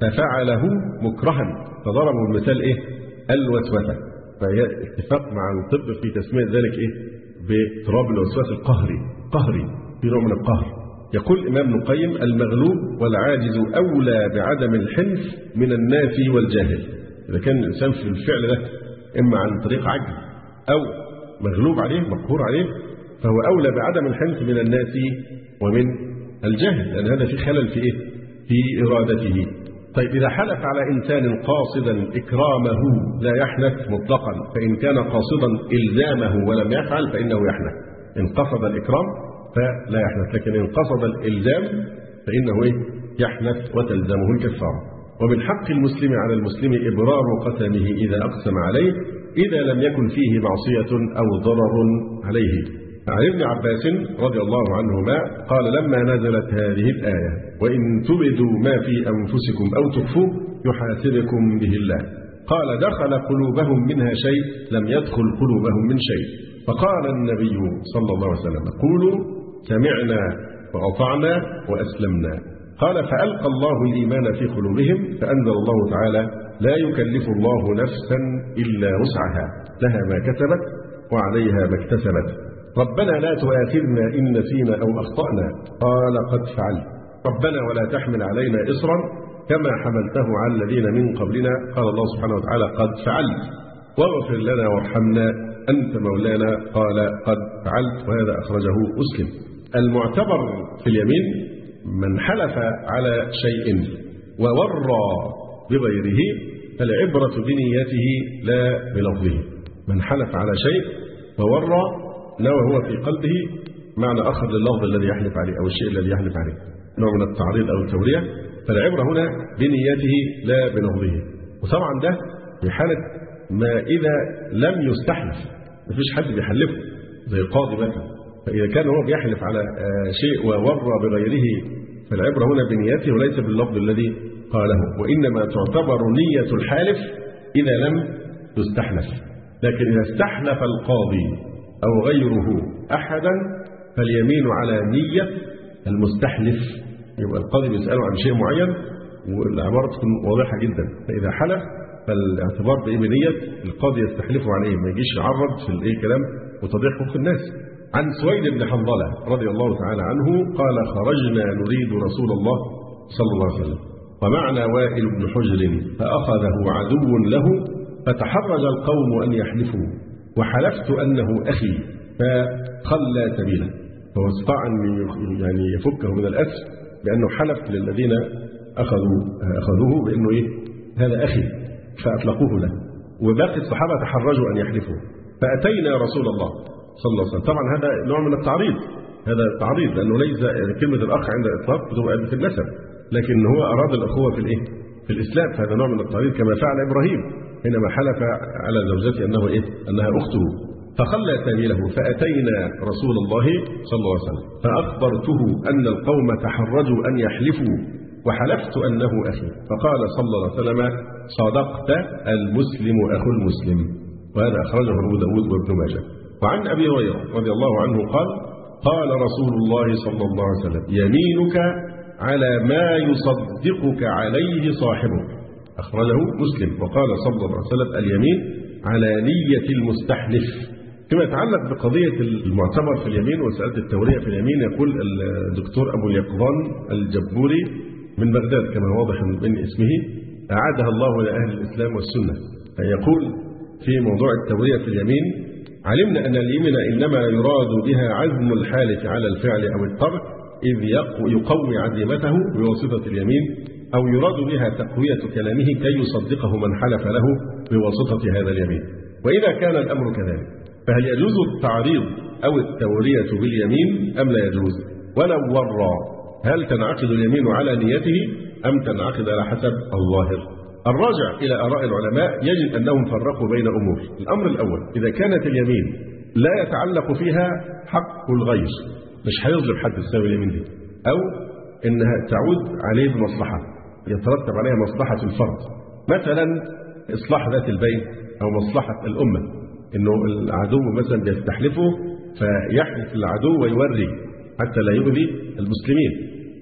ففعله مكرها. فضربوا المثال إيه؟ الوسوسة. فهي اتفاق مع الطب في تسمية ذلك إيه؟ باضطراب الوسواس القهري قهري في نوع من القهر. يقول الإمام ابن القيم المغلوب والعاجز أولى بعدم الحنف من النافي والجاهل. إذا كان الإنسان في الفعل ده إما عن طريق عجز أو مغلوب عليه مقهور عليه فهو أولى بعدم الحنف من الناسي ومن الجاهل لأن هذا في خلل في إيه؟ في إرادته طيب إذا حلف على إنسان قاصدا إكرامه لا يحنث مطلقا فإن كان قاصدا إلزامه ولم يفعل فإنه يحنث إن قصد الإكرام فلا يحنث لكن إن قصد الإلزام فإنه إيه؟ يحنث وتلزمه الكفارة ومن حق المسلم على المسلم إبرار قسمه إذا أقسم عليه إذا لم يكن فيه معصية أو ضرر عليه عن ابن عباس رضي الله عنهما قال لما نزلت هذه الآية وإن تبدوا ما في أنفسكم أو تخفوه يحاسبكم به الله. قال دخل قلوبهم منها شيء لم يدخل قلوبهم من شيء. فقال النبي صلى الله عليه وسلم قولوا سمعنا وأطعنا وأسلمنا. قال فألقى الله الإيمان في قلوبهم فأنزل الله تعالى لا يكلف الله نفسا إلا وسعها لها ما كسبت وعليها ما اكتسبت. ربنا لا تؤاخذنا إن نسينا أو أخطأنا. قال قد فعلت. ربنا ولا تحمل علينا إصرا كما حملته على الذين من قبلنا. قال الله سبحانه وتعالى قد فعلت. واغفر لنا وارحمنا. أنت مولانا. قال قد فعلت. وهذا أخرجه مسلم. المعتبر في اليمين من حلف على شيء وورى بغيره فالعبرة بنيته لا بلفظه. من حلف على شيء وورى نوى هو في قلبه معنى آخر لللفظ الذي يحلف عليه أو الشيء الذي يحلف عليه. نوع من التعريض أو التورية فالعبرة هنا بنيته لا بلفظه وطبعا ده في حالة ما إذا لم يستحلف. مفيش حد بيحلفه. زي القاضي مثلا. فإذا كان هو بيحلف على شيء وورى بغيره فالعبرة هنا بنيته وليس باللفظ الذي قاله. وإنما تعتبر نية الحالف إذا لم تستحلف لكن إذا استحلف القاضي أو غيره أحدا فاليمين على نية المستحلف يبقى القاضي بيسأله عن شيء معين والعبارة تكون واضحة جدا فإذا حلف فالاعتبار بإيه بنية؟ القاضي يستحلفه عليه ما يجيش يعرض في الإيه كلام وتضيع حقوق الناس. عن سويد بن حنظلة رضي الله تعالى عنه قال خرجنا نريد رسول الله صلى الله عليه وسلم ومعنا وائل بن حجر فأخذه عدو له فتحرج القوم أن يحلفوا. وحلفت أنه أخي فخلى سبيله. فهو استطاع أن يعني يفكه من الأسر بأنه حلف للذين أخذوا أخذوه بأنه إيه؟ هذا أخي فأطلقوه له. وباقي الصحابة تحرجوا أن يحلفوا. فأتينا رسول الله صلى الله عليه وسلم. طبعا هذا نوع من التعريض. هذا تعريض لأنه ليس كلمة الأخ عند الإطلاق بتبقى في النسب. لكن هو أراد الأخوة في الإيه؟ في الإسلام. فهذا نوع من التعريض كما فعل إبراهيم. حينما حلف على زوجته أنه إيه؟ أنها أخته. فخلى سبيله فأتينا رسول الله صلى الله عليه وسلم. فأخبرته أن القوم تحرجوا أن يحلفوا وحلفت أنه أخي. فقال صلى الله عليه وسلم صدقت المسلم أخو المسلم. وهذا أخرجه أبو داود وابن ماجه. وعن أبي هريرة رضي الله عنه قال قال رسول الله صلى الله عليه وسلم يمينك على ما يصدقك عليه صاحبك. أخرجه مسلم. وقال صلى الله عليه وسلم اليمين على نية المستحلف. فيما يتعلق بقضية المعتبر في اليمين وسألة التورية في اليمين يقول الدكتور أبو اليقظان الجبوري من بغداد كما واضح من اسمه أعادها الله لأهل الإسلام والسنة. يقول في موضوع التورية في اليمين علمنا أن اليمين إنما يراد بها عزم الحالف على الفعل أو الترك إذ يقوي عزيمته بواسطة اليمين أو يراد بها تقوية كلامه كي يصدقه من حلف له بواسطة هذا اليمين. وإذا كان الأمر كذلك فهل يجوز التعريض أو التورية باليمين أم لا يجوز؟ ولو ورى هل تنعقد اليمين على نيته أم تنعقد على حسب الظاهر؟ الراجع إلى آراء العلماء يجد أنهم فرقوا بين أمور. الأمر الأول إذا كانت اليمين لا يتعلق فيها حق الغير مش هيظلم حد تساوي اليمين دي أو إنها تعود عليه بمصلحة. يترتب عليها مصلحة الفرد. مثلا إصلاح ذات البين أو مصلحة الأمة. إنه العدو مثلا بيستحلفه فيحلف العدو ويوري حتى لا يؤذي المسلمين.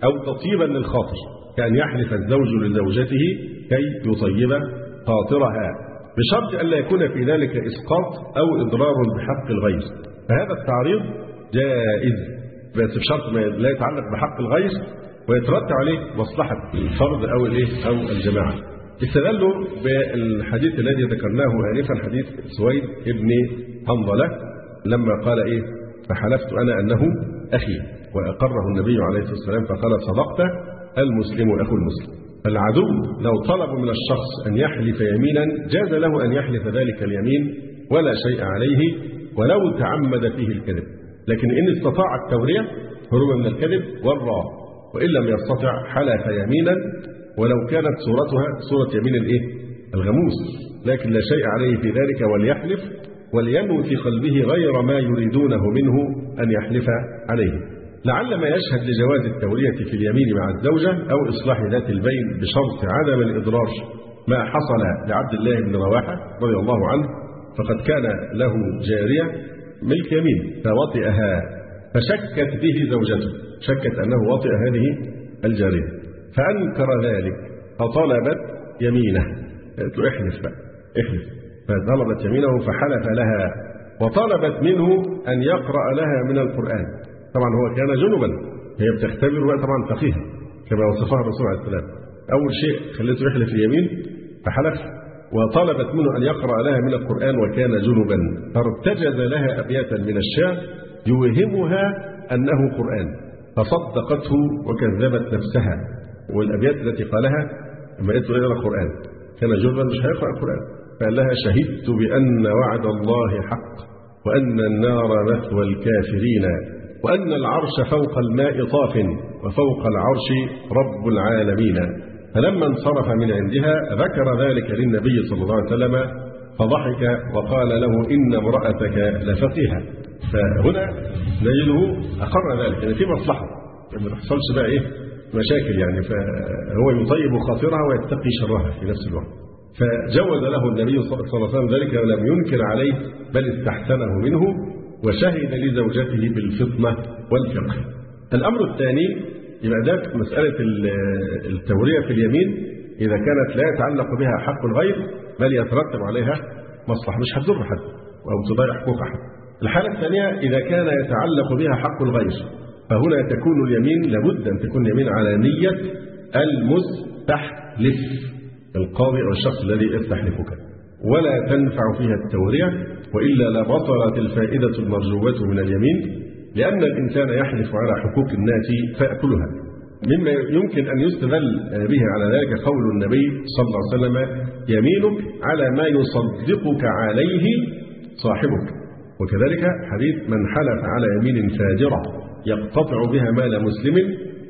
أو تطيبا للخاطر كأن يحلف الزوج لزوجته كي يطيب خاطرها. بشرط ألا يكون في ذلك إسقاط أو إضرار بحق الغير فهذا التعريض جائز بس بشرط ما لا يتعلق بحق الغير ويترتب عليه مصلحة الفرد أو الإيه أو الجماعة. استدلوا بالحديث الذي ذكرناه آنفا حديث سويد ابن حنظلة لما قال إيه؟ فحلفت أنا أنه أخي وأقره النبي عليه الصلاة والسلام فقال صدقت المسلم أخو المسلم. العدو لو طلب من الشخص أن يحلف يمينا جاز له أن يحلف ذلك اليمين ولا شيء عليه ولو تعمد فيه الكذب. لكن إن استطاع التورية هروبا من الكذب والراء وإن لم يستطع حلف يمينا ولو كانت صورتها صورة يمين الإيه؟ الغموس. لكن لا شيء عليه في ذلك وليحلف ولينوي في قلبه غير ما يريدونه منه أن يحلف عليه. لعل ما يشهد لجواز التورية في اليمين مع الزوجة أو إصلاح ذات البين بشرط عدم الإضرار ما حصل لعبد الله بن رواحة رضي الله عنه فقد كان له جارية ملك يمين فوطئها فشكت به زوجته. شكت أنه وطئ هذه الجارية فأنكر ذلك؟ فطلبت يمينه. قالت له احلف بقى احلف. فطلبت يمينه فحلف لها. وطلبت منه أن يقرأ لها من القرآن. طبعا هو كان جنبا. هي بتختبر طبعا فقيها كما وصفها الرسول عليه السلام. أول شيء خليته يحلف اليمين فحلف. وطلبت منه أن يقرأ لها من القرآن وكان جنبا. فارتجز لها أبياتا من الشعر يوهمها أنه قرآن. فصدقته وكذبت نفسها والأبيات التي قالها لما قلت له القرآن. كان جنبا مش هيقرأ القرآن. قال لها شهدت بأن وعد الله حق وأن النار مثوى الكافرين وأن العرش فوق الماء طاف وفوق العرش رب العالمين. فلما انصرف من عندها ذكر ذلك للنبي صلى الله عليه وسلم فضحك وقال له إن امرأتك لفقيهة فهنا نجده أقر ذلك يعني في مصلحة ما تحصلش بقى إيه مشاكل يعني فهو يطيب خاطرها ويتقي شرها في نفس الوقت. فجوز له النبي صلى الله عليه وسلم ذلك ولم ينكر عليه بل استحسنه منه وشهد لزوجته بالفطنة والفقه. الأمر الثاني يبقى ده مسألة التورية في اليمين إذا كانت لا يتعلق بها حق الغير بل يترتب عليها مصلحة مش هتضر حد أو تضيع حقوق أحد. الحالة الثانية إذا كان يتعلق بها حق الغير فهنا تكون اليمين لابد أن تكون يمين على نية المستحلف القاضي أو الشخص الذي يستحلفك. ولا تنفع فيها التورية وإلا لبطلت الفائدة المرجوة من اليمين لأن الإنسان يحلف على حقوق الناس فيأكلها. مما يمكن أن يستدل به على ذلك قول النبي صلى الله عليه وسلم يمينك على ما يصدقك عليه صاحبك. وكذلك حديث من حلف على يمين فاجرة يقتطع بها مال مسلم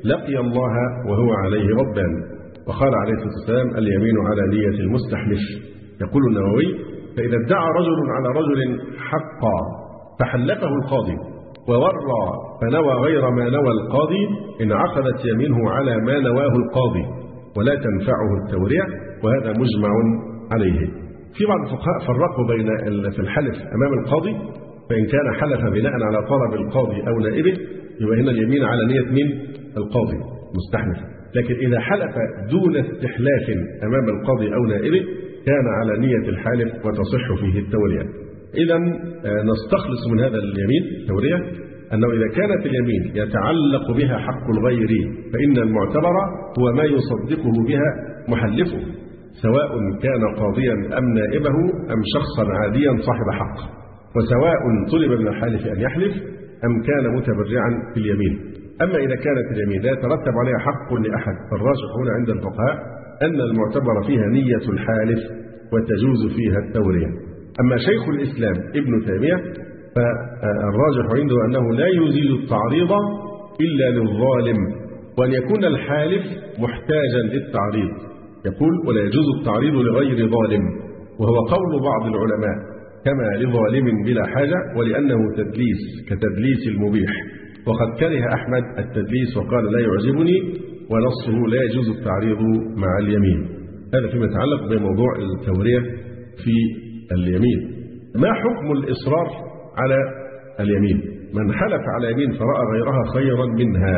لقي الله وهو عليه غضبان. وقال عليه الصلاة والسلام اليمين على نية المستحلف. يقول النووي فإذا ادعى رجل على رجل حقا فحلفه القاضي وورى فنوى غير ما نوى القاضي انعقدت يمينه على ما نواه القاضي ولا تنفعه التورية وهذا مجمع عليه. في بعض الفقهاء فرقوا بين في الحلف أمام القاضي فإن كان حلف بناء على طلب القاضي أو نائبه يبقى هنا اليمين على نية مين؟ القاضي مستحلف. لكن إذا حلف دون استحلاف أمام القاضي أو نائبه كان على نية الحالف وتصح فيه التورية إذا آه، نستخلص من هذا اليمين التورية أنه إذا كانت اليمين يتعلق بها حق الغير فإن المعتبر هو ما يصدقه بها محلفه سواء كان قاضيا أم نائبه أم شخصا عاديا صاحب حق. وسواء طلب من الحالف أن يحلف أم كان متبرعا في اليمين. أما إذا كانت اليمين لا يترتب عليها حق لأحد فالراجح هنا عند الفقهاء أن المعتبر فيها نية الحالف وتجوز فيها التورية أما شيخ الإسلام ابن تيمية فالراجح عنده أنه لا يزيل التعريض إلا للظالم وأن يكون الحالف محتاجا للتعريض. يقول ولا يجوز التعريض لغير ظالم. وهو قول بعض العلماء. كما لظالم بلا حاجة ولأنه تدليس كتدليس المبيح. وقد كره أحمد التدليس وقال لا يعجبني ونصه لا يجوز التعريض مع اليمين. هذا فيما يتعلق بموضوع التورية في اليمين. ما حكم الإصرار على اليمين؟ من حلف على يمين فرأى غيرها خيرا منها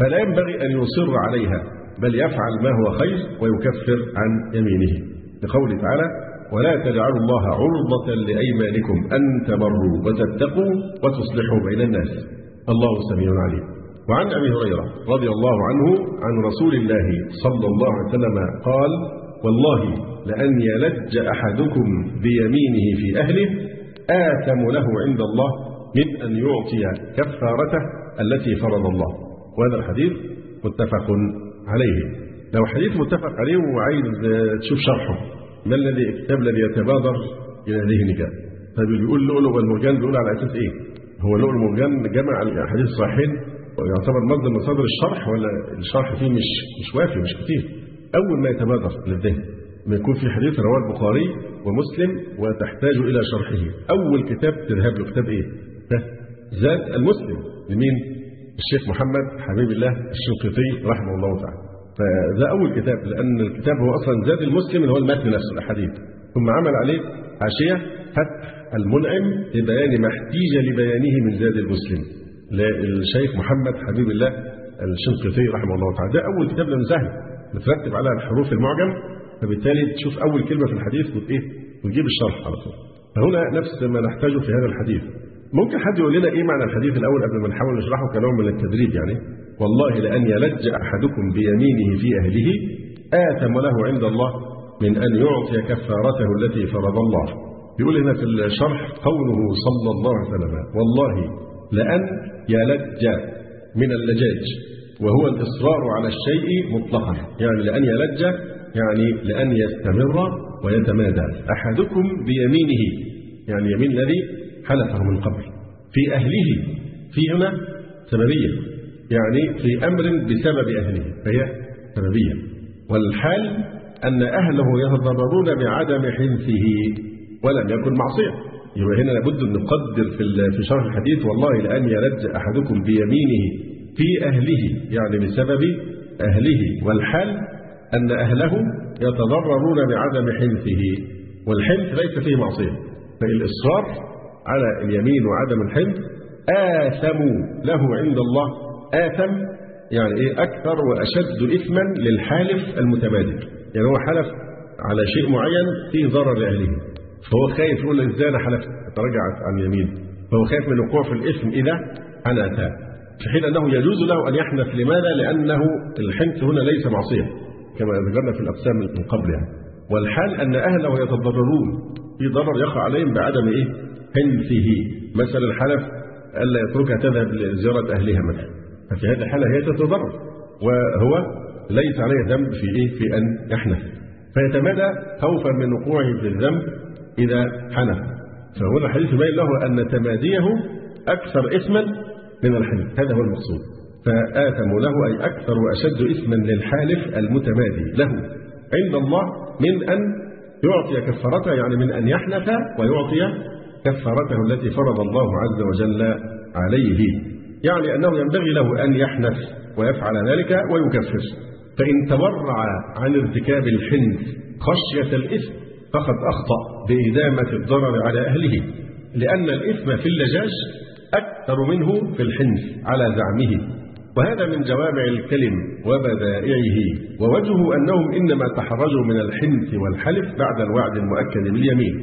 فلا ينبغي أن يصر عليها بل يفعل ما هو خير ويكفر عن يمينه. لقوله تعالى ولا تجعلوا الله عرضة لأيمانكم أن تبروا وتتقوا وتصلحوا بين الناس. الله سميع عليم. وعن أبي هريرة رضي الله عنه عن رسول الله صلى الله عليه وسلم قال والله لأن يلج أحدكم بيمينه في أهله آثم له عند الله من أن يعطي كفارته التي فرض الله. وهذا الحديث متفق عليه. لو حديث متفق عليه وعايز تشوف شرحه. ما الذي الكتاب الذي يتبادر إلى ذهنك طيب اللي بيقول لؤلؤ والمرجان بيقول على أساس إيه؟ هو لؤلؤ مرجان جمع الأحاديث الصحيحين ويعتبر مصدر من مصادر الشرح ولا الشرح فيه مش مش وافي مش كتير. أول ما يتبادر للذهن ما يكون في حديث رواه البخاري ومسلم وتحتاج إلى شرحه. أول كتاب تذهب له كتاب إيه؟ ده زاد المسلم لمين؟ الشيخ محمد حبيب الله الشنقيطي رحمه الله تعالى. فده أول كتاب لأن الكتاب هو أصلا زاد المسلم اللي هو المتن نفسه الأحاديث. ثم عمل عليه حاشية فتح المنعم لبيان ما احتيج لبيانه من زاد المسلم. للشيخ محمد حبيب الله الشنقيطي رحمه الله تعالى. ده أول كتاب لأنه سهل مترتب على الحروف المعجم. فبالتالي تشوف أول كلمة في الحديث وإيه وتجيب الشرح على طول. فهنا نفس ما نحتاجه في هذا الحديث. ممكن حد يقول لنا إيه معنى الحديث الأول قبل ما نحاول نشرحه كنوع من التدريب يعني؟ والله لأن يلج أحدكم بيمينه في أهله آثم له عند الله من أن يعطي كفارته التي فرض الله. يقول هنا في الشرح قوله صلى الله عليه وسلم والله لأن يلج من اللجاج وهو الإصرار على الشيء مطلقا. يعني لأن يلج يعني لأن يستمر ويتمادى. أحدكم بيمينه يعني يمين الذي حلفه من قبل في أهله في هنا سببية. يعني في أمر بسبب أهله فهي سببية. والحال أن أهله يتضررون بعدم حنثه ولم يكن معصية. يبقى هنا لابد أن نقدر في في شرح الحديث والله لأن يلج أحدكم بيمينه في أهله يعني بسبب أهله. والحال أن أهله يتضررون بعدم حنثه والحنث ليس فيه معصية. فالإصرار على اليمين وعدم الحنث آثموا له عند الله آثم يعني إيه أكثر وأشد إثما للحالف المتبادل. يعني هو حلف على شيء معين فيه ضرر لأهله فهو خايف يقول إزاي أنا حلفت؟ تراجعت عن يمين فهو خايف من الوقوع في الإثم إذا حنث في حين أنه يجوز له أن يحنث لماذا؟ لأنه الحنث هنا ليس معصية كما ذكرنا في الأقسام من قبل يعني. والحال أن أهله يتضررون في ضرر يقع عليهم بعدم إيه؟ حنثه مثلا حلف ألا يتركها تذهب لزيارة أهلها مثلا. ففي هذه الحالة هي تتضرر. وهو ليس عليه ذنب في إيه؟ في أن يحنث. فيتمادى خوفا من وقوعه في الذنب إذا حنث. فهنا الحديث يبين له أن تماديه أكثر إثما من الحنث. هذا هو المقصود. فآثم له أي أكثر وأشد إثما للحالف المتمادي له. عند الله من أن يعطي كفارته يعني من أن يحنث ويعطي كفارته التي فرض الله عز وجل عليه. يعني أنه ينبغي له أن يحنث ويفعل ذلك ويكفر. فإن تورع عن ارتكاب الحنث خشية الإثم فقد أخطأ بإدامة الضرر على أهله لأن الإثم في اللجاج أكثر منه في الحنث على زعمه. وهذا من جوامع الكلم وبدائعه ووجهه أنهم إنما تحرجوا من الحنث والحلف بعد الوعد المؤكد باليمين.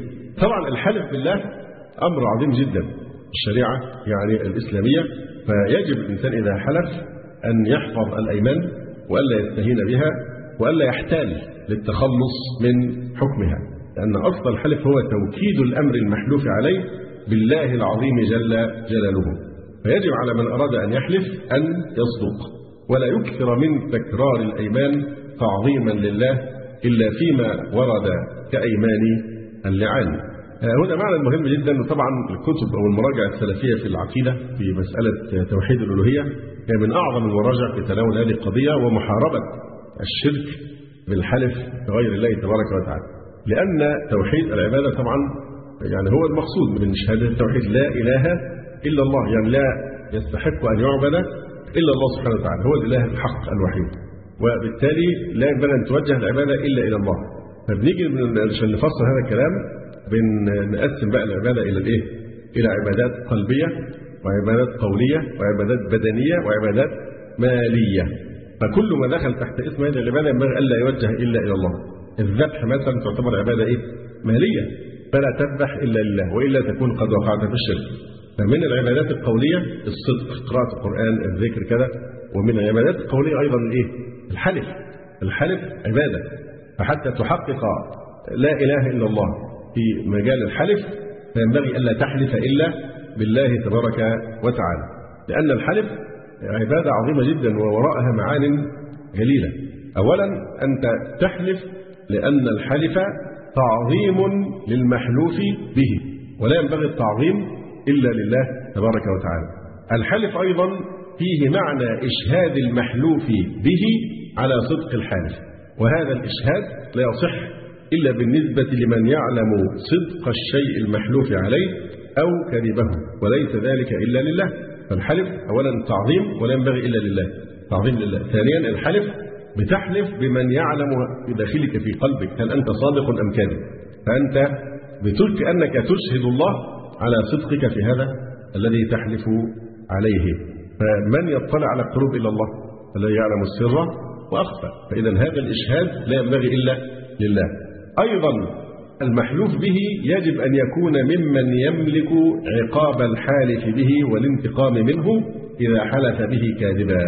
طبعا الحلف بالله أمر عظيم جدا. الشريعة يعني الإسلامية فيجب الإنسان إذا حلف أن يحفظ الأيمان وألا يستهين بها وألا يحتال للتخلص من حكمها لأن أصل الحلف هو توكيد الأمر المحلوف عليه بالله العظيم جل جلاله. فيجب على من أراد أن يحلف أن يصدق ولا يكثر من تكرار الأيمان تعظيما لله إلا فيما ورد كأيمان اللعان. هنا معنى مهم جدا وطبعا الكتب أو المراجع السلفية في العقيدة في مسألة توحيد الألوهية هي من أعظم المراجع في تناول هذه القضية ومحاربة الشرك بالحلف بغير الله تبارك وتعالى. لأن توحيد العبادة طبعا يعني هو المقصود من شهادة التوحيد لا إله إلا الله يعني لا يستحق أن يعبد إلا الله سبحانه وتعالى هو الإله الحق الوحيد. وبالتالي لا ينبغي أن توجه العبادة إلا إلى الله. فبنيجي عشان نفسر هذا الكلام بنقسم بقى العبادة إلى الإيه؟ إلى عبادات قلبية وعبادات قولية وعبادات بدنية وعبادات مالية. فكل ما دخل تحت اسم هذه العبادة ينبغي ألا يوجه إلا إلى الله. الذبح مثلا تعتبر عبادة إيه؟ مالية. فلا تذبح إلا لله وإلا تكون قد وقعت في الشرك. فمن العبادات القولية الصدق قراءة القرآن الذكر كذا. ومن العبادات القولية أيضا الإيه؟ الحلف. الحلف عبادة. فحتى تحقق لا إله إلا الله في مجال الحلف فينبغي ألا تحلف إلا بالله تبارك وتعالى. لأن الحلف عبادة عظيمة جدا ووراءها معان جليلة. أولا أنت تحلف لأن الحلف تعظيم للمحلوف به ولا ينبغي التعظيم إلا لله تبارك وتعالى. الحلف أيضا فيه معنى إشهاد المحلوف به على صدق الحالف. وهذا الإشهاد لا يصح إلا بالنسبة لمن يعلم صدق الشيء المحلوف عليه أو كذبه وليس ذلك إلا لله. فالحلف أولا تعظيم ولا ينبغي إلا لله. تعظيم لله. ثانيا الحلف بتحلف بمن يعلم بداخلك في قلبك هل أنت صادق أم كاذب؟ فأنت بتلك أنك تشهد الله على صدقك في هذا الذي تحلف عليه. فمن يطلع على القلوب إلا الله؟ الذي يعلم السر. وأخفى. فإذا هذا الإشهاد لا ينبغي إلا لله. أيضا المحلوف به يجب أن يكون ممن يملك عقاب الحالف به والانتقام منه إذا حلف به كاذبا.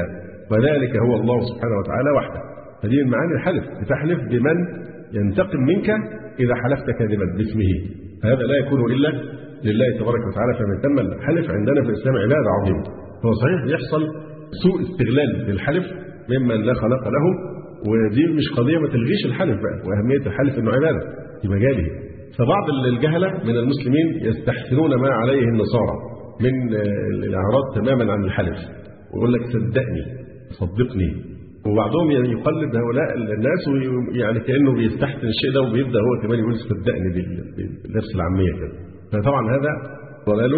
وذلك هو الله سبحانه وتعالى وحده. هذه من معاني الحلف. بتحلف بمن ينتقم منك إذا حلفت كاذبا باسمه. هذا لا يكون إلا لله تبارك وتعالى فمن ثم الحلف عندنا في الإسلام عبادة عظيمة. هو صحيح يحصل سوء استغلال للحلف ممن لا خلق له ودي مش قضية ما تلغيش الحلف بقى وأهمية الحلف إنه عبادة في مجاله فبعض الجهلة من المسلمين يستحسنون ما عليه النصارى من الإعراض تماما عن الحلف. ويقول لك صدقني صدقني. وبعضهم يعني يقلد هؤلاء الناس يعني كأنه بيستحسن الشيء ده وبيبدأ هو كمان يقول صدقني بالنفس العامية كده. فطبعا هذا ضلال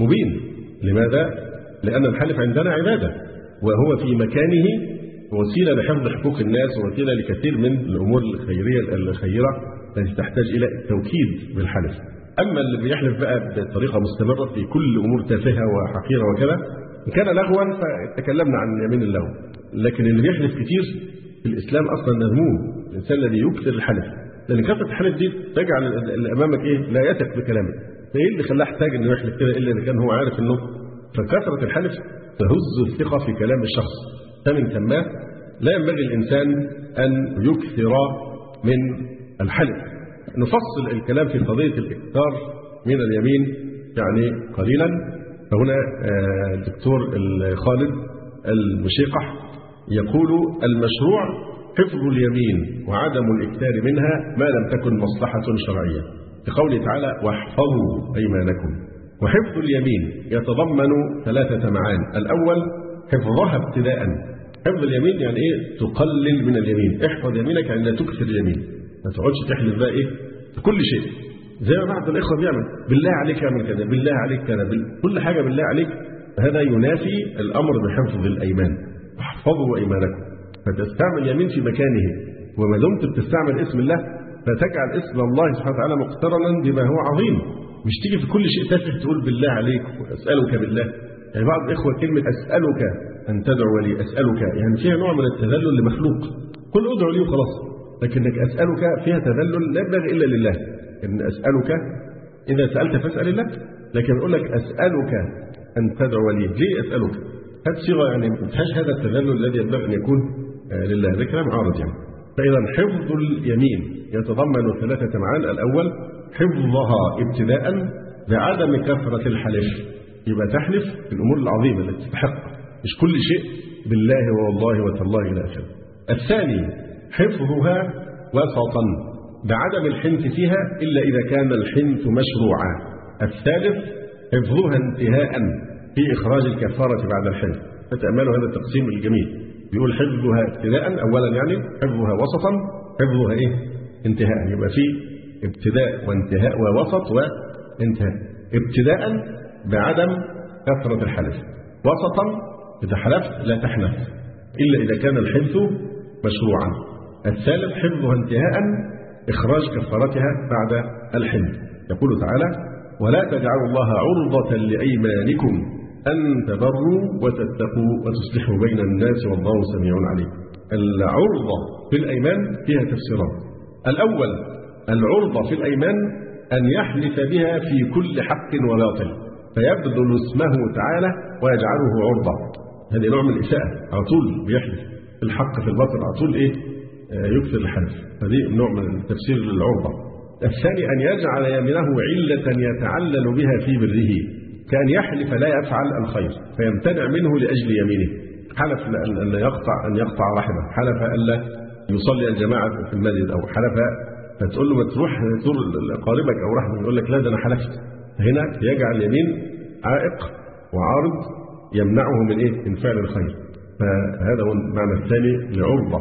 مبين. لماذا؟ لأن الحلف عندنا عبادة. وهو في مكانه وسيلة لحفظ حقوق الناس ووسيلة لكثير من الأمور الخيرية الخيرة التي تحتاج إلى التوكيد بالحلف. أما اللي بيحلف بقى بطريقة مستمرة في كل أمور تافهة وحقيره وكذا إن كان لغوا فتكلمنا عن يمين اللغو. لكن اللي بيحلف كتير في الإسلام أصلا مذموم الإنسان الذي يكثر الحلف. لأن كثرة الحلف دي تجعل اللي أمامك إيه؟ لا يثق بكلامك. فإيه اللي خلاه احتاج إنه يحلف كده إلا إذا كان هو عارف إنه فكثره الحلف تهز الثقة في كلام الشخص. فمن ثم لا ينبغي الإنسان أن يكثر من الحلف نفصل الكلام في قضية الإكثار من اليمين يعني قليلا. فهنا الدكتور خالد المشيقح يقول المشروع حفظ اليمين وعدم الإكثار منها ما لم تكن مصلحة شرعية. بقوله تعالى واحفظوا أيمانكم. وحفظ اليمين يتضمن ثلاثة معاني الأول حفظها ابتداء. حفظ اليمين يعني إيه؟ تقلل من اليمين. احفظ يمينك يعني لا تكثر اليمين. ما تقعدش تحلف بقى في كل شيء. زي ما بعض الإخوة بيعمل. بالله عليك اعمل كذا بالله عليك كذا كل حاجة بالله عليك. هذا ينافي الأمر بحفظ الأيمان. احفظوا أيمانكم. فتستعمل يمين في مكانه. وما دمت بتستعمل اسم الله فتجعل اسم الله سبحانه وتعالى مقترنا بما هو عظيم. مش تيجي في كل شيء تافه تقول بالله عليك وأسألك بالله. يعني بعض الإخوة كلمة أسألك أن تدعو لي أسألك. يعني فيها نوع من التذلل لمخلوق. قل ادعو لي وخلاص. لكنك أسألك فيها تذلل لا ينبغي إلا لله. إن أسألك إذا سألت فاسأل الله. لكن يقول لك أسألك أن تدعو لي. ليه أسألك؟ هذه صيغة يعني ما فيهاش هذا التذلل الذي ينبغي أن يكون لله. ده كلام عارض يعني. فإذا حفظ اليمين يتضمن ثلاثة معان الأول حفظها ابتداء بعدم كثرة الحلف. يبقى تحلف في الأمور العظيمة التي تستحق. مش كل شيء بالله والله وتالله إلى اخره الثاني حفظها وسطا بعدم الحنث فيها إلا إذا كان الحنث مشروعا. الثالث حفظها انتهاء في إخراج الكفارة بعد الحنث فتأملوا هذا التقسيم الجميل. بيقول حفظها ابتداء أولا يعني حفظها وسطا حفظها إيه؟ انتهاء يبقى في ابتداء وانتهاء ووسط وانتهاء. ابتداء بعدم كثرة الحلف. وسطا إذا حلفت لا تحنث إلا إذا كان الحنث مشروعا. الثالث حفظها انتهاء إخراج كفارتها بعد الحنث يقول تعالى ولا تجعلوا الله عرضة لأيمانكم أن تبروا وتتقوا وتصلحوا بين الناس والله سميع عليم. العرضة في الأيمان فيها تفسيرات الأول العرضة في الأيمان أن يحلف بها في كل حق وباطل فيبذل اسمه تعالى ويجعله عرضة هذه نوع من الإساءة على طول بيحلف. الحق في الباطل على طول إيه؟ يكثر الحلف. فدي نوع من التفسير للعرضة. الثاني أن يجعل يمينه علة يتعلل بها في بره. كأن يحلف لا يفعل الخير فيمتنع منه لأجل يمينه. حلف أن يقطع أن يقطع رحمه. حلف ألا يصلي الجماعة في المسجد أو حلف فتقول له ما تروح تزور قاربك أو رحمه يقول لك لا ده أنا حلفت. هنا يجعل اليمين عائق وعارض يمنعه من إيه؟ من فعل الخير. فهذا هو المعنى الثاني لعرضة.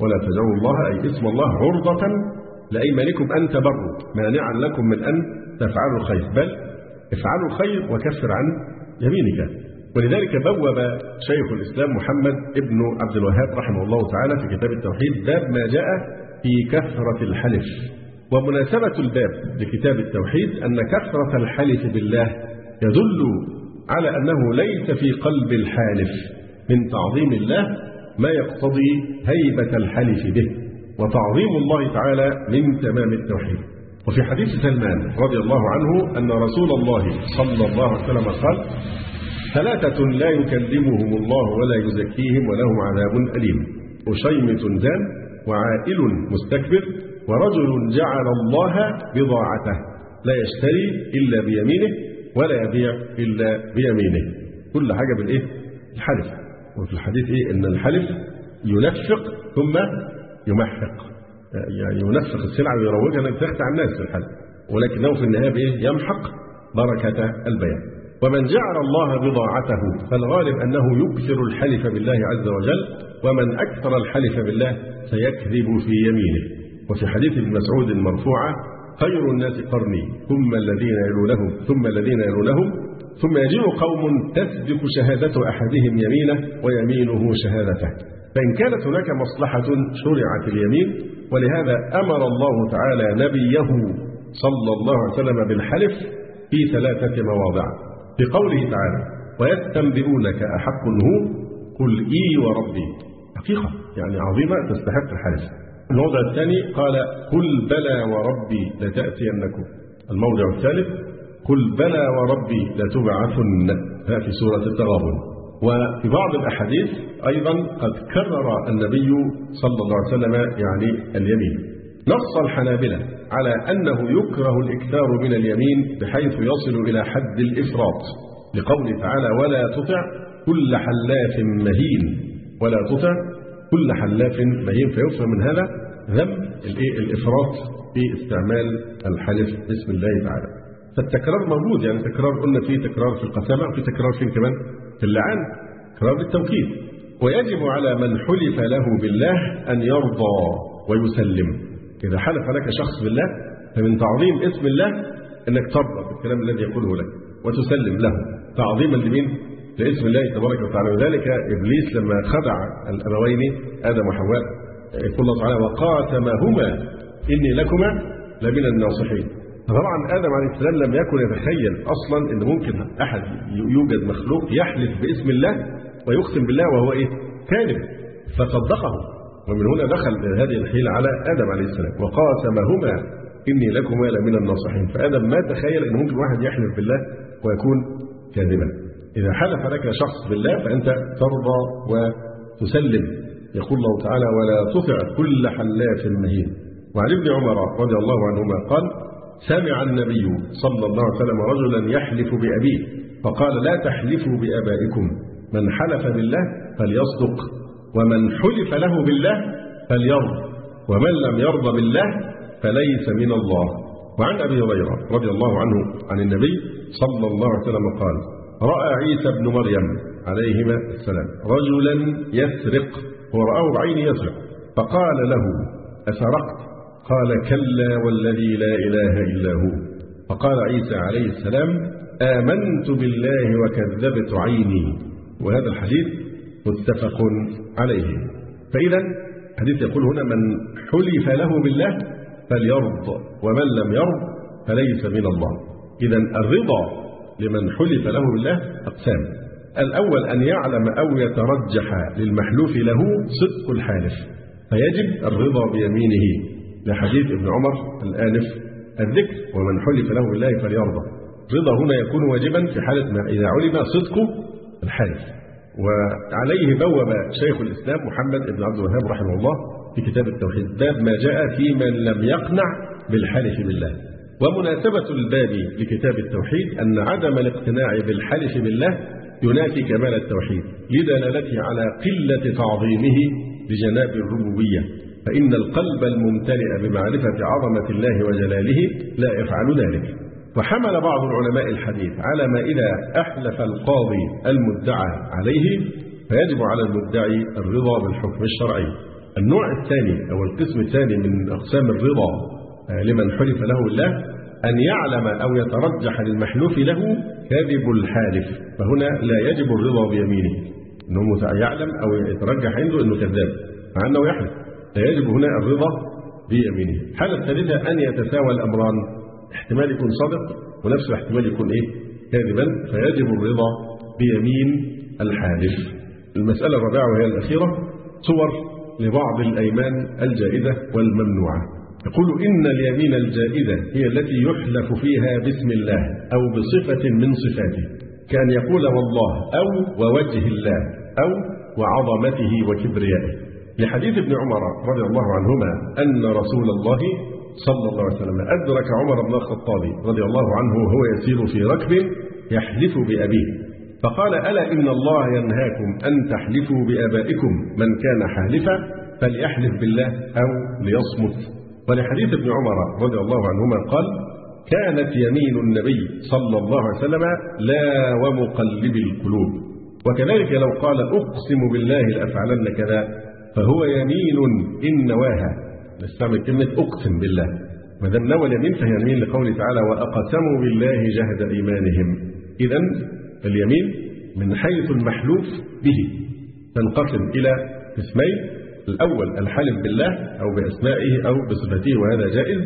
ولا تجعلوا الله أي اسم الله عرضة لأيمانكم أن تبروا. مانعا لكم من أن تفعلوا الخير. بل افعلوا الخير وكفر عن يمينك. ولذلك بوب شيخ الإسلام محمد ابن عبد الوهاب رحمه الله تعالى في كتاب التوحيد باب ما جاء في كثرة الحلف. ومناسبة الباب لكتاب التوحيد أن كثرة الحلف بالله يدل على أنه ليس في قلب الحالف من تعظيم الله ما يقتضي هيبة الحلف به وتعظيم الله تعالى من تمام التوحيد. وفي حديث سلمان رضي الله عنه أن رسول الله صلى الله عليه وسلم قال ثلاثة لا يكلمهم الله ولا يزكيهم ولهم عذاب أليم وشيمة زان وعائل مستكبر ورجل جعل الله بضاعته لا يشتري إلا بيمينه ولا يبيع إلا بيمينه كل حاجة بالإيه؟ الحلف وفي الحديث إيه؟ إن الحلف ينفق ثم يمحق يعني ينفق السلعة ويروجها لتخت على الناس في الحلف ولكنه في النهاية بإيه؟ يمحق بركة البيع ومن جعل الله بضاعته فالغالب أنه يكثر الحلف بالله عز وجل ومن أكثر الحلف بالله سيكذب في يمينه. وفي حديث ابن مسعود مرفوعة خير الناس قرني ثم الذين يلونهم ثم الذين يلونهم ثم يجيء قوم تسبق شهادة أحدهم يمينه ويمينه شهادته. فإن كانت هناك مصلحة شرعت اليمين ولهذا أمر الله تعالى نبيه صلى الله عليه وسلم بالحلف في ثلاثة مواضع. في قوله تعالى ويستنبئونك أحق هو قل إي وربي. حقيقة يعني عظيمة تستحق الحلف الموضع الثاني قال قل بلى وربي لتأتينكم. الموضع الثالث قل بلى وربي لتبعثن. في سورة التغابن. وفي بعض الأحاديث أيضا قد كرر النبي صلى الله عليه وسلم يعني اليمين. نص الحنابلة على أنه يكره الإكثار من اليمين بحيث يصل إلى حد الإفراط. لقوله تعالى ولا تطع كل حلاف مهين. ولا تطع كل حلاف مهين. فيفهم من هذا ذم الإيه؟ الإفراط في استعمال الحلف. باسم الله تعالى. فالتكرار موجود يعني تكرار قلنا في تكرار في القسامة وفي تكرار فين كمان؟ في اللعان. تكرار بالتوكيد ويجب على من حلف له بالله أن يرضى ويسلم. إذا حلف لك شخص بالله فمن تعظيم اسم الله إنك ترضى بالكلام الذي يقوله لك وتسلم له. تعظيما لمين؟ لاسم الله تبارك وتعالى. وذلك إبليس لما خدع الابوين آدم وحواء. يقول الله تعالى وقاسمهما إني لكما لمن الناصحين. فطبعا آدم عليه السلام لم يكن يتخيل أصلا إن ممكن أحد يوجد مخلوق يحلف باسم الله ويقسم بالله وهو إيه؟ كاذب. فصدقه. ومن هنا دخل هذه الحيلة على آدم عليه السلام وقاسمهما إني لكما لمن الناصحين. فآدم ما تخيل أن ممكن واحد يحلف بالله ويكون كاذبا. إذا حلف لك شخص بالله فأنت ترضى وتسلم. يقول الله تعالى ولا تطع كل حلاف مهين. وعن ابن عمر رضي الله عنهما قال سمع النبي صلى الله عليه وسلم رجلا يحلف بأبيه فقال لا تحلفوا بآبائكم. من حلف بالله فليصدق. ومن حلف له بالله فليرضى ومن لم يرضى بالله فليس من الله. وعن أبي هريرة رضي الله عنه عن النبي صلى الله عليه وسلم قال رأى عيسى بن مريم عليهما السلام رجلا يسرق ورآه بعينه يسرق فقال له أسرقت؟ قال كلا والذي لا إله إلا هو. فقال عيسى عليه السلام آمنت بالله وكذبت عيني. وهذا الحديث متفق عليه. فإذا الحديث يقول هنا من حلف له بالله فليرض ومن لم يرض فليس من الله. إذا الرضا لمن حلف له بالله أقسام. الأول أن يعلم أو يترجح للمحلوف له صدق الحالف. فيجب الرضا بيمينه. لحديث ابن عمر الآنف الذكر ومن حلف له بالله فليرضى. رضا هنا يكون واجبا في حالة ما إذا علم صدق الحالف. وعليه بوب شيخ الإسلام محمد بن عبد الوهاب رحمه الله في كتاب التوحيد. باب ما جاء في من لم يقنع بالحلف بالله. ومناسبة الباب لكتاب التوحيد أن عدم الاقتناع بالحلف بالله ينافي كمال التوحيد. لدلالته على قلة تعظيمه لجناب الربوبية. فإن القلب الممتلئ بمعرفة عظمة الله وجلاله لا يفعل ذلك. وحمل بعض العلماء الحديث على ما إذا أحلف القاضي المدعى عليه فيجب على المدعي الرضا بالحكم الشرعي. النوع الثاني أو القسم الثاني من أقسام الرضا لمن حلف له الله أن يعلم أو يترجح للمحلوف له كذب الحالف فهنا لا يجب الرضا بيمينه. أنه يعلم أو يترجح عنده أنه كذاب مع أنه يحلف. فيجب هنا الرضا بيمينه. الحالة الثالثة أن يتساوى الأمران. احتمال يكون صادق ونفس الاحتمال يكون إيه؟ كاذبا فيجب الرضا بيمين الحالف المسألة الرابعة وهي الأخيرة صور لبعض الأيمان الجائزة والممنوعة. يقول إن اليمين الجائزة هي التي يحلف فيها باسم الله أو بصفة من صفاته كأن يقول والله أو ووجه الله أو وعظمته وكبريائه. لحديث ابن عمر رضي الله عنهما أن رسول الله صلى الله عليه وسلم. أدرك عمر بن الخطاب رضي الله عنه وهو يسير في ركب يحلف بأبيه. فقال ألا إن الله ينهاكم أن تحلفوا بآبائكم من كان حالفا فليحلف بالله أو ليصمت. ولحديث ابن عمر رضي الله عنهما قال كانت يمين النبي صلى الله عليه وسلم لا ومقلب القلوب. وكذلك لو قال أقسم بالله لأفعلن كذا فهو يمين إن نواها. نستعمل كلمة أقسم بالله. ما دام نوى اليمين فهي يمين لقوله تعالى وأقسموا بالله جهد إيمانهم. إذا اليمين من حيث المحلوف به. تنقسم إلى قسمين. الأول الحلف بالله أو بأسمائه أو بصفاته وهذا جائز.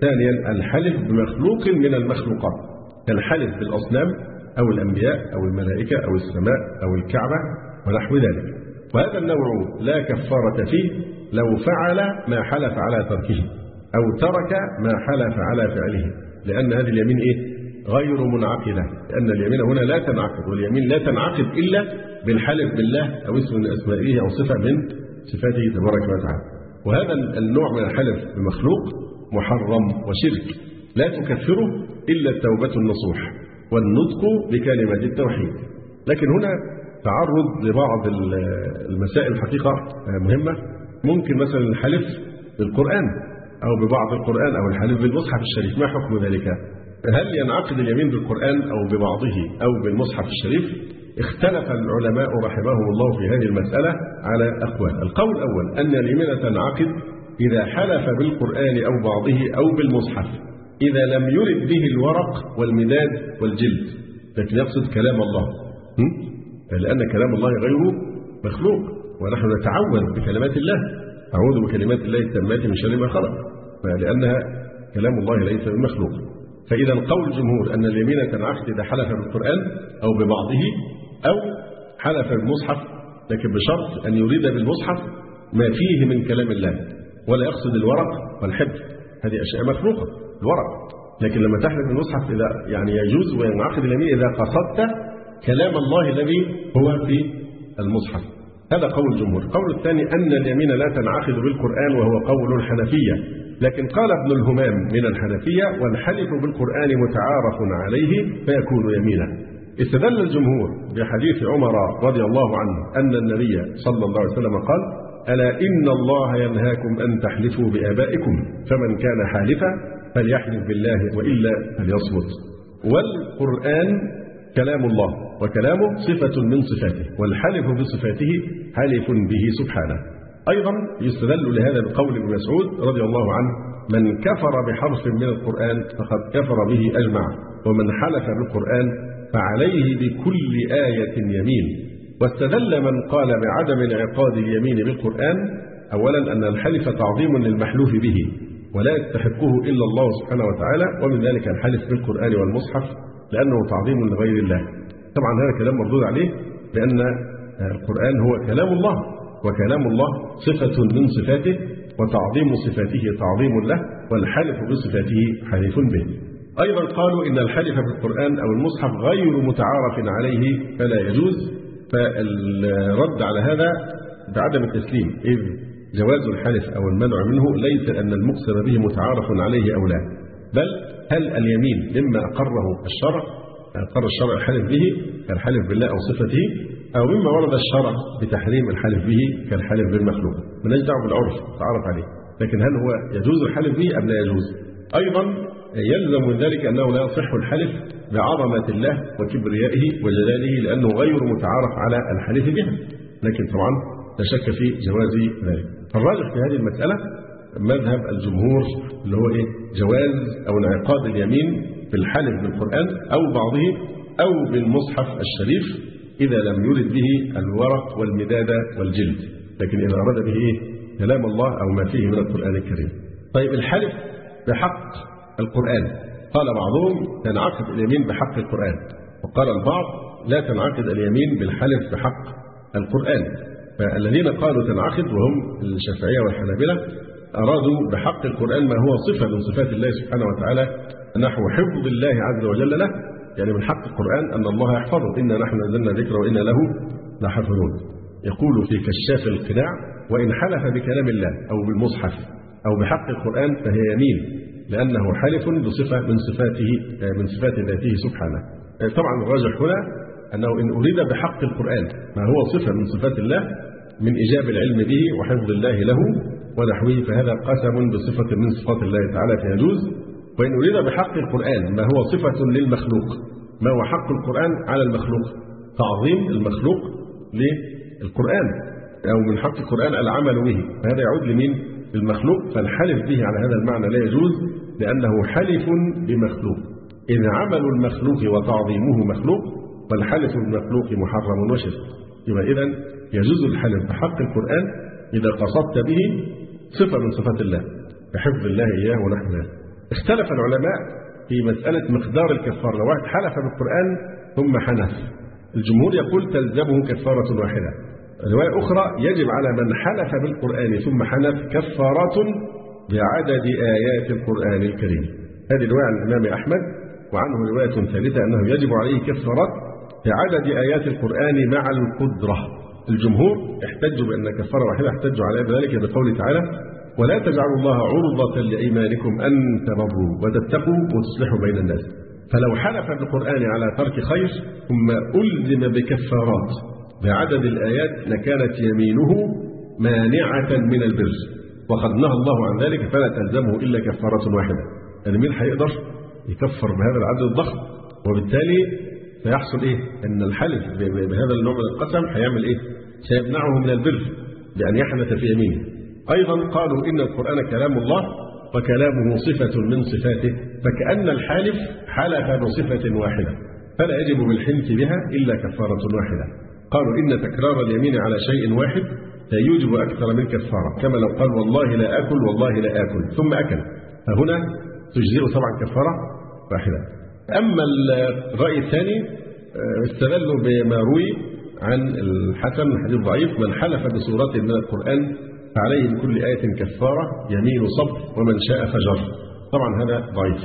ثانيا الحلف بمخلوق من المخلوقات. كالحلف بالأصنام أو الأنبياء أو الملائكة أو السماء أو الكعبة ونحو ذلك. وهذا النوع لا كفارة فيه لو فعل ما حلف على تركه أو ترك ما حلف على فعله. لأن هذه اليمين إيه؟ غير منعقدة. لأن اليمين هنا لا تنعقد واليمين لا تنعقد إلا بالحلف بالله أو اسم من أسمائه أو صفة من صفاته تبارك وتعالى. وهذا النوع من الحلف بمخلوق محرم وشرك. لا تكفره إلا التوبة النصوح والنطق بكلمة التوحيد. لكن هنا تعرض لبعض المسائل الحقيقة مهمة. ممكن مثلا الحلف بالقرآن أو ببعض القرآن أو الحلف بالمصحف الشريف. ما حكم ذلك؟ هل ينعقد اليمين بالقرآن أو ببعضه أو بالمصحف الشريف؟ اختلف العلماء رحمهم الله في هذه المسألة على أقوال. القول الأول أن اليمين تنعقد إذا حلف بالقرآن أو بعضه أو بالمصحف إذا لم يرد به الورق والمداد والجلد. لكن يقصد كلام الله. لأن كلام الله غير مخلوق ونحن نتعوذ بكلمات الله. أعوذ بكلمات الله التامات من شر ما خلق. لأنها كلام الله ليس بمخلوق. فإذا قول الجمهور أن اليمين تنعقد إذا حلف بالقرآن أو ببعضه أو حلف بالمصحف لكن بشرط أن يريد بالمصحف ما فيه من كلام الله. ولا يقصد الورق والحبر هذه أشياء مخلوقة الورق. لكن لما تحلف بالمصحف إذا يعني يجوز وينعقد اليمين إذا قصدت كلام الله الذي هو في المصحف. هذا قول الجمهور. القول الثاني أن اليمين لا تنعقد بالقرآن وهو قول الحنفية لكن قال ابن الهمام من الحنفية والحلف بالقرآن متعارف عليه فيكون يمينا. استدل الجمهور بحديث عمر رضي الله عنه أن النبي صلى الله عليه وسلم قال ألا إن الله ينهاكم أن تحلفوا بآبائكم فمن كان حالفا فليحلف بالله وإلا فليصمت. والقرآن كلام الله وكلامه صفة من صفاته والحلف بصفاته حلف به سبحانه. أيضا يستدل لهذا بقول ابن مسعود رضي الله عنه من كفر بحرف من القرآن فقد كفر به أجمع ومن حلف بالقرآن فعليه بكل آية يمين. واستدل من قال بعدم انعقاد اليمين بالقرآن أولا أن الحلف تعظيم للمحلوف به ولا يستحقه إلا الله سبحانه وتعالى ومن ذلك الحلف بالقرآن والمصحف. لأنه تعظيم لغير الله. طبعا هذا كلام مردود عليه لأن القرآن هو كلام الله وكلام الله صفة من صفاته وتعظيم صفاته تعظيم له والحلف بصفاته حليف به. أيضا قالوا إن الحلف في القرآن أو المصحف غير متعارف عليه فلا يجوز. فالرد على هذا بعدم التسليم إذ جواز الحلف أو المنع منه ليس أن المقسم به متعارف عليه أو لا. بل هل اليمين مما أقره الشرع أقر الشرع الحلف به كالحلف بالله أو صفته أو مما ورد الشرع بتحريم الحلف به كالحلف بالمخلوق. من دعوة بالعرف تعرف عليه. لكن هل هو يجوز الحلف به أم لا يجوز؟ أيضا يلزم من ذلك أنه لا يصح الحلف بعظمة الله وكبريائه وجلاله لأنه غير متعارف على الحلف بها لكن طبعا لا شك في جواز ذلك. الراجح في هذه المسألة مذهب الجمهور اللي هو إيه؟ جواز أو انعقاد اليمين في الحلف بالقرآن أو بعضه أو بالمصحف الشريف إذا لم يرد به الورق والمداد والجلد. لكن إذا أراد به كلام الله أو ما فيه من القرآن الكريم. طيب الحلف بحق القرآن. قال بعضهم تنعقد اليمين بحق القرآن. وقال البعض لا تنعقد اليمين بالحلف بحق القرآن. فالذين قالوا تنعقد وهم الشافعية والحنابلة أرادوا بحق القرآن ما هو صفة من صفات الله سبحانه وتعالى نحو حفظ الله عز وجل له يعني من حق القرآن أن الله يحفظه. إنا نحن نزلنا ذكر وإنا له لحافظون. يقول في كشاف القناع وإن حلف بكلام الله أو بالمصحف أو بحق القرآن فهي يمين لأنه حلف بصفة من صفاته من صفات ذاته سبحانه. طبعا الراجح هنا أنه إن أريد بحق القرآن ما هو صفة من صفات الله من إيجاب العلم به وحفظ الله له ونحوه فهذا قسم بصفة من صفات الله تعالى فيجوز وإن أريد بحق القرآن ما هو صفة للمخلوق؟ ما هو حق القرآن على المخلوق؟ تعظيم المخلوق للقرآن. أو من حق القرآن العمل به. فهذا يعود لمين؟ للمخلوق. فالحلف به على هذا المعنى لا يجوز لأنه حلف بمخلوق. إذ عمل المخلوق وتعظيمه مخلوق والحلف بالمخلوق محرم وشرك. إذا يجوز الحلف بحق القرآن إذا قصدت به صفة من صفات الله. بحفظ الله إياه ونحو ذلك اختلف العلماء في مسألة مقدار الكفارة لو واحد حلف بالقرآن ثم حنث الجمهور يقول تلزمه كفارة واحدة. رواية أخرى يجب على من حلف بالقرآن ثم حنث كفارات بعدد آيات القرآن الكريم. هذه رواية عن الإمام أحمد وعنه رواية ثالثة أنه يجب عليه كفارات بعدد آيات القرآن مع القدرة. الجمهور احتجوا بأن كفارة واحدة احتجوا على ذلك بقوله تعالى ولا تجعلوا الله عرضة لأيمانكم أن تبروا وتتقوا وتصلحوا بين الناس. فلو حلف بالقرآن على ترك خير ثم ألزم بكفارات بعدد الآيات لكانت يمينه مانعة من البر وقد نهى الله عن ذلك فلا تلزمه إلا كفارة واحدة. يعني مين هيقدر يكفر بهذا العدد الضخم؟ وبالتالي سيحصل إيه؟ أن الحلف بهذا النوع من القسم هيعمل إيه؟ سيمنعه من البر بأن يحنث في يمينه أيضا قالوا إن القرآن كلام الله وكلامه صفة من صفاته فكأن الحالف حلف بصفة واحدة فلا يجب بالحنث بها إلا كفارة واحدة قالوا إن تكرار اليمين على شيء واحد لا يوجب أكثر من كفارة كما لو قال والله لا آكل والله لا آكل ثم أكل فهنا تجزئ طبعا كفارة واحدة أما الرأي الثاني استدلوا بما روي عن الحسن الحديث ضعيف من حلف بسورة من القرآن فعليه بكل آية كفارة يمين صبر ومن شاء فجر. طبعا هذا ضعيف.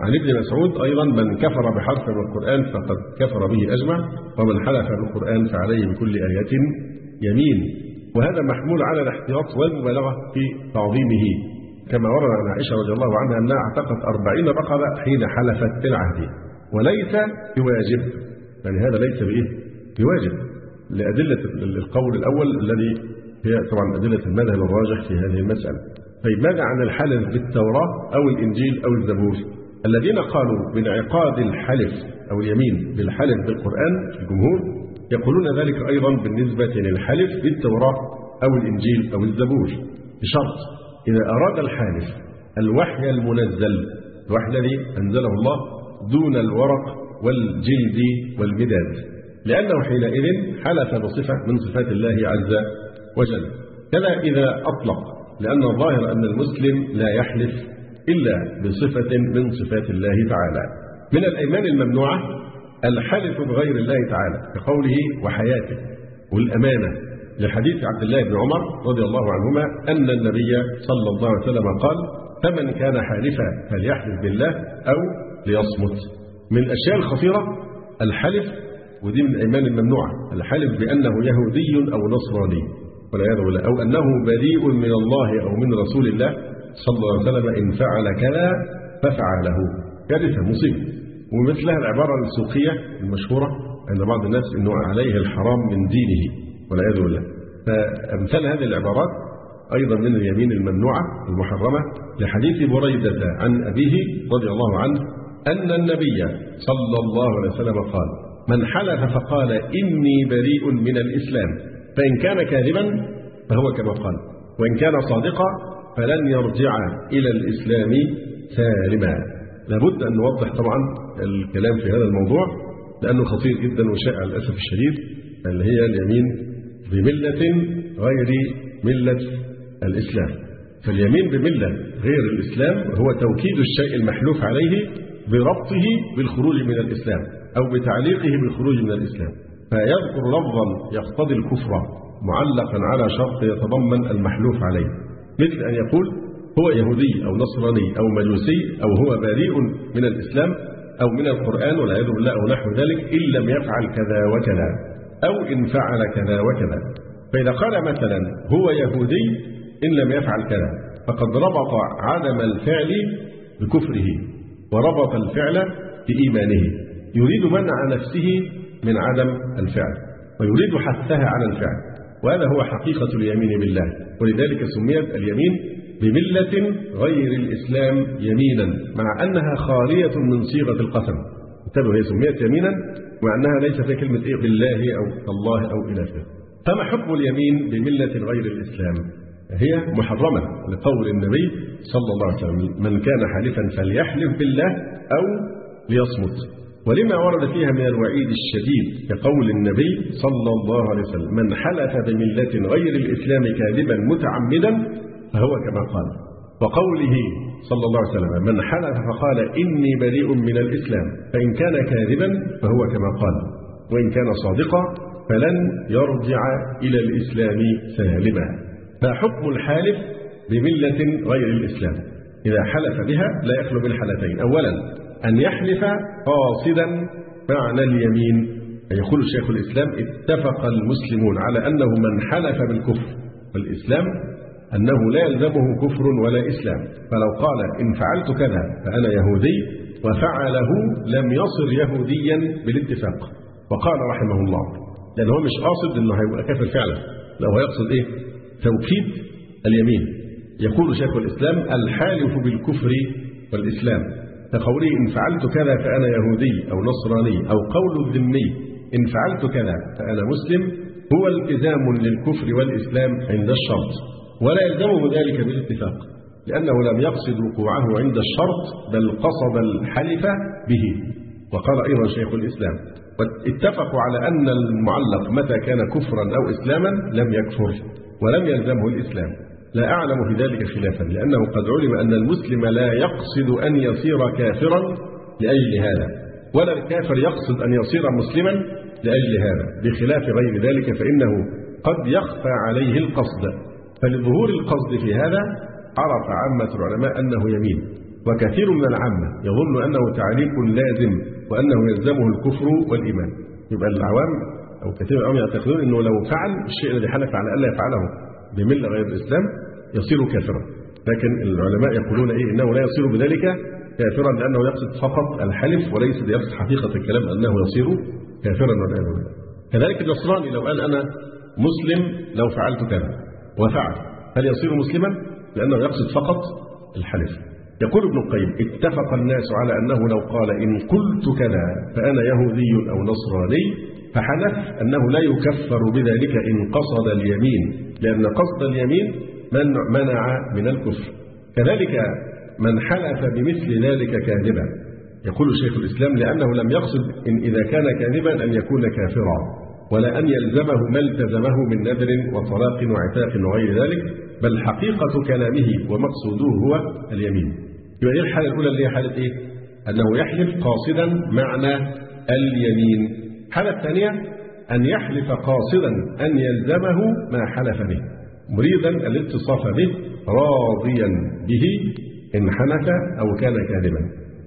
عن ابن مسعود أيضا من كفر بحرف من القرآن فقد كفر به أجمع ومن حلف بالقرآن فعليه بكل آية يمين. وهذا محمول على الاحتياط والمبالغة في تعظيمه. كما ورد عن عائشة رضي الله عنها أنها اعتقت أربعين رقبة حين حلفت العهد وليس بواجب. يعني هذا ليس بإيه؟ بواجب. لأدلة القول الأول الذي هي طبعا أدلة المذهب الراجح في هذه المسألة. طيب ماذا عن الحلف بالتوراة أو الإنجيل أو الزبور؟ الذين قالوا بانعقاد الحلف أو اليمين بالحلف بالقرآن الجمهور يقولون ذلك أيضا بالنسبة للحلف بالتوراة أو الإنجيل أو الزبور بشرط إذا أراد الحالف الوحي المنزل الوحي الذي أنزله الله دون الورق والجلد والمداد لأنه حينئذ حلف بصفة من صفات الله عز وجل. كذا إذا أطلق لأن الظاهر أن المسلم لا يحلف إلا بصفة من صفات الله تعالى. من الأيمان الممنوعة الحلف بغير الله تعالى كقوله وحياته والأمانة. لحديث عبد الله بن عمر رضي الله عنهما أن النبي صلى الله عليه وسلم قال فمن كان حالفا فليحلف بالله أو ليصمت. من الأشياء الخطيرة الحلف ودي من الأيمان الممنوعة الحلف بأنه يهودي أو نصراني والعياذ بالله أو أنه بريء من الله أو من رسول الله صلى الله عليه وسلم إن فعل كذا ففعله. كارثة مصيبة. ومثلها العبارة السوقية المشهورة عند بعض الناس أنه عليه الحرام من دينه. والعياذ بالله. فأمثال هذه العبارات أيضا من اليمين الممنوعة المحرمة لحديث بريدة عن أبيه رضي الله عنه أن النبي صلى الله عليه وسلم قال من حلف فقال إني بريء من الإسلام فإن كان كاذبا فهو كما قال وإن كان صادقا فلن يرجع إلى الإسلام سالما. لابد أن نوضح طبعا الكلام في هذا الموضوع لأنه خطير جدا وشائع للأسف الشديد اللي هي اليمين بملة غير ملة الإسلام. فاليمين بملة غير الإسلام هو توكيد الشيء المحلوف عليه بربطه بالخروج من الإسلام أو بتعليقه بالخروج من الإسلام. فيذكر لفظا يقتضي الكفر معلقا على شرط يتضمن المحلوف عليه مثل أن يقول هو يهودي أو نصراني أو مجوسي أو هو بريء من الإسلام أو من القرآن والعياذ بالله أو نحو ذلك إن لم يفعل كذا وكذا. أو إن فعل كذا وكذا. فإذا قال مثلا هو يهودي إن لم يفعل كذا فقد ربط عدم الفعل بكفره وربط الفعل بإيمانه. يريد منع نفسه من عدم الفعل ويريد حثها على الفعل وهذا هو حقيقة اليمين بالله. ولذلك سميت اليمين بملة غير الإسلام يمينا مع أنها خالية من صيغة القسم. انتبهوا هي سميت يمينا مع أنها ليس فيها كلمة إيه بالله أو الله أو إلى آخره فما حكم اليمين بملة غير الإسلام؟ هي محرمة لقول النبي صلى الله عليه وسلم من كان حالفا فليحلف بالله أو ليصمت. ولما ورد فيها من الوعيد الشديد كقول النبي صلى الله عليه وسلم من حلف بملة غير الإسلام كاذبا متعمدا فهو كما قال. وقوله صلى الله عليه وسلم من حلف فقال إني بريء من الإسلام فإن كان كاذبا فهو كما قال وإن كان صادقا فلن يرجع إلى الإسلام سالما. فحكم الحالف بملة غير الإسلام. إذا حلف بها لا يخلو بالحالتين أولا أن يحلف قاصدا معنى اليمين. يقول شيخ الإسلام اتفق المسلمون على أنه من حلف بالكفر والإسلام أنه لا يلزمه كفر ولا إسلام. فلو قال إن فعلت كذا فأنا يهودي وفعله لم يصر يهوديا بالاتفاق. وقال رحمه الله لأن هو مش قاصد أنه هيبقى كافر فعلا. لو هو يقصد إيه؟ توكيد اليمين. يقول شيخ الإسلام الحالف بالكفر والإسلام. كقوله إن فعلت كذا فأنا يهودي أو نصراني أو قول الذمي إن فعلت كذا فأنا مسلم هو التزام للكفر والإسلام عند الشرط. ولا يلزمه ذلك بالاتفاق لأنه لم يقصد وقوعه عند الشرط بل قصد الحلف به. وقال أيضا شيخ الإسلام اتفقوا على أن المعلق متى كان كفرا أو إسلاما لم يكفر ولم يلزمه الإسلام. لا أعلم في ذلك خلافا لأنه قد علم أن المسلم لا يقصد أن يصير كافرا لأجل هذا ولا الكافر يقصد أن يصير مسلما لأجل هذا. بخلاف غير ذلك فإنه قد يخفى عليه القصد. فلظهور القصد في هذا عرف عامة العلماء أنه يمين وكثير من العامة يظن أنه تعليق لازم وأنه يلزمه الكفر والإيمان. يبقى العوام أو كثير من العوام يعتقدون أنه لو فعل الشيء الذي حلف على ألا يفعله بملة غير الإسلام يصير كافرا. لكن العلماء يقولون إيه؟ إنه لا يصير بذلك كافرا لأنه يقصد فقط الحلف وليس يقصد حقيقة الكلام أنه يصير كافرا والعياذ بالله. كذلك النصراني لو قال أنا مسلم لو فعلت كذا. وفعل هل يصير مسلما؟ لأنه يقصد فقط الحلف. يقول ابن القيم اتفق الناس على أنه لو قال إن قلت كذا فأنا يهودي أو نصراني فحلف أنه لا يكفر بذلك إن قصد اليمين لأن قصد اليمين من منع من الكفر. كذلك من حلف بمثل ذلك كاذبا. يقول شيخ الإسلام لأنه لم يقصد إن إذا كان كاذبا أن يكون كافرا. ولا أن يلزمه ما التزمه من نذر وطلاق وعتاق وغير ذلك بل حقيقة كلامه ومقصوده هو اليمين. يبقى الحالة الأولى اللي هي حالة إيه؟ أنه يحلف قاصدا معنى اليمين. الحالة الثانية أن يحلف قاصدا أن يلزمه ما حلف به. مريدا الاتصاف به راضيا به إن حنث أو كان كاذبا.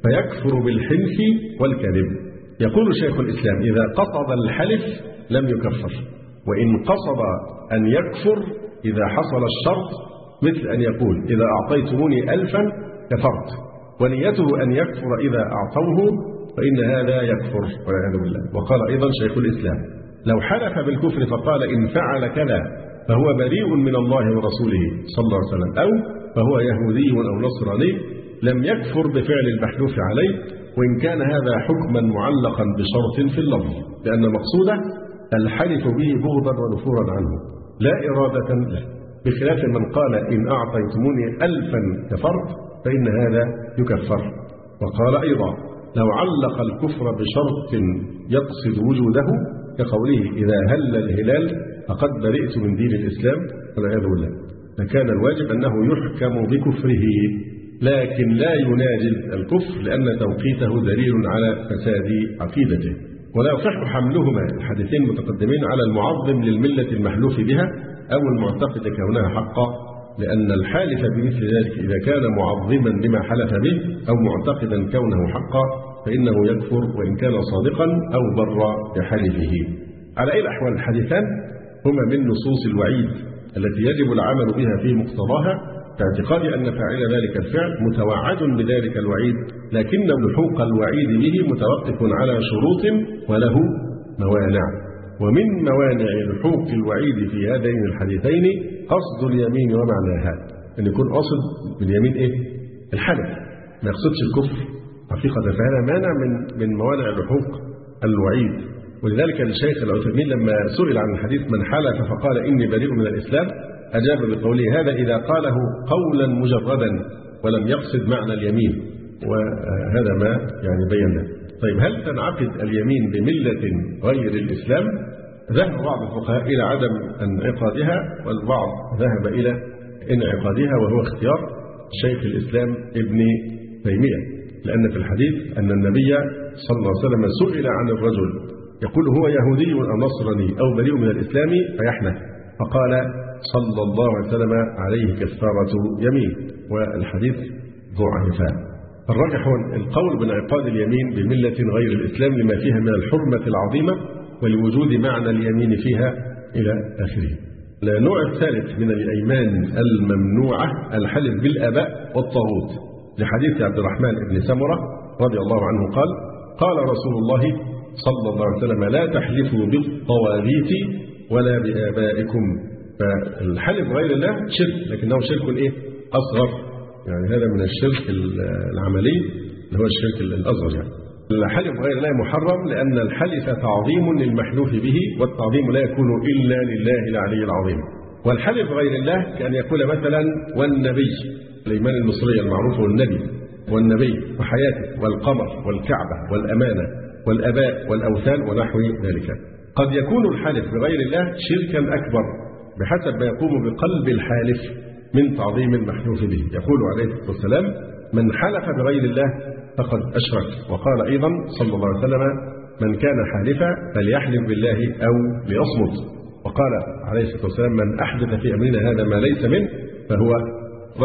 فيكفر بالحنث والكذب. يقول شيخ الإسلام إذا قصد الحلف لم يكفر. وإن قصد أن يكفر إذا حصل الشرط مثل أن يقول إذا أعطيتموني ألفا كفرت ونيته أن يكفر إذا أعطوه فإن هذا يكفر والعياذ بالله. وقال أيضا شيخ الإسلام لو حلف بالكفر فقال إن فعل كذا فهو بريء من الله ورسوله صلى الله عليه وسلم أو فهو يهودي أو نصراني لم يكفر بفعل المحلوف عليه وإن كان هذا حكما معلقا بشرط في اللفظ لأن مقصوده الحلف به بغضا ونفورا عنه. لا إرادة له. بخلاف من قال إن أعطيتموني ألفا كفرت فإن هذا يكفر. وقال أيضا لو علق الكفر بشرط يقصد وجوده كقوله إذا هل الهلال فقد برئت من دين الإسلام والعياذ بالله. فكان الواجب أنه يحكم بكفره لكن لا يناجز الكفر لأن توقيته دليل على فساد عقيدته. ولا يصح حملهما الحديثين المتقدمين على المعظم للملة المحلوف بها أو المعتقد كونها حقا لأن الحالف بمثل ذلك إذا كان معظما لما حلف به أو معتقدا كونه حقا فإنه يكفر وإن كان صادقا أو بر بحلفه على أي الأحوال الحديثان هما من نصوص الوعيد التي يجب العمل بها في مقتضاها باعتقاد أن فاعل ذلك الفعل متوعد بذلك الوعيد لكن لحوق الوعيد به متوقف على شروط وله موانع. ومن موانع لحوق الوعيد في هذين الحديثين قصد اليمين ومعناها أن يكون قصد باليمين إيه؟ الحلف. ما يقصدش الكفر. حقيقة فهذا مانع من من موانع لحوق الوعيد. ولذلك الشيخ العثيمين لما سئل عن الحديث من حلف فقال إني بريء من الإسلام أجاب بقوله هذا إذا قاله قولا مجردا ولم يقصد معنى اليمين. وهذا ما يعني بينا. طيب هل تنعقد اليمين بملة غير الإسلام؟ ذهب بعض الفقهاء إلى عدم انعقادها والبعض ذهب إلى انعقادها وهو اختيار شيخ الإسلام ابن تيمية. لأن في الحديث أن النبي صلى الله عليه وسلم سئل عن الرجل يقول هو يهودي أو نصراني أو بريء من الإسلام؟ فيحنث. فقال صلى الله عليه وسلم عليه كفارة يمين. والحديث ضعفا الراجح هو القول بانعقاد اليمين بملة غير الإسلام لما فيها من الحرمة العظيمة ولوجود معنى اليمين فيها إلى آخره. النوع الثالث من الأيمان الممنوعة الحلف بالآباء والطاغوت. لحديث عبد الرحمن بن سمرة رضي الله عنه قال قال رسول الله صلى الله عليه وسلم لا تحلفوا بالطواغيت ولا بآبائكم. فالحلف بغير الله شرك لكنه شرك إيه؟ أصغر. يعني هذا من الشرك العملي اللي هو الشرك الأصغر يعني. الحلف بغير الله محرم لأن الحلف تعظيم للمحلوف به والتعظيم لا يكون إلا لله العلي العظيم. والحلف بغير الله كأن يقول مثلا والنبي الإيمان المصري المعروف والنبي والنبي وحياته والقمر والكعبة والأمانة والأباء والأوثان ونحو ذلك. قد يكون الحلف بغير الله شركا أكبر بحسب ما يقوم بقلب الحالف. من تعظيم المحلوف به. يقول عليه الصلاة والسلام من حلف بغير الله فقد أشرك. وقال أيضا صلى الله عليه وسلم من كان حالفا فليحلف بالله أو ليصمت. وقال عليه الصلاة والسلام من أحدث في أمرنا هذا ما ليس منه فهو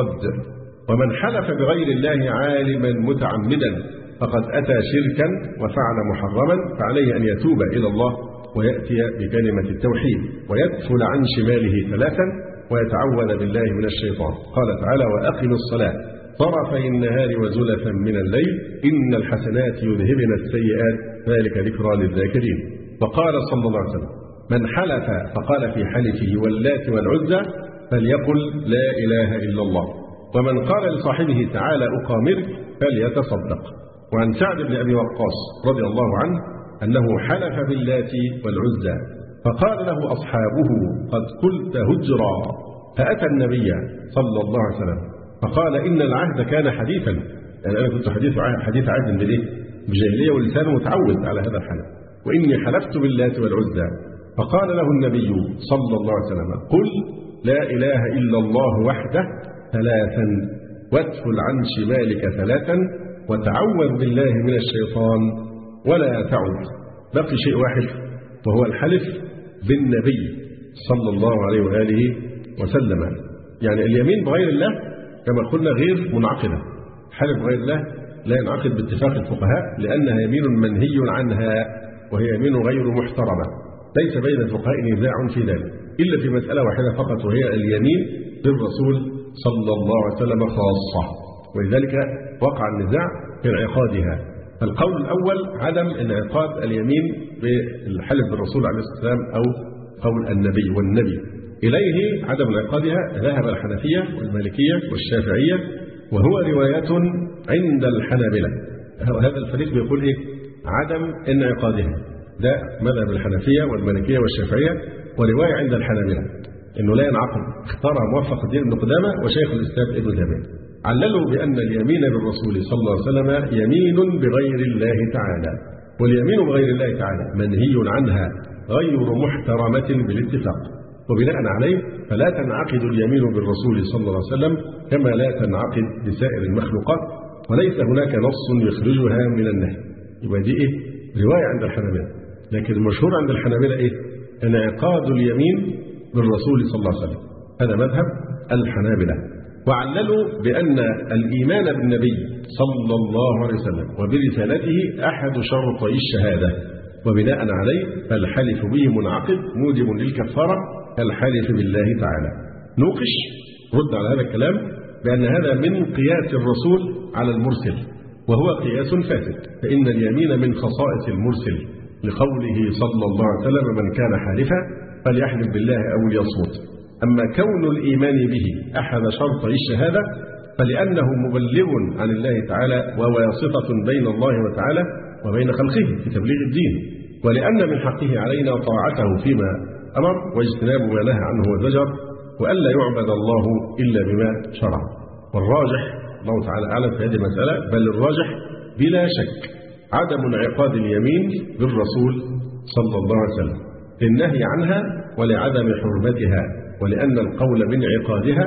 رد. ومن حلف بغير الله عالما متعمدا فقد أتى شركا وفعل محرما فعليه أن يتوب إلى الله ويأتي بكلمة التوحيد ويدخل عن شماله ثلاثا ويتعوذ بالله من الشيطان. قال تعالى وأقم الصلاة. طرفي النهار وزلفا من الليل. إن الحسنات يذهبن السيئات. ذلك ذكرى للذاكرين. وقال صلى الله عليه وسلم من حلف فقال في حلفه واللات والعزى فليقل لا إله إلا الله. ومن قال لصاحبه تعالى أقامرك فليتصدق. وعن سعد بن أبي وقاص رضي الله عنه أنه حلف باللات والعزى. فقال له أصحابه قد قلت هجرا فأتى النبي صلى الله عليه وسلم فقال إن العهد كان حديثا. يعني أنا كنت حديث حديث عهد بالإيه؟ بجاهلية ولسانه متعود على هذا الحلف وإني حلفت باللات والعزى. فقال له النبي صلى الله عليه وسلم قل لا إله إلا الله وحده ثلاثا وادخل عن شمالك ثلاثا وتعوذ بالله من الشيطان ولا تعد. بقي شيء واحد وهو الحلف بالنبي صلى الله عليه وآله وسلم. يعني اليمين بغير الله كما قلنا غير منعقدة. حلف بغير الله لا ينعقد باتفاق الفقهاء لأنها يمين منهي عنها وهي يمين غير محترمة. ليس بين الفقهاء نزاع في ذلك. إلا في مسألة واحدة فقط وهي اليمين بالرسول صلى الله عليه وسلم خاصة. ولذلك وقع النزاع في انعقادها. القول الأول عدم انعقاد اليمين بالحلف بالرسول عليه الصلاة والسلام أو قول النبي والنبي. إليه عدم انعقادها ذهب الحنفية والمالكية والشافعية وهو رواية عند الحنابلة. هذا الفريق بيقول إيه؟ عدم انعقادها. ده مذهب الحنفية والمالكية والشافعية ورواية عند الحنابلة. إنه لا ينعقد. اختارها موفق الدين بن قدامة وشيخ الإسلام ابن تيمية. عللوا بأن اليمين بالرسول صلى الله عليه وسلم يمين بغير الله تعالى واليمين بغير الله تعالى منهي عنها غير محترمة بالاتفاق وبناء عليه فلا تنعقد اليمين بالرسول صلى الله عليه وسلم كما لا تنعقد بسائر المخلوقات وليس هناك نص يخرجها من النهي. يبقى دي إيه؟ رواية عند الحنابلة. لكن المشهور عند الحنابلة إيه؟ انعقاد اليمين بالرسول صلى الله عليه وسلم. هذا مذهب الحنابلة. وعللوا بأن الإيمان بالنبي صلى الله عليه وسلم وبرسالته أحد شرطي الشهادة. وبناء عليه فالحلف به منعقد موجب للكفارة كالحلف بالله تعالى. نوقش رد على هذا الكلام بأن هذا من قياس الرسول على المرسل وهو قياس فاسد. فإن اليمين من خصائص المرسل لقوله صلى الله عليه وسلم من كان حالفا فليحلف بالله أو ليصمت. أما كون الإيمان به أحد شرطي الشهادة فلأنه مبلغ عن الله تعالى وواسطة بين الله وتعالى وبين خلقه في تبليغ الدين. ولأن من حقه علينا طاعته فيما أمر واجتناب ما نهى عنه وزجر وألا يعبد الله إلا بما شرع. والراجح الله تعالى أعلم في هذه المسألة بل الراجح بلا شك عدم انعقاد اليمين بالرسول صلى الله عليه وسلم للنهي عنها ولعدم حرمتها. ولأن القول بانعقادها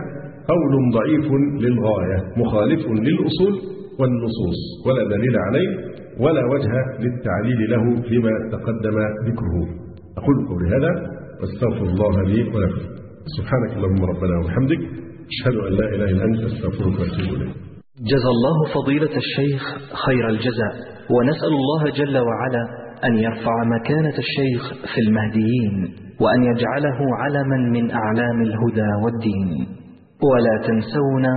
قول ضعيف للغاية مخالف للأصول والنصوص ولا دليل عليه ولا وجه للتعليل له فيما تقدم ذكره. أقول قولي هذا واستغفر الله لي ولكم. سبحانك اللهم ربنا وبحمدك أشهد أن لا إله إلا أنت أستغفرك وأتوب إليك. جزى الله فضيلة الشيخ خير الجزاء ونسأل الله جل وعلا أن يرفع مكانة الشيخ في المهديين. وأن يجعله علما من أعلام الهدى والدين. ولا تنسونا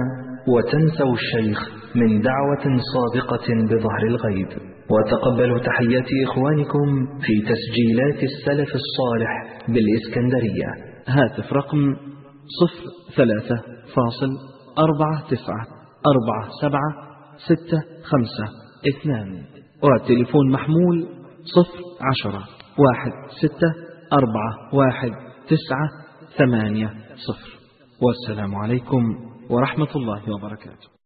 وتنسوا الشيخ من دعوة صادقة بظهر الغيب. وتقبلوا تحيات إخوانكم في تسجيلات السلف الصالح بالإسكندرية. هاتف رقم صفر ثلاثة فاصل أربعة تسعة أربعة سبعة ستة خمسة اثنان. محمول صفر عشرة واحد ستة أربعة واحد تسعة ثمانية صفر. والسلام عليكم ورحمة الله وبركاته.